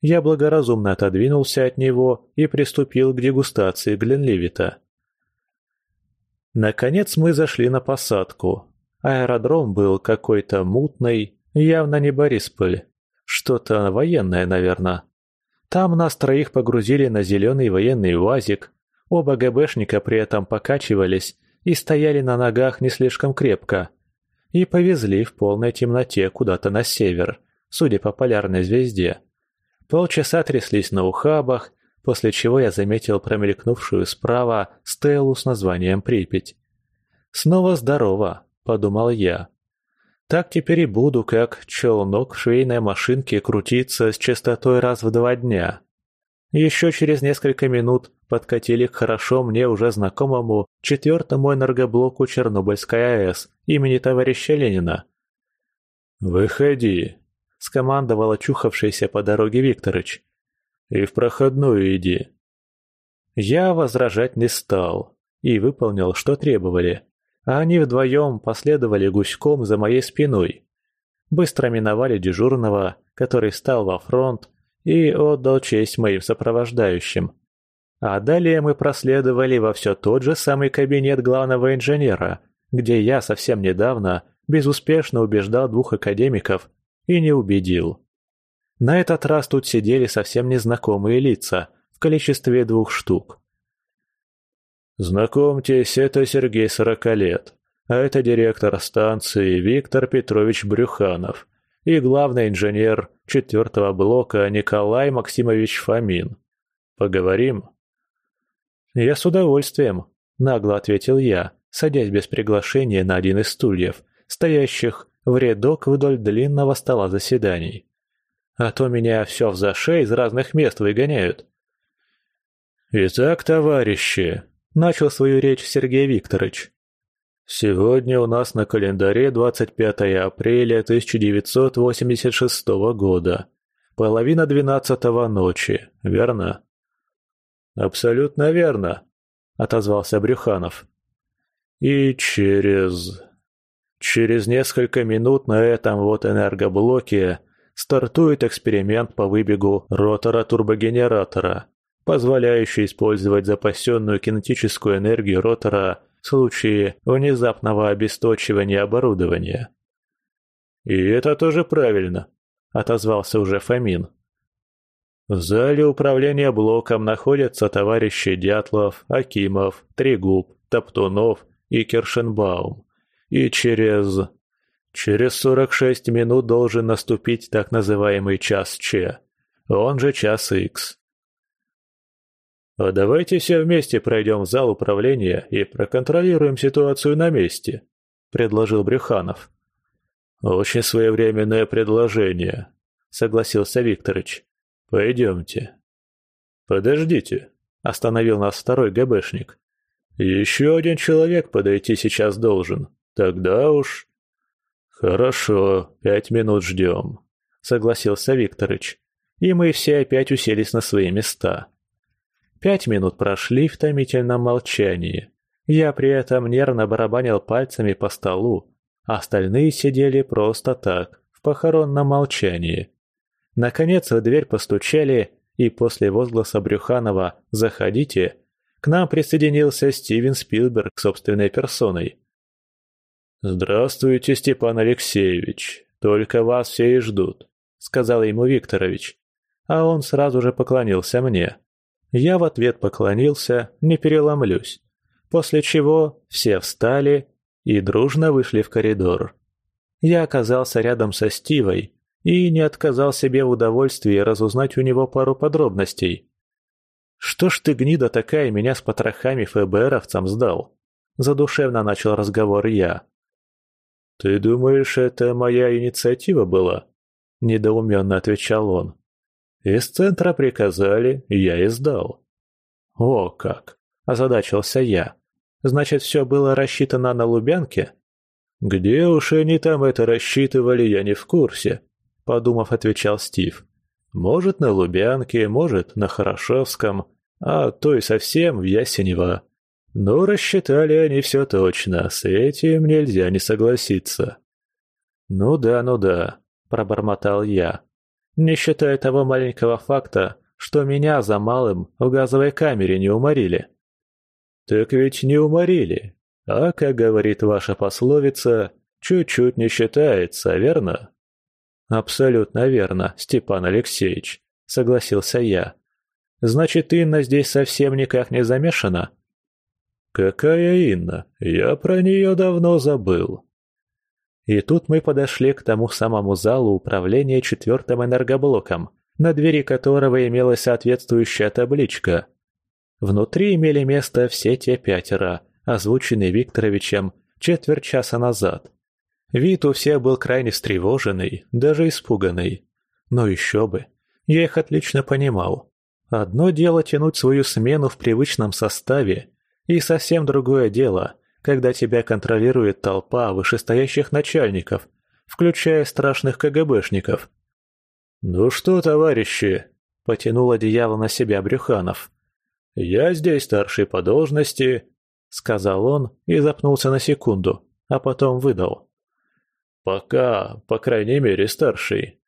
Я благоразумно отодвинулся от него и приступил к дегустации Гленливита. Наконец мы зашли на посадку. Аэродром был какой-то мутный, явно не Борисполь. Что-то военное, наверное. Там нас троих погрузили на зеленый военный УАЗик. Оба ГБшника при этом покачивались и стояли на ногах не слишком крепко – и повезли в полной темноте куда-то на север, судя по полярной звезде. Полчаса тряслись на ухабах, после чего я заметил промелькнувшую справа стелу с названием «Припять». «Снова здорово», — подумал я. Так теперь и буду, как челнок в швейной машинке, крутиться с частотой раз в два дня. Еще через несколько минут подкатили к хорошо мне уже знакомому четвертому энергоблоку Чернобыльской АЭС имени товарища Ленина. «Выходи», — скомандовал очухавшийся по дороге Викторыч. «И в проходную иди». Я возражать не стал и выполнил, что требовали, а они вдвоем последовали гуськом за моей спиной. Быстро миновали дежурного, который стал во фронт, и отдал честь моим сопровождающим. А далее мы проследовали во все тот же самый кабинет главного инженера, где я совсем недавно безуспешно убеждал двух академиков и не убедил. На этот раз тут сидели совсем незнакомые лица в количестве двух штук. «Знакомьтесь, это Сергей Сорокалет, а это директор станции Виктор Петрович Брюханов и главный инженер четвертого блока Николай Максимович Фомин. Поговорим?» «Я с удовольствием», — нагло ответил я, садясь без приглашения на один из стульев, стоящих в рядок вдоль длинного стола заседаний. «А то меня все в заше из разных мест выгоняют». «Итак, товарищи», — начал свою речь Сергей Викторович, Сегодня у нас на календаре 25 апреля 1986 года. Половина двенадцатого ночи, верно? Абсолютно верно, отозвался Брюханов. И через... Через несколько минут на этом вот энергоблоке стартует эксперимент по выбегу ротора турбогенератора, позволяющий использовать запасенную кинетическую энергию ротора в случае внезапного обесточивания оборудования. «И это тоже правильно», — отозвался уже Фомин. В зале управления блоком находятся товарищи Дятлов, Акимов, Трегуб, Топтунов и Кершенбаум. И через... Через 46 минут должен наступить так называемый час Ч, он же час Х. А давайте все вместе пройдем в зал управления и проконтролируем ситуацию на месте», — предложил Брюханов. «Очень своевременное предложение», — согласился Викторыч. «Пойдемте». «Подождите», — остановил нас второй ГБшник. «Еще один человек подойти сейчас должен. Тогда уж...» «Хорошо, пять минут ждем», — согласился Викторыч. И мы все опять уселись на свои места. Пять минут прошли в томительном молчании. Я при этом нервно барабанил пальцами по столу, а остальные сидели просто так, в похоронном молчании. Наконец в дверь постучали, и после возгласа Брюханова «Заходите» к нам присоединился Стивен Спилберг собственной персоной. «Здравствуйте, Степан Алексеевич, только вас все и ждут», — сказал ему Викторович, а он сразу же поклонился мне. Я в ответ поклонился, не переломлюсь. После чего все встали и дружно вышли в коридор. Я оказался рядом со Стивой и не отказал себе в удовольствии разузнать у него пару подробностей. «Что ж ты, гнида такая, меня с потрохами ФБРовцам сдал?» Задушевно начал разговор я. «Ты думаешь, это моя инициатива была?» Недоуменно отвечал он. Из центра приказали, я и сдал. О, как! Озадачился я. Значит, все было рассчитано на Лубянке? Где уж они там это рассчитывали, я не в курсе, подумав, отвечал Стив. Может, на Лубянке, может, на Хорошевском, а то и совсем в Ясенево. Но рассчитали они все точно, с этим нельзя не согласиться. «Ну да, ну да», — пробормотал я. Не считая того маленького факта, что меня за малым в газовой камере не уморили. Так ведь не уморили. А, как говорит ваша пословица, чуть-чуть не считается, верно? Абсолютно верно, Степан Алексеевич, согласился я. Значит, Инна здесь совсем никак не замешана? Какая Инна? Я про нее давно забыл. И тут мы подошли к тому самому залу управления четвертым энергоблоком, на двери которого имелась соответствующая табличка. Внутри имели место все те пятеро, озвученные Викторовичем четверть часа назад. Вид у всех был крайне встревоженный, даже испуганный. Но еще бы, я их отлично понимал. Одно дело тянуть свою смену в привычном составе, и совсем другое дело, когда тебя контролирует толпа вышестоящих начальников, включая страшных КГБшников. «Ну что, товарищи?» – потянул одеяло на себя Брюханов. «Я здесь старший по должности», – сказал он и запнулся на секунду, а потом выдал. «Пока, по крайней мере, старший.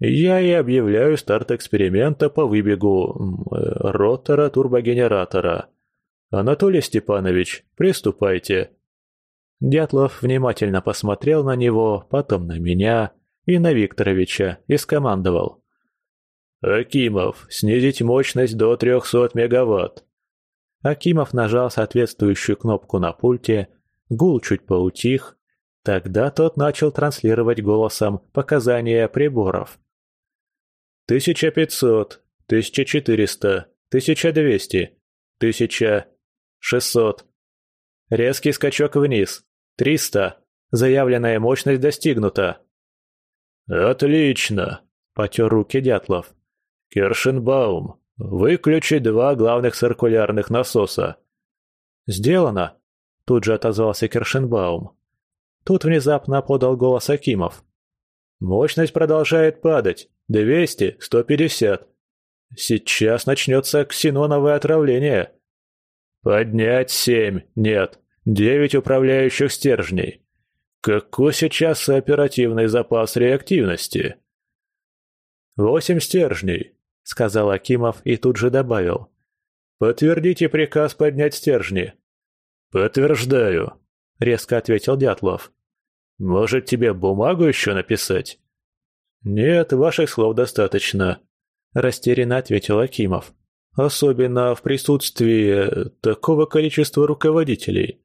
Я и объявляю старт эксперимента по выбегу э, ротора турбогенератора. Анатолий Степанович, приступайте». Дятлов внимательно посмотрел на него, потом на меня и на Викторовича и скомандовал. «Акимов, снизить мощность до 300 мегаватт». Акимов нажал соответствующую кнопку на пульте, гул чуть поутих, тогда тот начал транслировать голосом показания приборов. Тысяча пятьсот, тысяча четыреста, тысяча двести, тысяча шестьсот. Резкий скачок вниз. Триста. Заявленная мощность достигнута. Отлично, потер руки Дятлов. Кершенбаум, выключи два главных циркулярных насоса. Сделано, тут же отозвался Кершенбаум. Тут внезапно подал голос Акимов. Мощность продолжает падать. Двести, сто пятьдесят. Сейчас начнется ксеноновое отравление. Поднять семь, нет, девять управляющих стержней. Какой сейчас оперативный запас реактивности? Восемь стержней, сказал Акимов и тут же добавил. Подтвердите приказ поднять стержни. Подтверждаю, резко ответил Дятлов. Может, тебе бумагу еще написать? «Нет, ваших слов достаточно», – растерянно ответил Акимов. «Особенно в присутствии такого количества руководителей.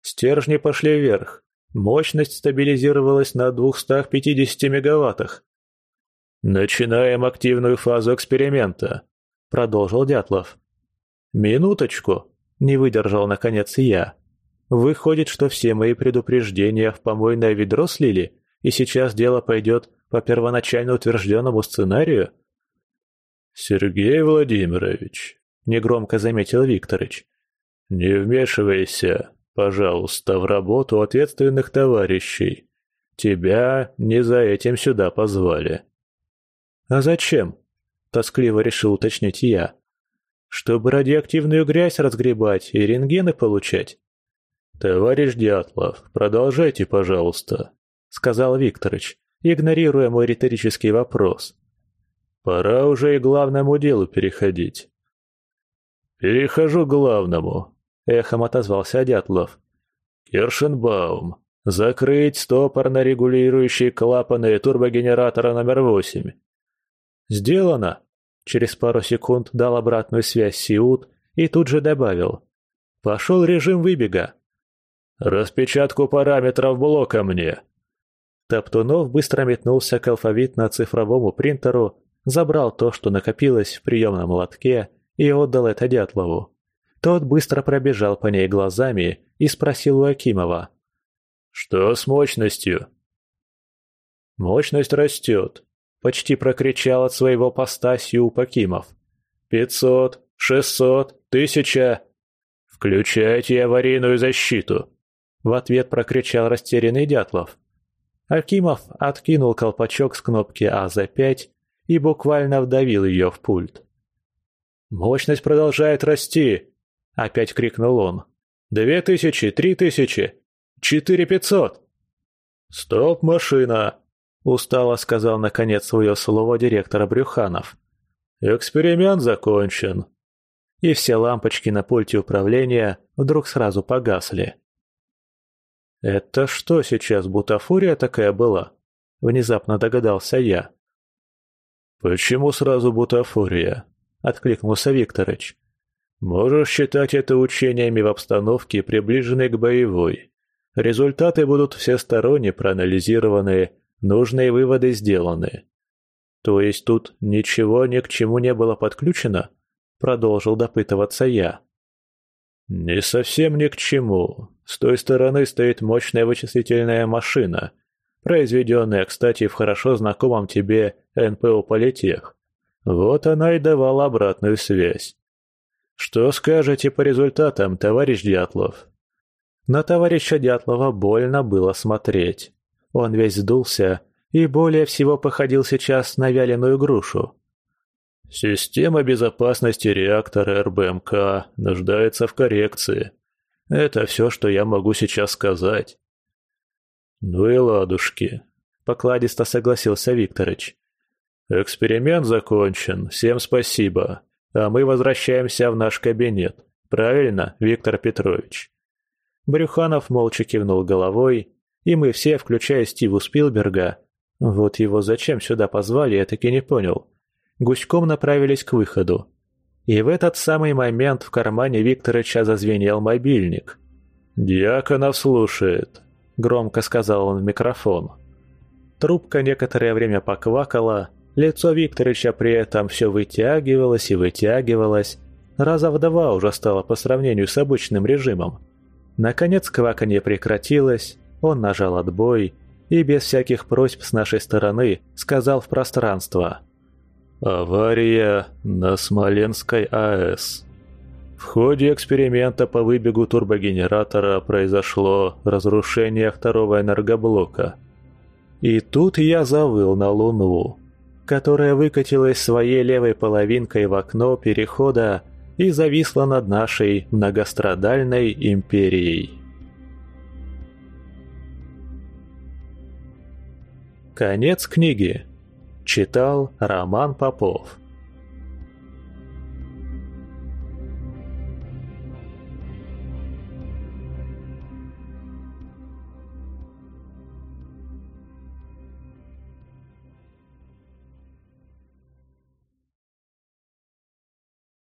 Стержни пошли вверх, мощность стабилизировалась на 250 мегаваттах». «Начинаем активную фазу эксперимента», – продолжил Дятлов. «Минуточку», – не выдержал наконец я. «Выходит, что все мои предупреждения в помойное ведро слили, и сейчас дело пойдет по первоначально утвержденному сценарию? «Сергей Владимирович», — негромко заметил Викторыч, — «не вмешивайся, пожалуйста, в работу ответственных товарищей. Тебя не за этим сюда позвали». «А зачем?» — тоскливо решил уточнить я. «Чтобы радиоактивную грязь разгребать и рентгены получать?» «Товарищ Дятлов, продолжайте, пожалуйста», — сказал Викторыч игнорируя мой риторический вопрос. «Пора уже и главному делу переходить». «Перехожу к главному», — эхом отозвался Дятлов. «Кершенбаум, закрыть стопорно-регулирующие клапаны турбогенератора номер восемь». «Сделано!» Через пару секунд дал обратную связь Сиут и тут же добавил. «Пошел режим выбега». «Распечатку параметров блока мне», Топтунов быстро метнулся к алфавитно-цифровому принтеру, забрал то, что накопилось в приемном лотке, и отдал это Дятлову. Тот быстро пробежал по ней глазами и спросил у Акимова. «Что с мощностью?» «Мощность растет», — почти прокричал от своего поста Сью Акимов. «Пятьсот, шестьсот, тысяча!» «Включайте аварийную защиту!» В ответ прокричал растерянный Дятлов. Акимов откинул колпачок с кнопки АЗ-5 и буквально вдавил ее в пульт. «Мощность продолжает расти!» – опять крикнул он. «Две тысячи, три тысячи, четыре пятьсот!» «Стоп, машина!» – устало сказал наконец свое слово директора Брюханов. «Эксперимент закончен!» И все лампочки на пульте управления вдруг сразу погасли. «Это что сейчас, бутафория такая была?» – внезапно догадался я. «Почему сразу бутафория?» – откликнулся Викторыч. «Можешь считать это учениями в обстановке, приближенной к боевой. Результаты будут всесторонне проанализированы, нужные выводы сделаны». «То есть тут ничего ни к чему не было подключено?» – продолжил допытываться я. «Не совсем ни к чему. С той стороны стоит мощная вычислительная машина, произведенная, кстати, в хорошо знакомом тебе НПО Политех. Вот она и давала обратную связь. Что скажете по результатам, товарищ Дятлов? На товарища Дятлова больно было смотреть. Он весь сдулся и более всего походил сейчас на вяленую грушу. Система безопасности реактора РБМК нуждается в коррекции. Это все, что я могу сейчас сказать. Ну и ладушки, покладисто согласился Викторыч. Эксперимент закончен, всем спасибо. А мы возвращаемся в наш кабинет. Правильно, Виктор Петрович? Брюханов молча кивнул головой, и мы все, включая Стиву Спилберга, вот его зачем сюда позвали, я таки не понял, гуськом направились к выходу. И в этот самый момент в кармане Викторыча зазвенел мобильник. «Дьяконов слушает», — громко сказал он в микрофон. Трубка некоторое время поквакала, лицо Викторыча при этом все вытягивалось и вытягивалось, раза в два уже стало по сравнению с обычным режимом. Наконец кваканье прекратилось, он нажал отбой и без всяких просьб с нашей стороны сказал в пространство — Авария на Смоленской АЭС. В ходе эксперимента по выбегу турбогенератора произошло разрушение второго энергоблока. И тут я завыл на Луну, которая выкатилась своей левой половинкой в окно перехода и зависла над нашей многострадальной империей. Конец книги. Читал Роман Попов